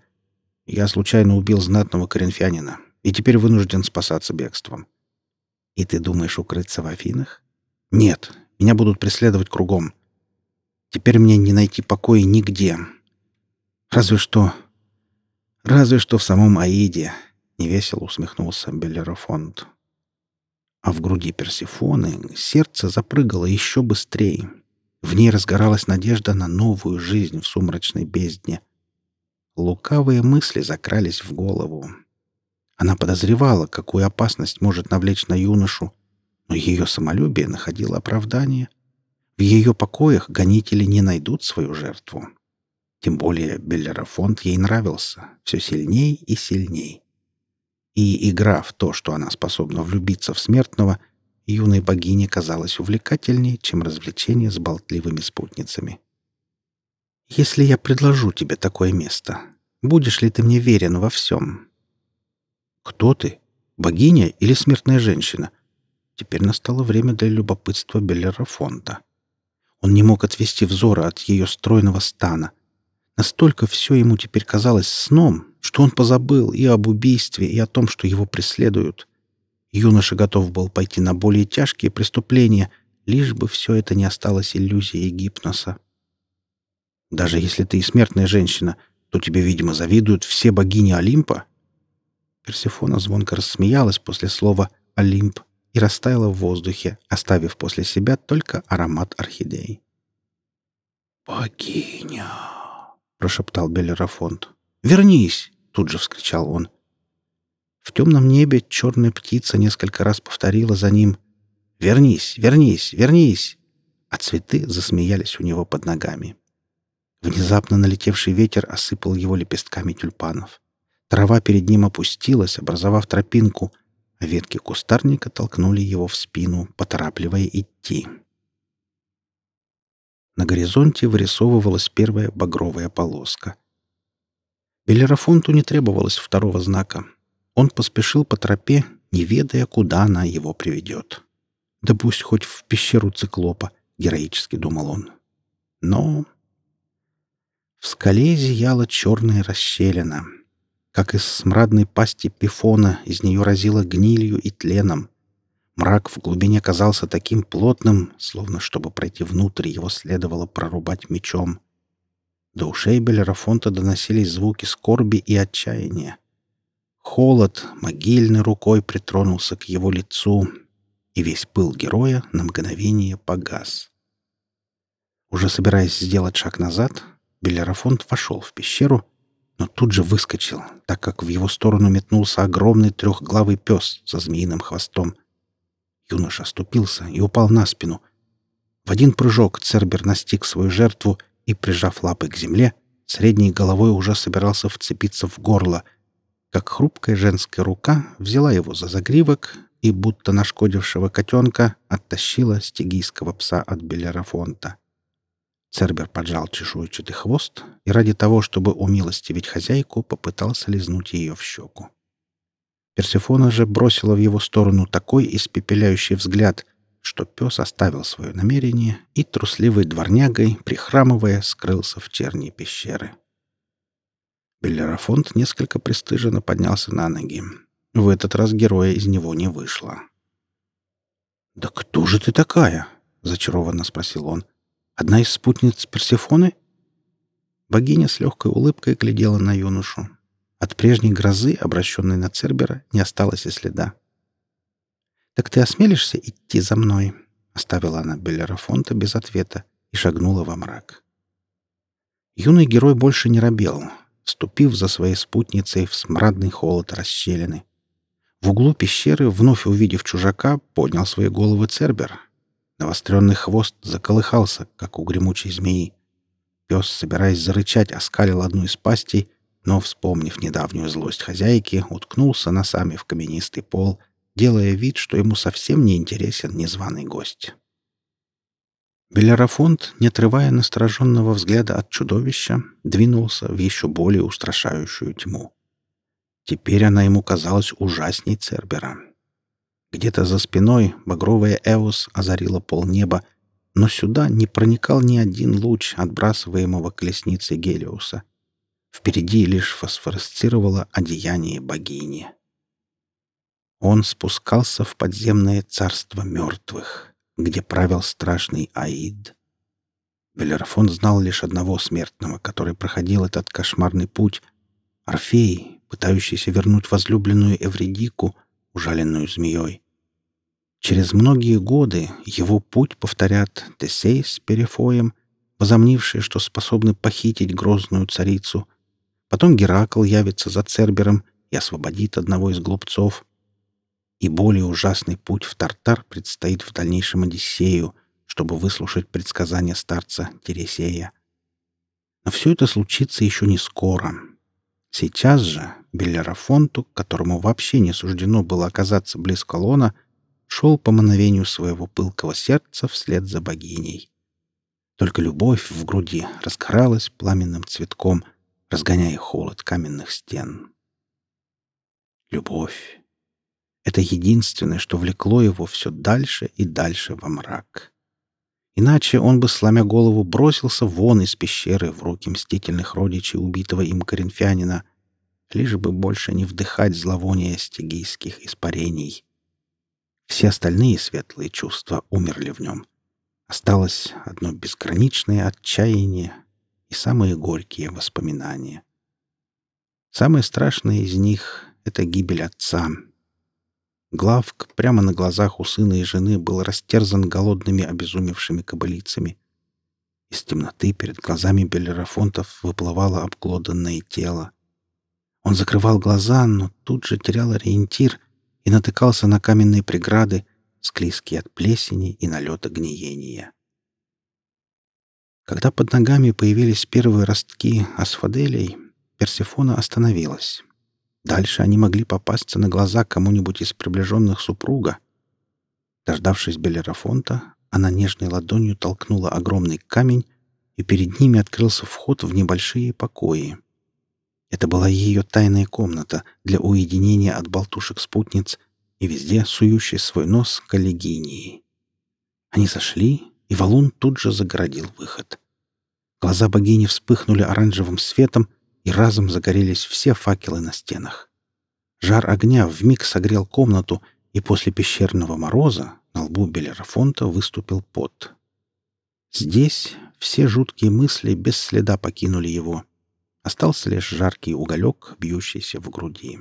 Я случайно убил знатного коринфянина и теперь вынужден спасаться бегством. И ты думаешь укрыться в Афинах? Нет, меня будут преследовать кругом. Теперь мне не найти покоя нигде. Разве что... Разве что в самом Аиде, — невесело усмехнулся Беллерофонд. А в груди Персифоны сердце запрыгало еще быстрее. В ней разгоралась надежда на новую жизнь в сумрачной бездне. Лукавые мысли закрались в голову. Она подозревала, какую опасность может навлечь на юношу, но ее самолюбие находило оправдание. В ее покоях гонители не найдут свою жертву. Тем более Беллерофонд ей нравился все сильней и сильней. И игра в то, что она способна влюбиться в смертного, юной богине казалась увлекательнее, чем развлечение с болтливыми спутницами. «Если я предложу тебе такое место, будешь ли ты мне верен во всем?» «Кто ты? Богиня или смертная женщина?» Теперь настало время для любопытства Беллера Фонта. Он не мог отвести взора от ее стройного стана. Настолько все ему теперь казалось сном, что он позабыл и об убийстве, и о том, что его преследуют. Юноша готов был пойти на более тяжкие преступления, лишь бы все это не осталось иллюзией гипноса. Даже если ты и смертная женщина, то тебе, видимо, завидуют все богини Олимпа. Персифона звонко рассмеялась после слова «Олимп» и растаяла в воздухе, оставив после себя только аромат орхидей. «Богиня!» — прошептал Белерафонт. «Вернись!» — тут же вскричал он. В темном небе черная птица несколько раз повторила за ним «Вернись! Вернись! Вернись!» А цветы засмеялись у него под ногами. Внезапно налетевший ветер осыпал его лепестками тюльпанов. Трава перед ним опустилась, образовав тропинку, а ветки кустарника толкнули его в спину, поторапливая идти. На горизонте вырисовывалась первая багровая полоска. Белерафонту не требовалось второго знака. Он поспешил по тропе, не ведая, куда она его приведет. «Да пусть хоть в пещеру циклопа», — героически думал он. Но в скале зияла черная расщелина. Как из смрадной пасти пифона из нее разило гнилью и тленом. Мрак в глубине казался таким плотным, словно чтобы пройти внутрь, его следовало прорубать мечом. До ушей Белерафонта доносились звуки скорби и отчаяния. Холод могильной рукой притронулся к его лицу, и весь пыл героя на мгновение погас. Уже собираясь сделать шаг назад, Белерафонт вошел в пещеру, но тут же выскочил, так как в его сторону метнулся огромный трехглавый пес со змеиным хвостом — Юноша оступился и упал на спину. В один прыжок Цербер настиг свою жертву и, прижав лапы к земле, средней головой уже собирался вцепиться в горло, как хрупкая женская рука взяла его за загривок и, будто нашкодившего котенка, оттащила стигийского пса от Белерафонта. Цербер поджал чешуйчатый хвост и ради того, чтобы умилостивить хозяйку, попытался лизнуть ее в щеку. Персефона же бросила в его сторону такой испепеляющий взгляд, что пес оставил свое намерение и трусливой дворнягой, прихрамывая, скрылся в черни пещеры. Беллерафонт несколько пристыженно поднялся на ноги. В этот раз героя из него не вышло. «Да кто же ты такая?» — зачарованно спросил он. «Одна из спутниц Персефоны?» Богиня с легкой улыбкой глядела на юношу, от прежней грозы, обращенной на Цербера, не осталось и следа. «Так ты осмелишься идти за мной?» — оставила она Беллерафонта без ответа и шагнула во мрак. Юный герой больше не робел, ступив за своей спутницей в смрадный холод расщелины. В углу пещеры, вновь увидев чужака, поднял свои головы Цербер. Навостренный хвост заколыхался, как у гремучей змеи. Пес, собираясь зарычать, оскалил одну из пастей но, вспомнив недавнюю злость хозяйки, уткнулся носами в каменистый пол, делая вид, что ему совсем не интересен незваный гость. Белерафонт, не отрывая настороженного взгляда от чудовища, двинулся в еще более устрашающую тьму. Теперь она ему казалась ужасней Цербера. Где-то за спиной багровая Эос озарила полнеба, но сюда не проникал ни один луч отбрасываемого колесницей Гелиуса — Впереди лишь фосфоресцировало одеяние богини. Он спускался в подземное царство мертвых, где правил страшный Аид. Белерафон знал лишь одного смертного, который проходил этот кошмарный путь — Орфей, пытающийся вернуть возлюбленную Эвредику, ужаленную змеей. Через многие годы его путь повторят Тесей с Перефоем, возомнившие, что способны похитить грозную царицу, Потом Геракл явится за Цербером и освободит одного из глупцов. И более ужасный путь в Тартар предстоит в дальнейшем Одиссею, чтобы выслушать предсказания старца Тересея. Но все это случится еще не скоро. Сейчас же Беллерафонту, которому вообще не суждено было оказаться близ колонна, шел по мановению своего пылкого сердца вслед за богиней. Только любовь в груди разгоралась пламенным цветком, разгоняя холод каменных стен. Любовь — это единственное, что влекло его все дальше и дальше во мрак. Иначе он бы, сломя голову, бросился вон из пещеры в руки мстительных родичей убитого им коринфянина, лишь бы больше не вдыхать зловония стигийских испарений. Все остальные светлые чувства умерли в нем. Осталось одно безграничное отчаяние и самые горькие воспоминания. Самое страшное из них —— это гибель отца. Главк прямо на глазах у сына и жены был растерзан голодными обезумевшими кобылицами. Из темноты перед глазами Белерафонтов выплывало обглоданное тело. Он закрывал глаза, но тут же терял ориентир и натыкался на каменные преграды, склизкие от плесени и налета гниения. Когда под ногами появились первые ростки асфаделей, Персефона остановилась. Дальше они могли попасться на глаза кому-нибудь из приближенных супруга. Дождавшись Белерафонта, она нежной ладонью толкнула огромный камень, и перед ними открылся вход в небольшие покои. Это была ее тайная комната для уединения от болтушек-спутниц и везде сующий свой нос коллегинии. Они зашли, и валун тут же загородил выход. Глаза богини вспыхнули оранжевым светом, и разом загорелись все факелы на стенах. Жар огня вмиг согрел комнату, и после пещерного мороза на лбу Белерафонта выступил пот. Здесь все жуткие мысли без следа покинули его. Остался лишь жаркий уголек, бьющийся в груди.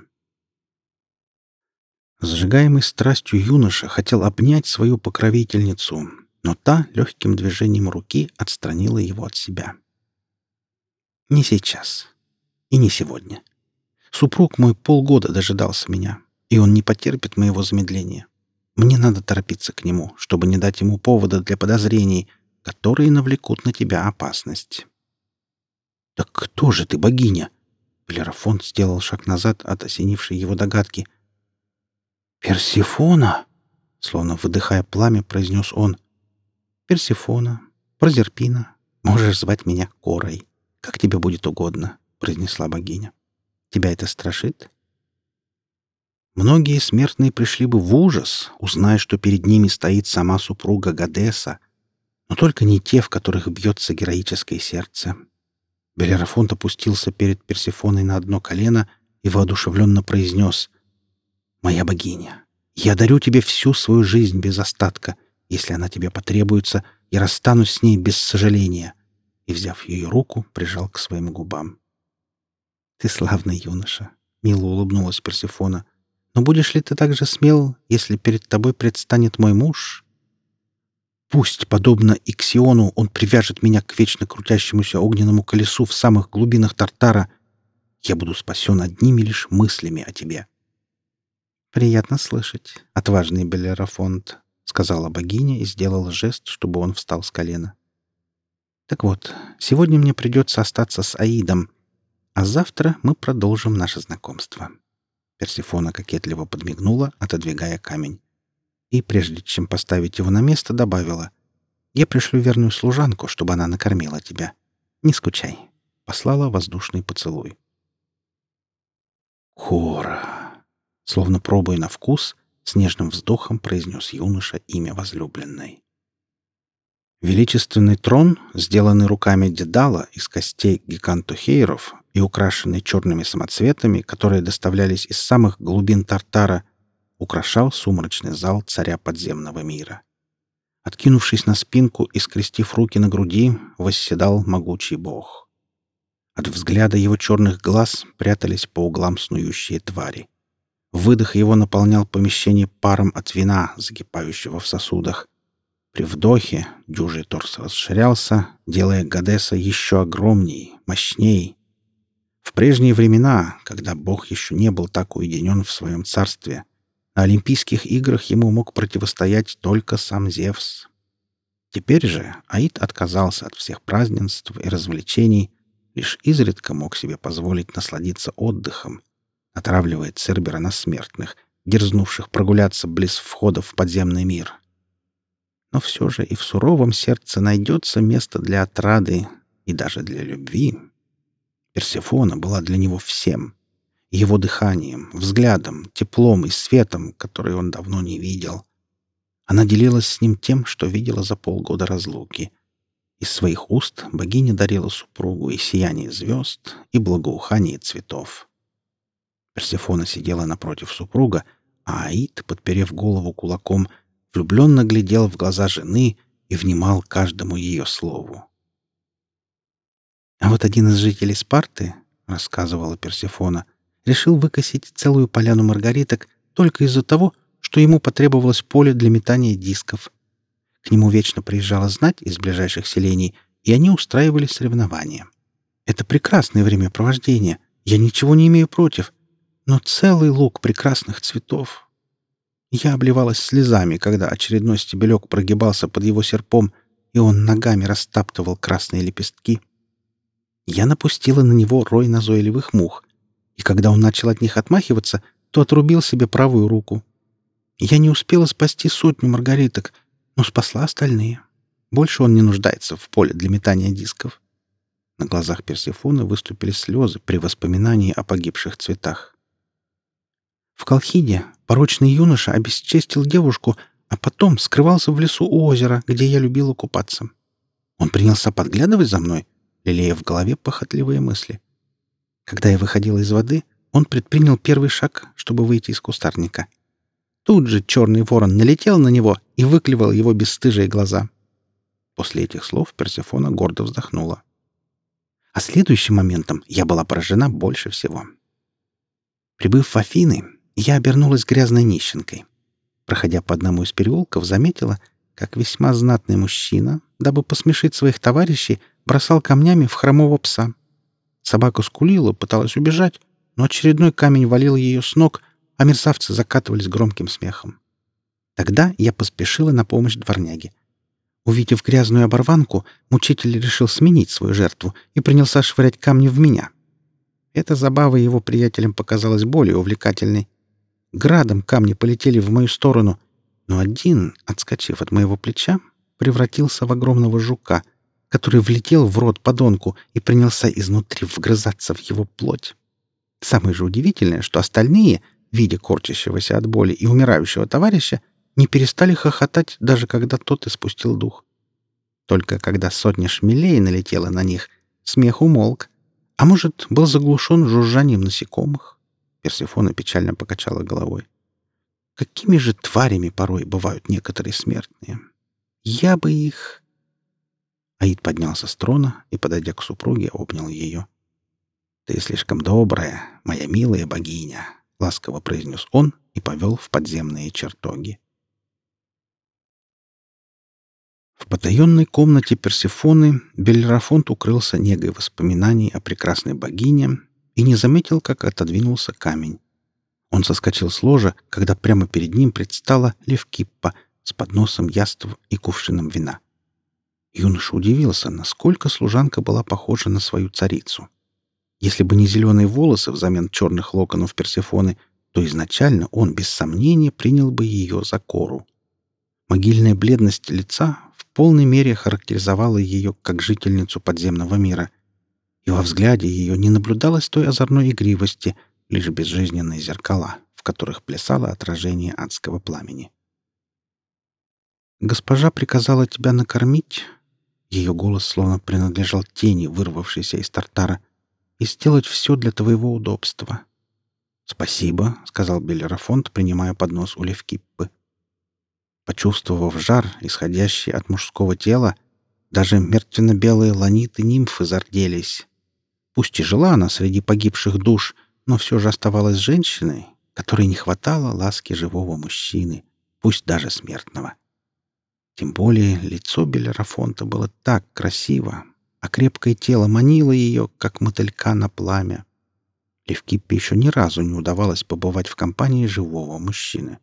Зажигаемый страстью юноша хотел обнять свою покровительницу, но та легким движением руки отстранила его от себя. «Не сейчас. И не сегодня. Супруг мой полгода дожидался меня, и он не потерпит моего замедления. Мне надо торопиться к нему, чтобы не дать ему повода для подозрений, которые навлекут на тебя опасность». «Так кто же ты, богиня?» Белерафон сделал шаг назад от осенившей его догадки. «Персифона!» — словно выдыхая пламя, произнес он. «Персифона, Прозерпина, можешь звать меня Корой, как тебе будет угодно произнесла богиня. «Тебя это страшит?» Многие смертные пришли бы в ужас, узная, что перед ними стоит сама супруга Гадеса, но только не те, в которых бьется героическое сердце. Белерафонт опустился перед Персефоной на одно колено и воодушевленно произнес «Моя богиня, я дарю тебе всю свою жизнь без остатка. Если она тебе потребуется, я расстанусь с ней без сожаления». И, взяв ее руку, прижал к своим губам. «Ты славный юноша», — мило улыбнулась Персифона. «Но будешь ли ты так же смел, если перед тобой предстанет мой муж?» «Пусть, подобно Иксиону, он привяжет меня к вечно крутящемуся огненному колесу в самых глубинах Тартара. Я буду спасен одними лишь мыслями о тебе». «Приятно слышать, отважный Белерафонт», — сказала богиня и сделала жест, чтобы он встал с колена. «Так вот, сегодня мне придется остаться с Аидом, а завтра мы продолжим наше знакомство. Персифона кокетливо подмигнула, отодвигая камень. И прежде чем поставить его на место, добавила: "Я пришлю верную служанку, чтобы она накормила тебя. Не скучай". Послала воздушный поцелуй. Хора, словно пробуя на вкус, с нежным вздохом произнес юноша имя возлюбленной. Величественный трон, сделанный руками Дедала из костей гигантохейров и украшенный черными самоцветами, которые доставлялись из самых глубин Тартара, украшал сумрачный зал царя подземного мира. Откинувшись на спинку и скрестив руки на груди, восседал могучий бог. От взгляда его черных глаз прятались по углам снующие твари. Выдох его наполнял помещение паром от вина, закипающего в сосудах, при вдохе дюжий торс расширялся, делая Гадеса еще огромней, мощней. В прежние времена, когда Бог еще не был так уединен в своем царстве, на Олимпийских играх ему мог противостоять только сам Зевс. Теперь же Аид отказался от всех празднеств и развлечений, лишь изредка мог себе позволить насладиться отдыхом, отравливая Цербера на смертных, дерзнувших прогуляться близ входа в подземный мир — но все же и в суровом сердце найдется место для отрады и даже для любви. Персефона была для него всем. Его дыханием, взглядом, теплом и светом, который он давно не видел. Она делилась с ним тем, что видела за полгода разлуки. Из своих уст богиня дарила супругу и сияние звезд, и благоухание цветов. Персефона сидела напротив супруга, а Аид, подперев голову кулаком, — влюбленно глядел в глаза жены и внимал каждому ее слову. А вот один из жителей Спарты, рассказывала Персефона, решил выкосить целую поляну маргариток только из-за того, что ему потребовалось поле для метания дисков. К нему вечно приезжала знать из ближайших селений, и они устраивали соревнования. Это прекрасное времяпровождение, я ничего не имею против, но целый лук прекрасных цветов. Я обливалась слезами, когда очередной стебелек прогибался под его серпом, и он ногами растаптывал красные лепестки. Я напустила на него рой назойливых мух, и когда он начал от них отмахиваться, то отрубил себе правую руку. Я не успела спасти сотню маргариток, но спасла остальные. Больше он не нуждается в поле для метания дисков. На глазах Персефоны выступили слезы при воспоминании о погибших цветах. В Колхиде порочный юноша обесчестил девушку, а потом скрывался в лесу у озера, где я любила купаться. Он принялся подглядывать за мной, лелея в голове похотливые мысли. Когда я выходила из воды, он предпринял первый шаг, чтобы выйти из кустарника. Тут же черный ворон налетел на него и выклевал его бесстыжие глаза. После этих слов Персефона гордо вздохнула. А следующим моментом я была поражена больше всего. Прибыв в Афины, я обернулась грязной нищенкой. Проходя по одному из переулков, заметила, как весьма знатный мужчина, дабы посмешить своих товарищей, бросал камнями в хромого пса. Собака скулила, пыталась убежать, но очередной камень валил ее с ног, а мерзавцы закатывались громким смехом. Тогда я поспешила на помощь дворняге. Увидев грязную оборванку, мучитель решил сменить свою жертву и принялся швырять камни в меня. Эта забава его приятелям показалась более увлекательной. Градом камни полетели в мою сторону, но один, отскочив от моего плеча, превратился в огромного жука, который влетел в рот подонку и принялся изнутри вгрызаться в его плоть. Самое же удивительное, что остальные, видя корчащегося от боли и умирающего товарища, не перестали хохотать, даже когда тот испустил дух. Только когда сотня шмелей налетела на них, смех умолк, а может, был заглушен жужжанием насекомых. Персифона печально покачала головой. Какими же тварями порой бывают некоторые смертные? Я бы их... Аид поднялся с трона и, подойдя к супруге, обнял ее. «Ты слишком добрая, моя милая богиня», — ласково произнес он и повел в подземные чертоги. В потаенной комнате Персефоны Белерафонт укрылся негой воспоминаний о прекрасной богине и не заметил, как отодвинулся камень. Он соскочил с ложа, когда прямо перед ним предстала Левкиппа с подносом яств и кувшином вина. Юноша удивился, насколько служанка была похожа на свою царицу. Если бы не зеленые волосы взамен черных локонов Персефоны, то изначально он без сомнения принял бы ее за кору. Могильная бледность лица в полной мере характеризовала ее как жительницу подземного мира, и во взгляде ее не наблюдалось той озорной игривости, лишь безжизненные зеркала, в которых плясало отражение адского пламени. «Госпожа приказала тебя накормить?» Ее голос словно принадлежал тени, вырвавшейся из тартара — и сделать все для твоего удобства». «Спасибо», — сказал Белерафонт, принимая поднос у Левкиппы. Почувствовав жар, исходящий от мужского тела, даже мертвенно-белые ланиты нимфы зарделись. Пусть и жила она среди погибших душ, но все же оставалась женщиной, которой не хватало ласки живого мужчины, пусть даже смертного. Тем более лицо Белерафонта было так красиво, а крепкое тело манило ее, как мотылька на пламя. Левкиппе еще ни разу не удавалось побывать в компании живого мужчины.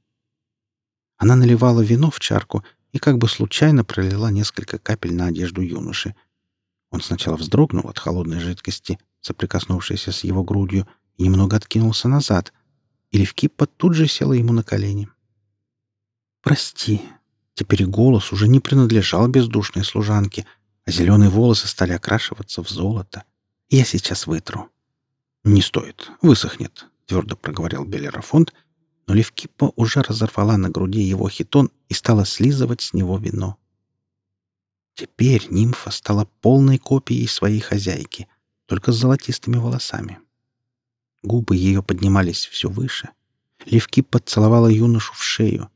Она наливала вино в чарку и как бы случайно пролила несколько капель на одежду юноши. Он сначала вздрогнул от холодной жидкости, соприкоснувшейся с его грудью, и немного откинулся назад, и Левкиппа тут же села ему на колени. «Прости». Теперь голос уже не принадлежал бездушной служанке — а зеленые волосы стали окрашиваться в золото. Я сейчас вытру. «Не стоит, высохнет», — твердо проговорил Белерафонт, но Левкипа уже разорвала на груди его хитон и стала слизывать с него вино. Теперь нимфа стала полной копией своей хозяйки, только с золотистыми волосами. Губы ее поднимались все выше. Левки поцеловала юношу в шею.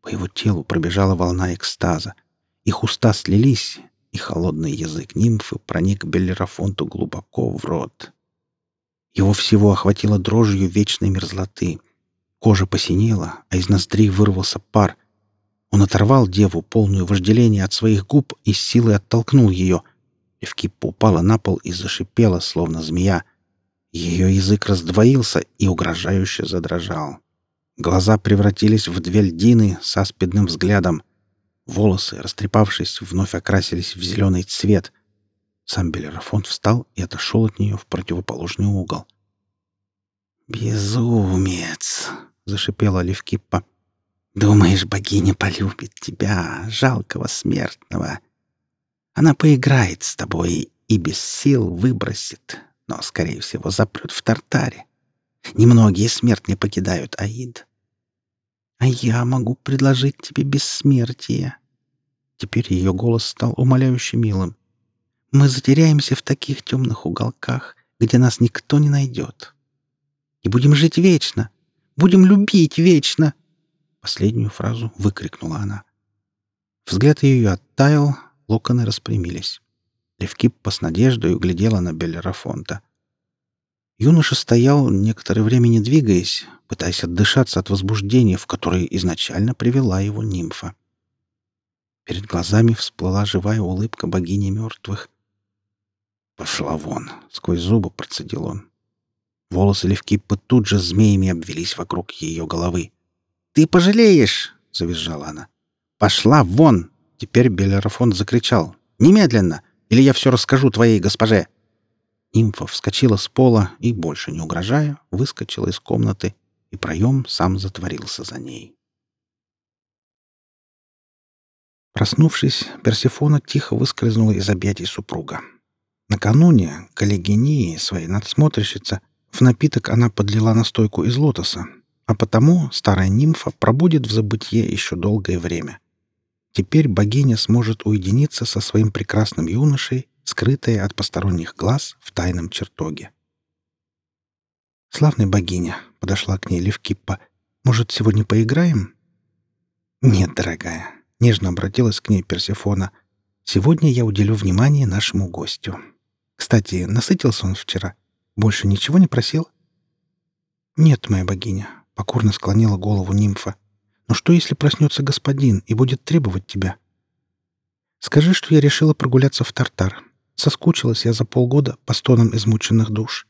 По его телу пробежала волна экстаза. Их уста слились, и холодный язык нимфы проник Беллерафонту глубоко в рот. Его всего охватило дрожью вечной мерзлоты. Кожа посинела, а из ноздрей вырвался пар. Он оторвал деву, полную вожделения от своих губ, и с силой оттолкнул ее. Евкиппа упала на пол и зашипела, словно змея. Ее язык раздвоился и угрожающе задрожал. Глаза превратились в две льдины с аспидным взглядом. Волосы, растрепавшись, вновь окрасились в зеленый цвет. Сам Белерафон встал и отошел от нее в противоположный угол. «Безумец!» — зашипела Левкиппа. «Думаешь, богиня полюбит тебя, жалкого смертного? Она поиграет с тобой и без сил выбросит, но, скорее всего, запрет в Тартаре. Немногие смертные покидают Аид. А я могу предложить тебе бессмертие». Теперь ее голос стал умоляюще милым. «Мы затеряемся в таких темных уголках, где нас никто не найдет. И будем жить вечно, будем любить вечно!» Последнюю фразу выкрикнула она. Взгляд ее оттаял, локоны распрямились. Левкиппа с надеждой углядела на Белерафонта. Юноша стоял, некоторое время не двигаясь, пытаясь отдышаться от возбуждения, в которое изначально привела его нимфа. Перед глазами всплыла живая улыбка богини мертвых. «Пошла вон!» — сквозь зубы процедил он. Волосы Левкиппа тут же змеями обвелись вокруг ее головы. «Ты пожалеешь!» — завизжала она. «Пошла вон!» — теперь Белерафон закричал. «Немедленно! Или я все расскажу твоей госпоже!» Нимфа вскочила с пола и, больше не угрожая, выскочила из комнаты, и проем сам затворился за ней. Проснувшись, Персифона тихо выскользнула из объятий супруга. Накануне коллегинии своей надсмотрщица в напиток она подлила настойку из лотоса, а потому старая нимфа пробудет в забытье еще долгое время. Теперь богиня сможет уединиться со своим прекрасным юношей, скрытая от посторонних глаз в тайном чертоге. «Славная богиня», — подошла к ней Левкиппа, — «может, сегодня поиграем?» «Нет, дорогая», — нежно обратилась к ней Персефона, — «сегодня я уделю внимание нашему гостю. Кстати, насытился он вчера. Больше ничего не просил?» «Нет, моя богиня», — покорно склонила голову нимфа. «Но что, если проснется господин и будет требовать тебя?» «Скажи, что я решила прогуляться в Тартар. Соскучилась я за полгода по стонам измученных душ.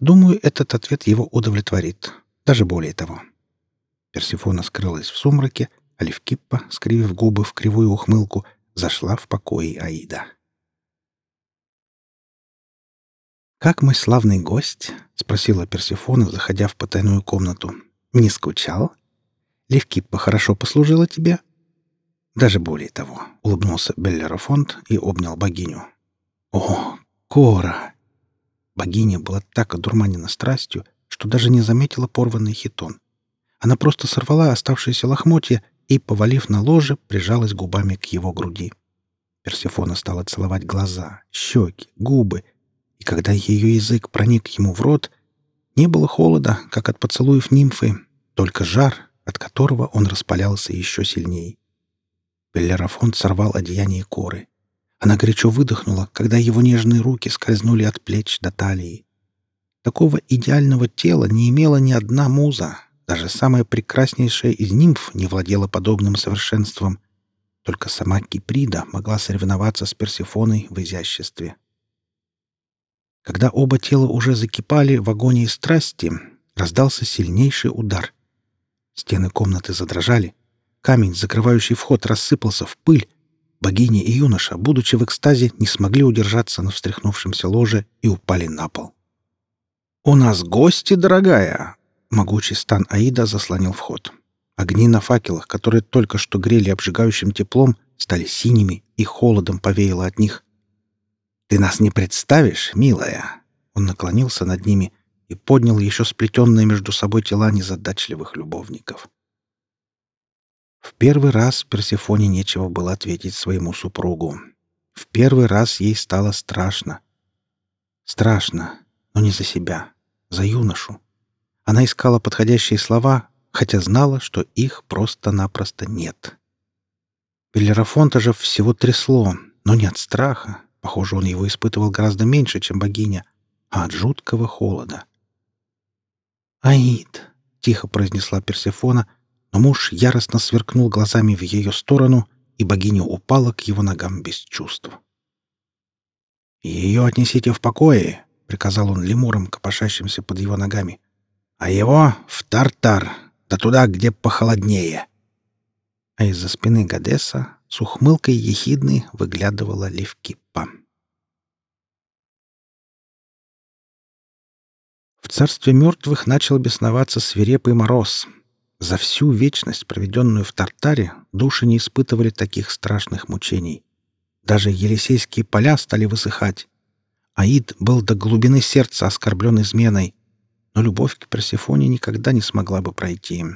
Думаю, этот ответ его удовлетворит. Даже более того». Персифона скрылась в сумраке, а Левкиппа, скривив губы в кривую ухмылку, зашла в покои Аида. «Как мой славный гость?» — спросила Персифона, заходя в потайную комнату. «Не скучал? Левкиппа хорошо послужила тебе?» «Даже более того», — улыбнулся Беллерафонт и обнял богиню. «О, Кора!» Богиня была так одурманена страстью, что даже не заметила порванный хитон. Она просто сорвала оставшиеся лохмотья и, повалив на ложе, прижалась губами к его груди. Персифона стала целовать глаза, щеки, губы — и когда ее язык проник ему в рот, не было холода, как от поцелуев нимфы, только жар, от которого он распалялся еще сильней. Беллерафон сорвал одеяние коры. Она горячо выдохнула, когда его нежные руки скользнули от плеч до талии. Такого идеального тела не имела ни одна муза. Даже самая прекраснейшая из нимф не владела подобным совершенством. Только сама Киприда могла соревноваться с Персифоной в изяществе. Когда оба тела уже закипали в агонии страсти, раздался сильнейший удар. Стены комнаты задрожали. Камень, закрывающий вход, рассыпался в пыль. Богиня и юноша, будучи в экстазе, не смогли удержаться на встряхнувшемся ложе и упали на пол. «У нас гости, дорогая!» Могучий стан Аида заслонил вход. Огни на факелах, которые только что грели обжигающим теплом, стали синими, и холодом повеяло от них. Ты нас не представишь, милая?» Он наклонился над ними и поднял еще сплетенные между собой тела незадачливых любовников. В первый раз Персефоне нечего было ответить своему супругу. В первый раз ей стало страшно. Страшно, но не за себя, за юношу. Она искала подходящие слова, хотя знала, что их просто-напросто нет. Белерафонта же всего трясло, но не от страха, Похоже, он его испытывал гораздо меньше, чем богиня, а от жуткого холода. «Аид!» — тихо произнесла Персефона, но муж яростно сверкнул глазами в ее сторону, и богиня упала к его ногам без чувств. «Ее отнесите в покое», — приказал он лемурам, копошащимся под его ногами. «А его в Тартар, да туда, где похолоднее». А из-за спины Гадеса с ухмылкой ехидной выглядывала Левкипа. В царстве мертвых начал бесноваться свирепый мороз. За всю вечность, проведенную в Тартаре, души не испытывали таких страшных мучений. Даже Елисейские поля стали высыхать. Аид был до глубины сердца оскорблен изменой, но любовь к Персефоне никогда не смогла бы пройти.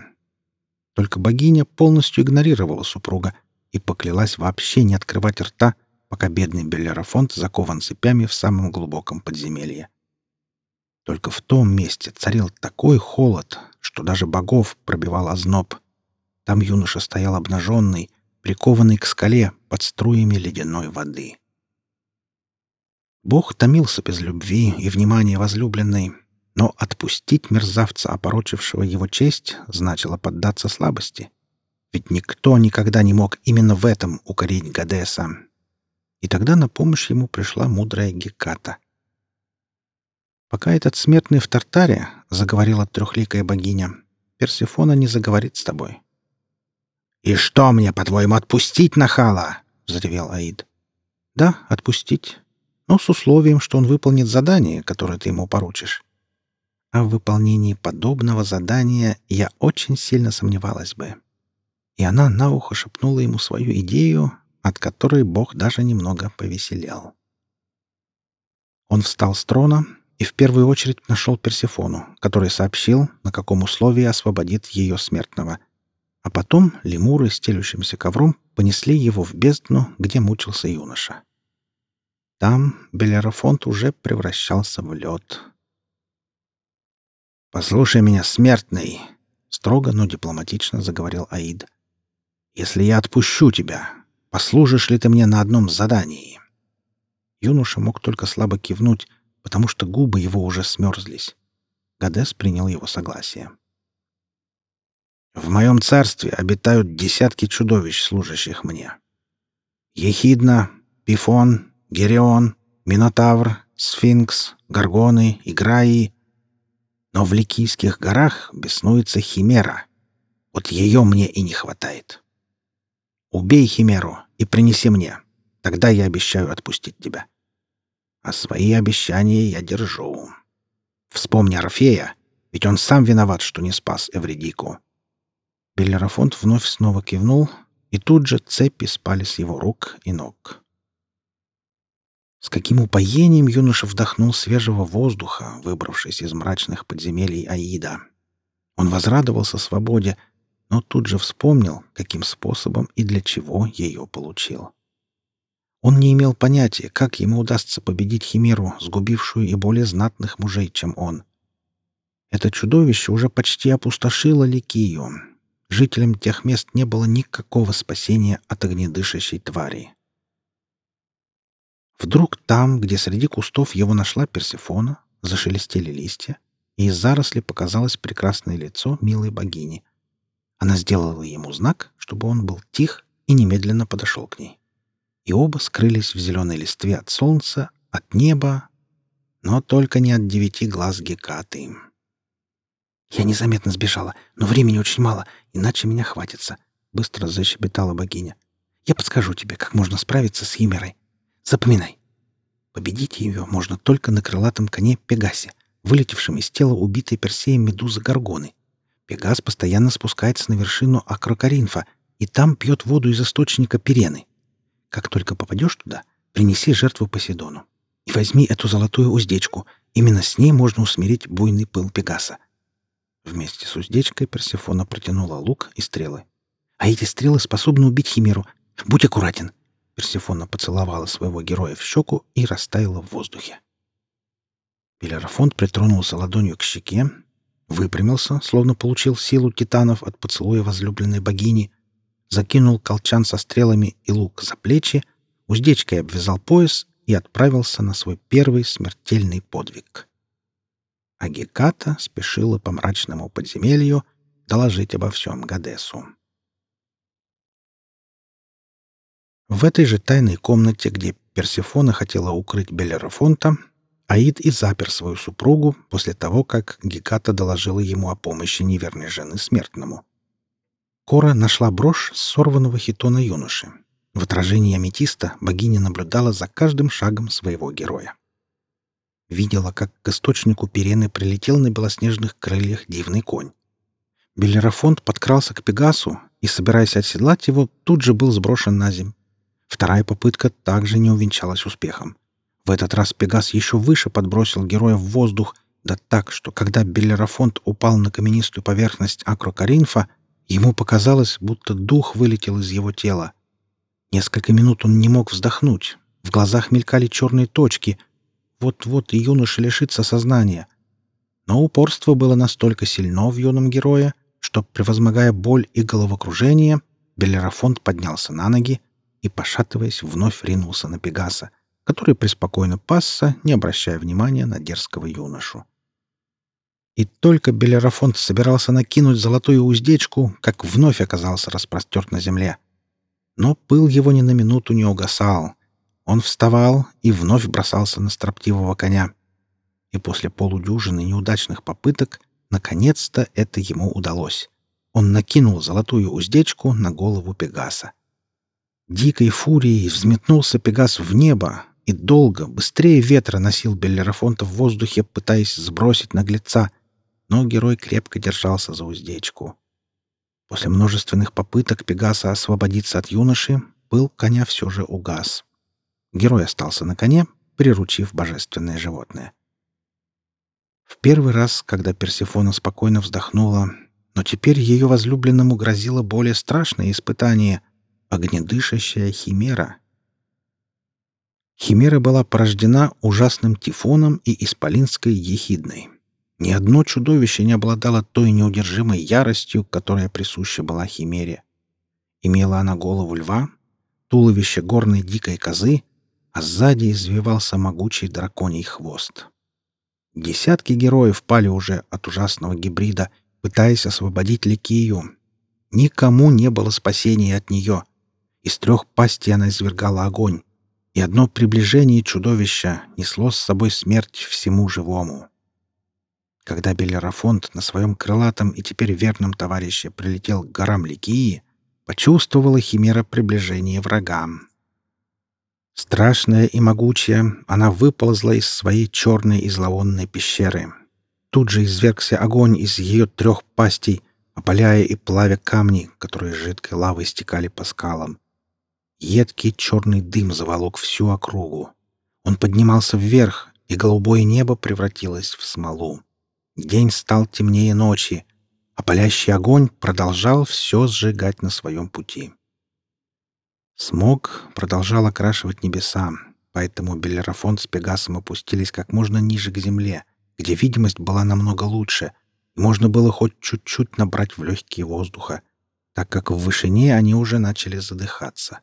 Только богиня полностью игнорировала супруга и поклялась вообще не открывать рта, пока бедный Беллерафонт закован цепями в самом глубоком подземелье. Только в том месте царил такой холод, что даже богов пробивал озноб. Там юноша стоял обнаженный, прикованный к скале под струями ледяной воды. Бог томился без любви и внимания возлюбленной, но отпустить мерзавца, опорочившего его честь, значило поддаться слабости. Ведь никто никогда не мог именно в этом укорить Гадеса. И тогда на помощь ему пришла мудрая Геката. «Пока этот смертный в Тартаре, — заговорила трехликая богиня, — Персифона не заговорит с тобой. «И что мне, по-твоему, отпустить нахала?» — взревел Аид. «Да, отпустить. Но с условием, что он выполнит задание, которое ты ему поручишь. В выполнении подобного задания я очень сильно сомневалась бы». И она на ухо шепнула ему свою идею, от которой Бог даже немного повеселел. Он встал с трона и в первую очередь нашел Персефону, который сообщил, на каком условии освободит ее смертного — а потом лемуры, стелющимся ковром, понесли его в бездну, где мучился юноша. Там Белерафонт уже превращался в лед. «Послушай меня, смертный!» — строго, но дипломатично заговорил Аид. «Если я отпущу тебя, послужишь ли ты мне на одном задании?» Юноша мог только слабо кивнуть, потому что губы его уже смерзлись. Гадес принял его согласие. В моем царстве обитают десятки чудовищ, служащих мне. Ехидна, Пифон, Герион, Минотавр, Сфинкс, Горгоны, Играи. Но в Ликийских горах беснуется Химера. Вот ее мне и не хватает. Убей Химеру и принеси мне. Тогда я обещаю отпустить тебя. А свои обещания я держу. Вспомни Орфея, ведь он сам виноват, что не спас Эвредику. Беллерафонт вновь снова кивнул, и тут же цепи спали с его рук и ног. С каким упоением юноша вдохнул свежего воздуха, выбравшись из мрачных подземелий Аида. Он возрадовался свободе, но тут же вспомнил, каким способом и для чего ее получил. Он не имел понятия, как ему удастся победить Химеру, сгубившую и более знатных мужей, чем он. Это чудовище уже почти опустошило Ликию, жителям тех мест не было никакого спасения от огнедышащей твари. Вдруг там, где среди кустов его нашла Персефона, зашелестели листья, и из заросли показалось прекрасное лицо милой богини. Она сделала ему знак, чтобы он был тих и немедленно подошел к ней. И оба скрылись в зеленой листве от солнца, от неба, но только не от девяти глаз Гекаты. «Я незаметно сбежала, но времени очень мало, иначе меня хватится», — быстро защебетала богиня. «Я подскажу тебе, как можно справиться с Химерой. Запоминай. Победить ее можно только на крылатом коне Пегасе, вылетевшем из тела убитой Персеем медузы Горгоны. Пегас постоянно спускается на вершину Акрокаринфа и там пьет воду из источника Пирены. Как только попадешь туда, принеси жертву Посейдону. И возьми эту золотую уздечку. Именно с ней можно усмирить буйный пыл Пегаса. Вместе с уздечкой Персефона протянула лук и стрелы. «А эти стрелы способны убить Химеру. Будь аккуратен!» Персефона поцеловала своего героя в щеку и растаяла в воздухе. Пелерафонт притронулся ладонью к щеке, выпрямился, словно получил силу титанов от поцелуя возлюбленной богини, закинул колчан со стрелами и лук за плечи, уздечкой обвязал пояс и отправился на свой первый смертельный подвиг. а Геката спешила по мрачному подземелью доложить обо всем Гадесу. В этой же тайной комнате, где Персифона хотела укрыть Белерафонта, Аид и запер свою супругу после того, как Геката доложила ему о помощи неверной жены смертному. Кора нашла брошь с сорванного хитона юноши. В отражении аметиста богиня наблюдала за каждым шагом своего героя. Видела, как к источнику Перены прилетел на белоснежных крыльях дивный конь. Белерафонт подкрался к Пегасу и, собираясь отседлать его, тут же был сброшен на земь. Вторая попытка также не увенчалась успехом. В этот раз Пегас еще выше подбросил героя в воздух, да так, что когда Белерафонт упал на каменистую поверхность Акрокаринфа, ему показалось, будто дух вылетел из его тела. Несколько минут он не мог вздохнуть. В глазах мелькали черные точки, вот-вот и юноша лишится сознания. Но упорство было настолько сильно в юном герое, что, превозмогая боль и головокружение, Белерафонт поднялся на ноги и, пошатываясь, вновь ринулся на Пегаса, который преспокойно пасся, не обращая внимания на дерзкого юношу. И только Белерафонт собирался накинуть золотую уздечку, как вновь оказался распростерт на земле. Но пыл его ни на минуту не угасал, он вставал и вновь бросался на строптивого коня. И после полудюжины неудачных попыток, наконец-то это ему удалось. Он накинул золотую уздечку на голову Пегаса. Дикой фурией взметнулся Пегас в небо и долго, быстрее ветра носил Беллерафонта в воздухе, пытаясь сбросить наглеца, но герой крепко держался за уздечку. После множественных попыток Пегаса освободиться от юноши, пыл коня все же угас. Герой остался на коне, приручив божественное животное. В первый раз, когда Персефона спокойно вздохнула, но теперь ее возлюбленному грозило более страшное испытание — огнедышащая химера. Химера была порождена ужасным тифоном и исполинской ехидной. Ни одно чудовище не обладало той неудержимой яростью, которая присуща была химере. Имела она голову льва, туловище горной дикой козы а сзади извивался могучий драконий хвост. Десятки героев пали уже от ужасного гибрида, пытаясь освободить Ликию. Никому не было спасения от нее. Из трех пастей она извергала огонь, и одно приближение чудовища несло с собой смерть всему живому. Когда Белерафонт на своем крылатом и теперь верном товарище прилетел к горам Ликии, почувствовала Химера приближение врагам. Страшная и могучая, она выползла из своей черной и зловонной пещеры. Тут же извергся огонь из ее трех пастей, опаляя и плавя камни, которые жидкой лавой стекали по скалам. Едкий черный дым заволок всю округу. Он поднимался вверх, и голубое небо превратилось в смолу. День стал темнее ночи, а палящий огонь продолжал все сжигать на своем пути. Смог продолжал окрашивать небеса, поэтому Белерафон с Пегасом опустились как можно ниже к земле, где видимость была намного лучше, и можно было хоть чуть-чуть набрать в легкие воздуха, так как в вышине они уже начали задыхаться.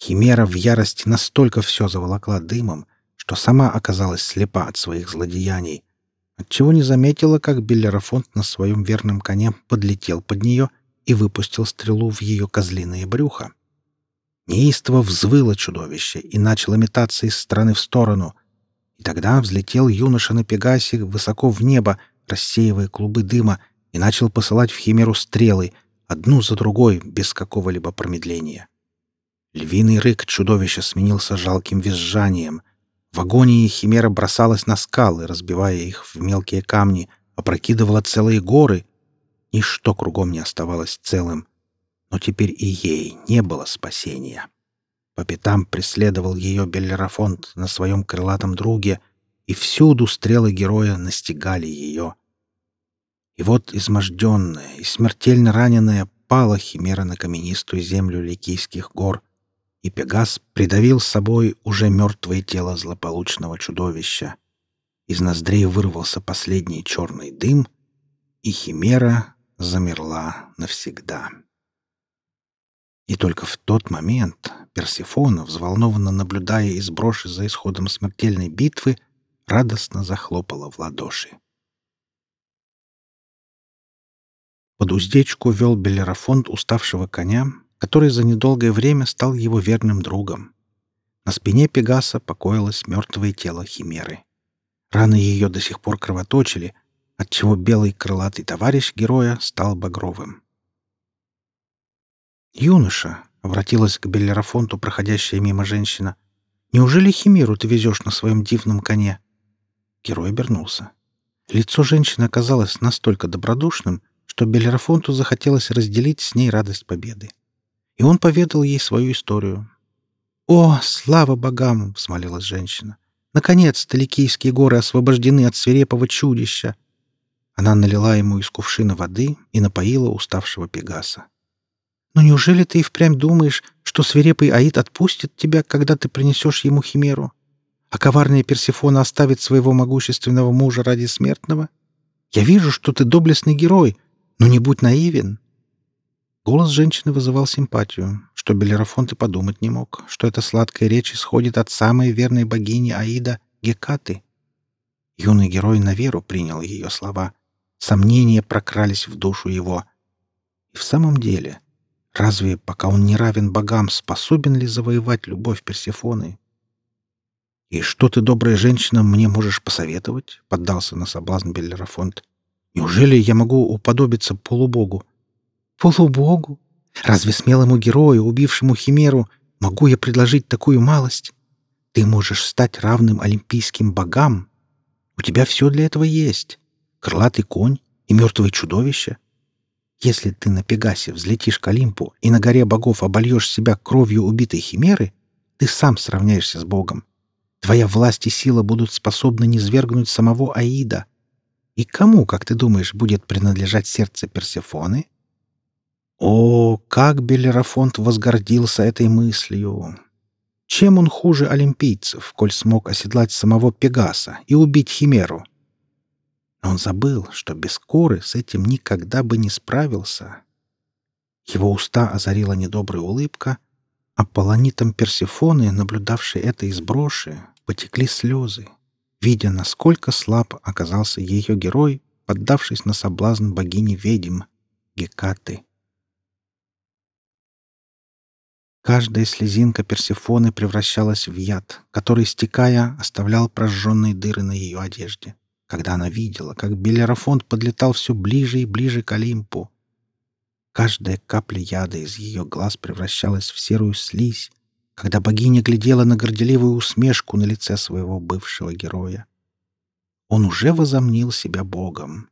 Химера в ярости настолько все заволокла дымом, что сама оказалась слепа от своих злодеяний, отчего не заметила, как Беллерафонт на своем верном коне подлетел под нее и выпустил стрелу в ее козлиное брюхо. Неистово взвыло чудовище и начало метаться из стороны в сторону. И тогда взлетел юноша на Пегасе высоко в небо, рассеивая клубы дыма, и начал посылать в Химеру стрелы, одну за другой, без какого-либо промедления. Львиный рык чудовища сменился жалким визжанием. В агонии Химера бросалась на скалы, разбивая их в мелкие камни, опрокидывала целые горы. Ничто кругом не оставалось целым — но теперь и ей не было спасения. По пятам преследовал ее Беллерафонт на своем крылатом друге, и всюду стрелы героя настигали ее. И вот изможденная и смертельно раненая пала химера на каменистую землю Ликийских гор, и Пегас придавил с собой уже мертвое тело злополучного чудовища. Из ноздрей вырвался последний черный дым, и химера замерла навсегда. И только в тот момент Персифона, взволнованно наблюдая из броши за исходом смертельной битвы, радостно захлопала в ладоши. Под уздечку вел Белерафонт уставшего коня, который за недолгое время стал его верным другом. На спине Пегаса покоилось мертвое тело Химеры. Раны ее до сих пор кровоточили, отчего белый крылатый товарищ героя стал багровым. «Юноша», — обратилась к Беллерафонту проходящая мимо женщина, — «неужели Химеру ты везешь на своем дивном коне?» Герой обернулся. Лицо женщины оказалось настолько добродушным, что Беллерафонту захотелось разделить с ней радость победы. И он поведал ей свою историю. «О, слава богам!» — взмолилась женщина. «Наконец-то Ликийские горы освобождены от свирепого чудища!» Она налила ему из кувшина воды и напоила уставшего Пегаса. «Но неужели ты и впрямь думаешь, что свирепый Аид отпустит тебя, когда ты принесешь ему химеру? А коварная Персифона оставит своего могущественного мужа ради смертного? Я вижу, что ты доблестный герой, но не будь наивен. Голос женщины вызывал симпатию, что Белерафонт и подумать не мог, что эта сладкая речь исходит от самой верной богини Аида Гекаты. Юный герой на веру принял ее слова. Сомнения прокрались в душу его. И в самом деле, разве, пока он не равен богам, способен ли завоевать любовь Персефоны? «И что ты, добрая женщина, мне можешь посоветовать?» — поддался на соблазн Беллерафонт. «Неужели я могу уподобиться полубогу?» Полубогу? Разве смелому герою, убившему Химеру, могу я предложить такую малость? Ты можешь стать равным олимпийским богам. У тебя все для этого есть. Крылатый конь и мертвое чудовище. Если ты на Пегасе взлетишь к Олимпу и на горе богов обольешь себя кровью убитой Химеры, ты сам сравняешься с богом. Твоя власть и сила будут способны низвергнуть самого Аида. И кому, как ты думаешь, будет принадлежать сердце Персефоны? О, как Белерафонт возгордился этой мыслью! Чем он хуже олимпийцев, коль смог оседлать самого Пегаса и убить Химеру? Но он забыл, что без коры с этим никогда бы не справился. Его уста озарила недобрая улыбка, а полонитом Персифоны, наблюдавшей это из броши, потекли слезы, видя, насколько слаб оказался ее герой, поддавшись на соблазн богини-ведьм Гекаты. Каждая слезинка Персефоны превращалась в яд, который, стекая, оставлял прожженные дыры на ее одежде. Когда она видела, как Белерафонт подлетал все ближе и ближе к Олимпу, каждая капля яда из ее глаз превращалась в серую слизь, когда богиня глядела на горделивую усмешку на лице своего бывшего героя. Он уже возомнил себя богом.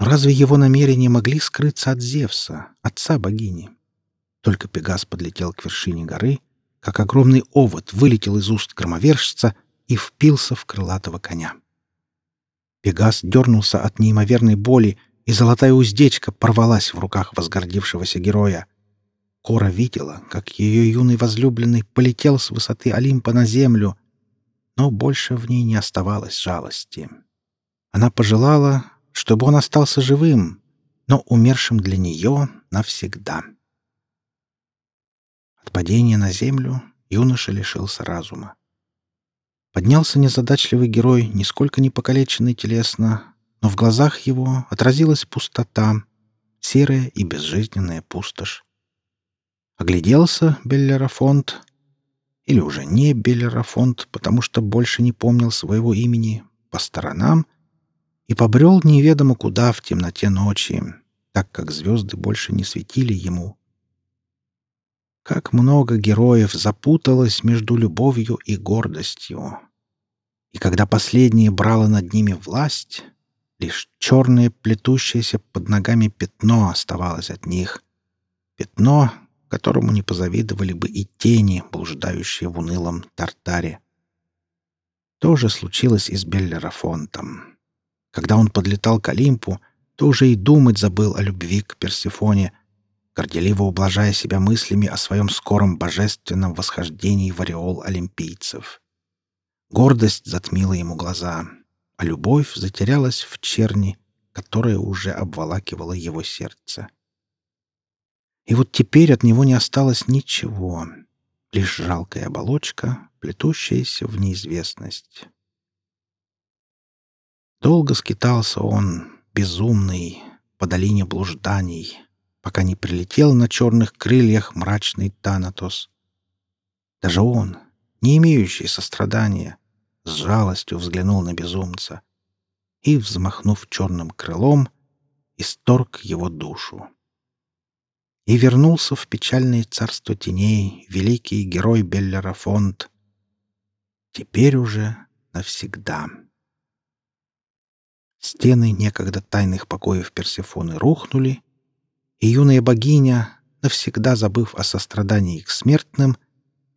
Но разве его намерения могли скрыться от Зевса, отца богини? Только Пегас подлетел к вершине горы, как огромный овод вылетел из уст громовержца и впился в крылатого коня. Пегас дернулся от неимоверной боли, и золотая уздечка порвалась в руках возгордившегося героя. Кора видела, как ее юный возлюбленный полетел с высоты Олимпа на землю, но больше в ней не оставалось жалости. Она пожелала, чтобы он остался живым, но умершим для нее навсегда. От падения на землю юноша лишился разума. Поднялся незадачливый герой, нисколько не покалеченный телесно, но в глазах его отразилась пустота, серая и безжизненная пустошь. Огляделся Беллерафонт, или уже не Беллерафонт, потому что больше не помнил своего имени, по сторонам и побрел неведомо куда в темноте ночи, так как звезды больше не светили ему, как много героев запуталось между любовью и гордостью. И когда последнее брало над ними власть, лишь черное плетущееся под ногами пятно оставалось от них. Пятно, которому не позавидовали бы и тени, блуждающие в унылом Тартаре. То же случилось и с Беллерафонтом. Когда он подлетал к Олимпу, то уже и думать забыл о любви к Персифоне — горделиво ублажая себя мыслями о своем скором божественном восхождении в ореол олимпийцев. Гордость затмила ему глаза, а любовь затерялась в черни, которая уже обволакивала его сердце. И вот теперь от него не осталось ничего, лишь жалкая оболочка, плетущаяся в неизвестность. Долго скитался он, безумный, по долине блужданий, пока не прилетел на черных крыльях мрачный Танатос. Даже он, не имеющий сострадания, с жалостью взглянул на безумца и, взмахнув черным крылом, исторг его душу. И вернулся в печальное царство теней великий герой Беллера Фонд. Теперь уже навсегда. Стены некогда тайных покоев Персефоны рухнули, и юная богиня, навсегда забыв о сострадании к смертным,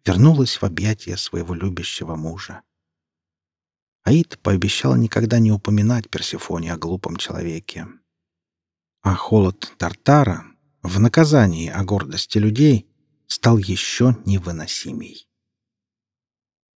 вернулась в объятия своего любящего мужа. Аид пообещал никогда не упоминать Персефоне о глупом человеке. А холод Тартара, в наказании о гордости людей, стал еще невыносимей.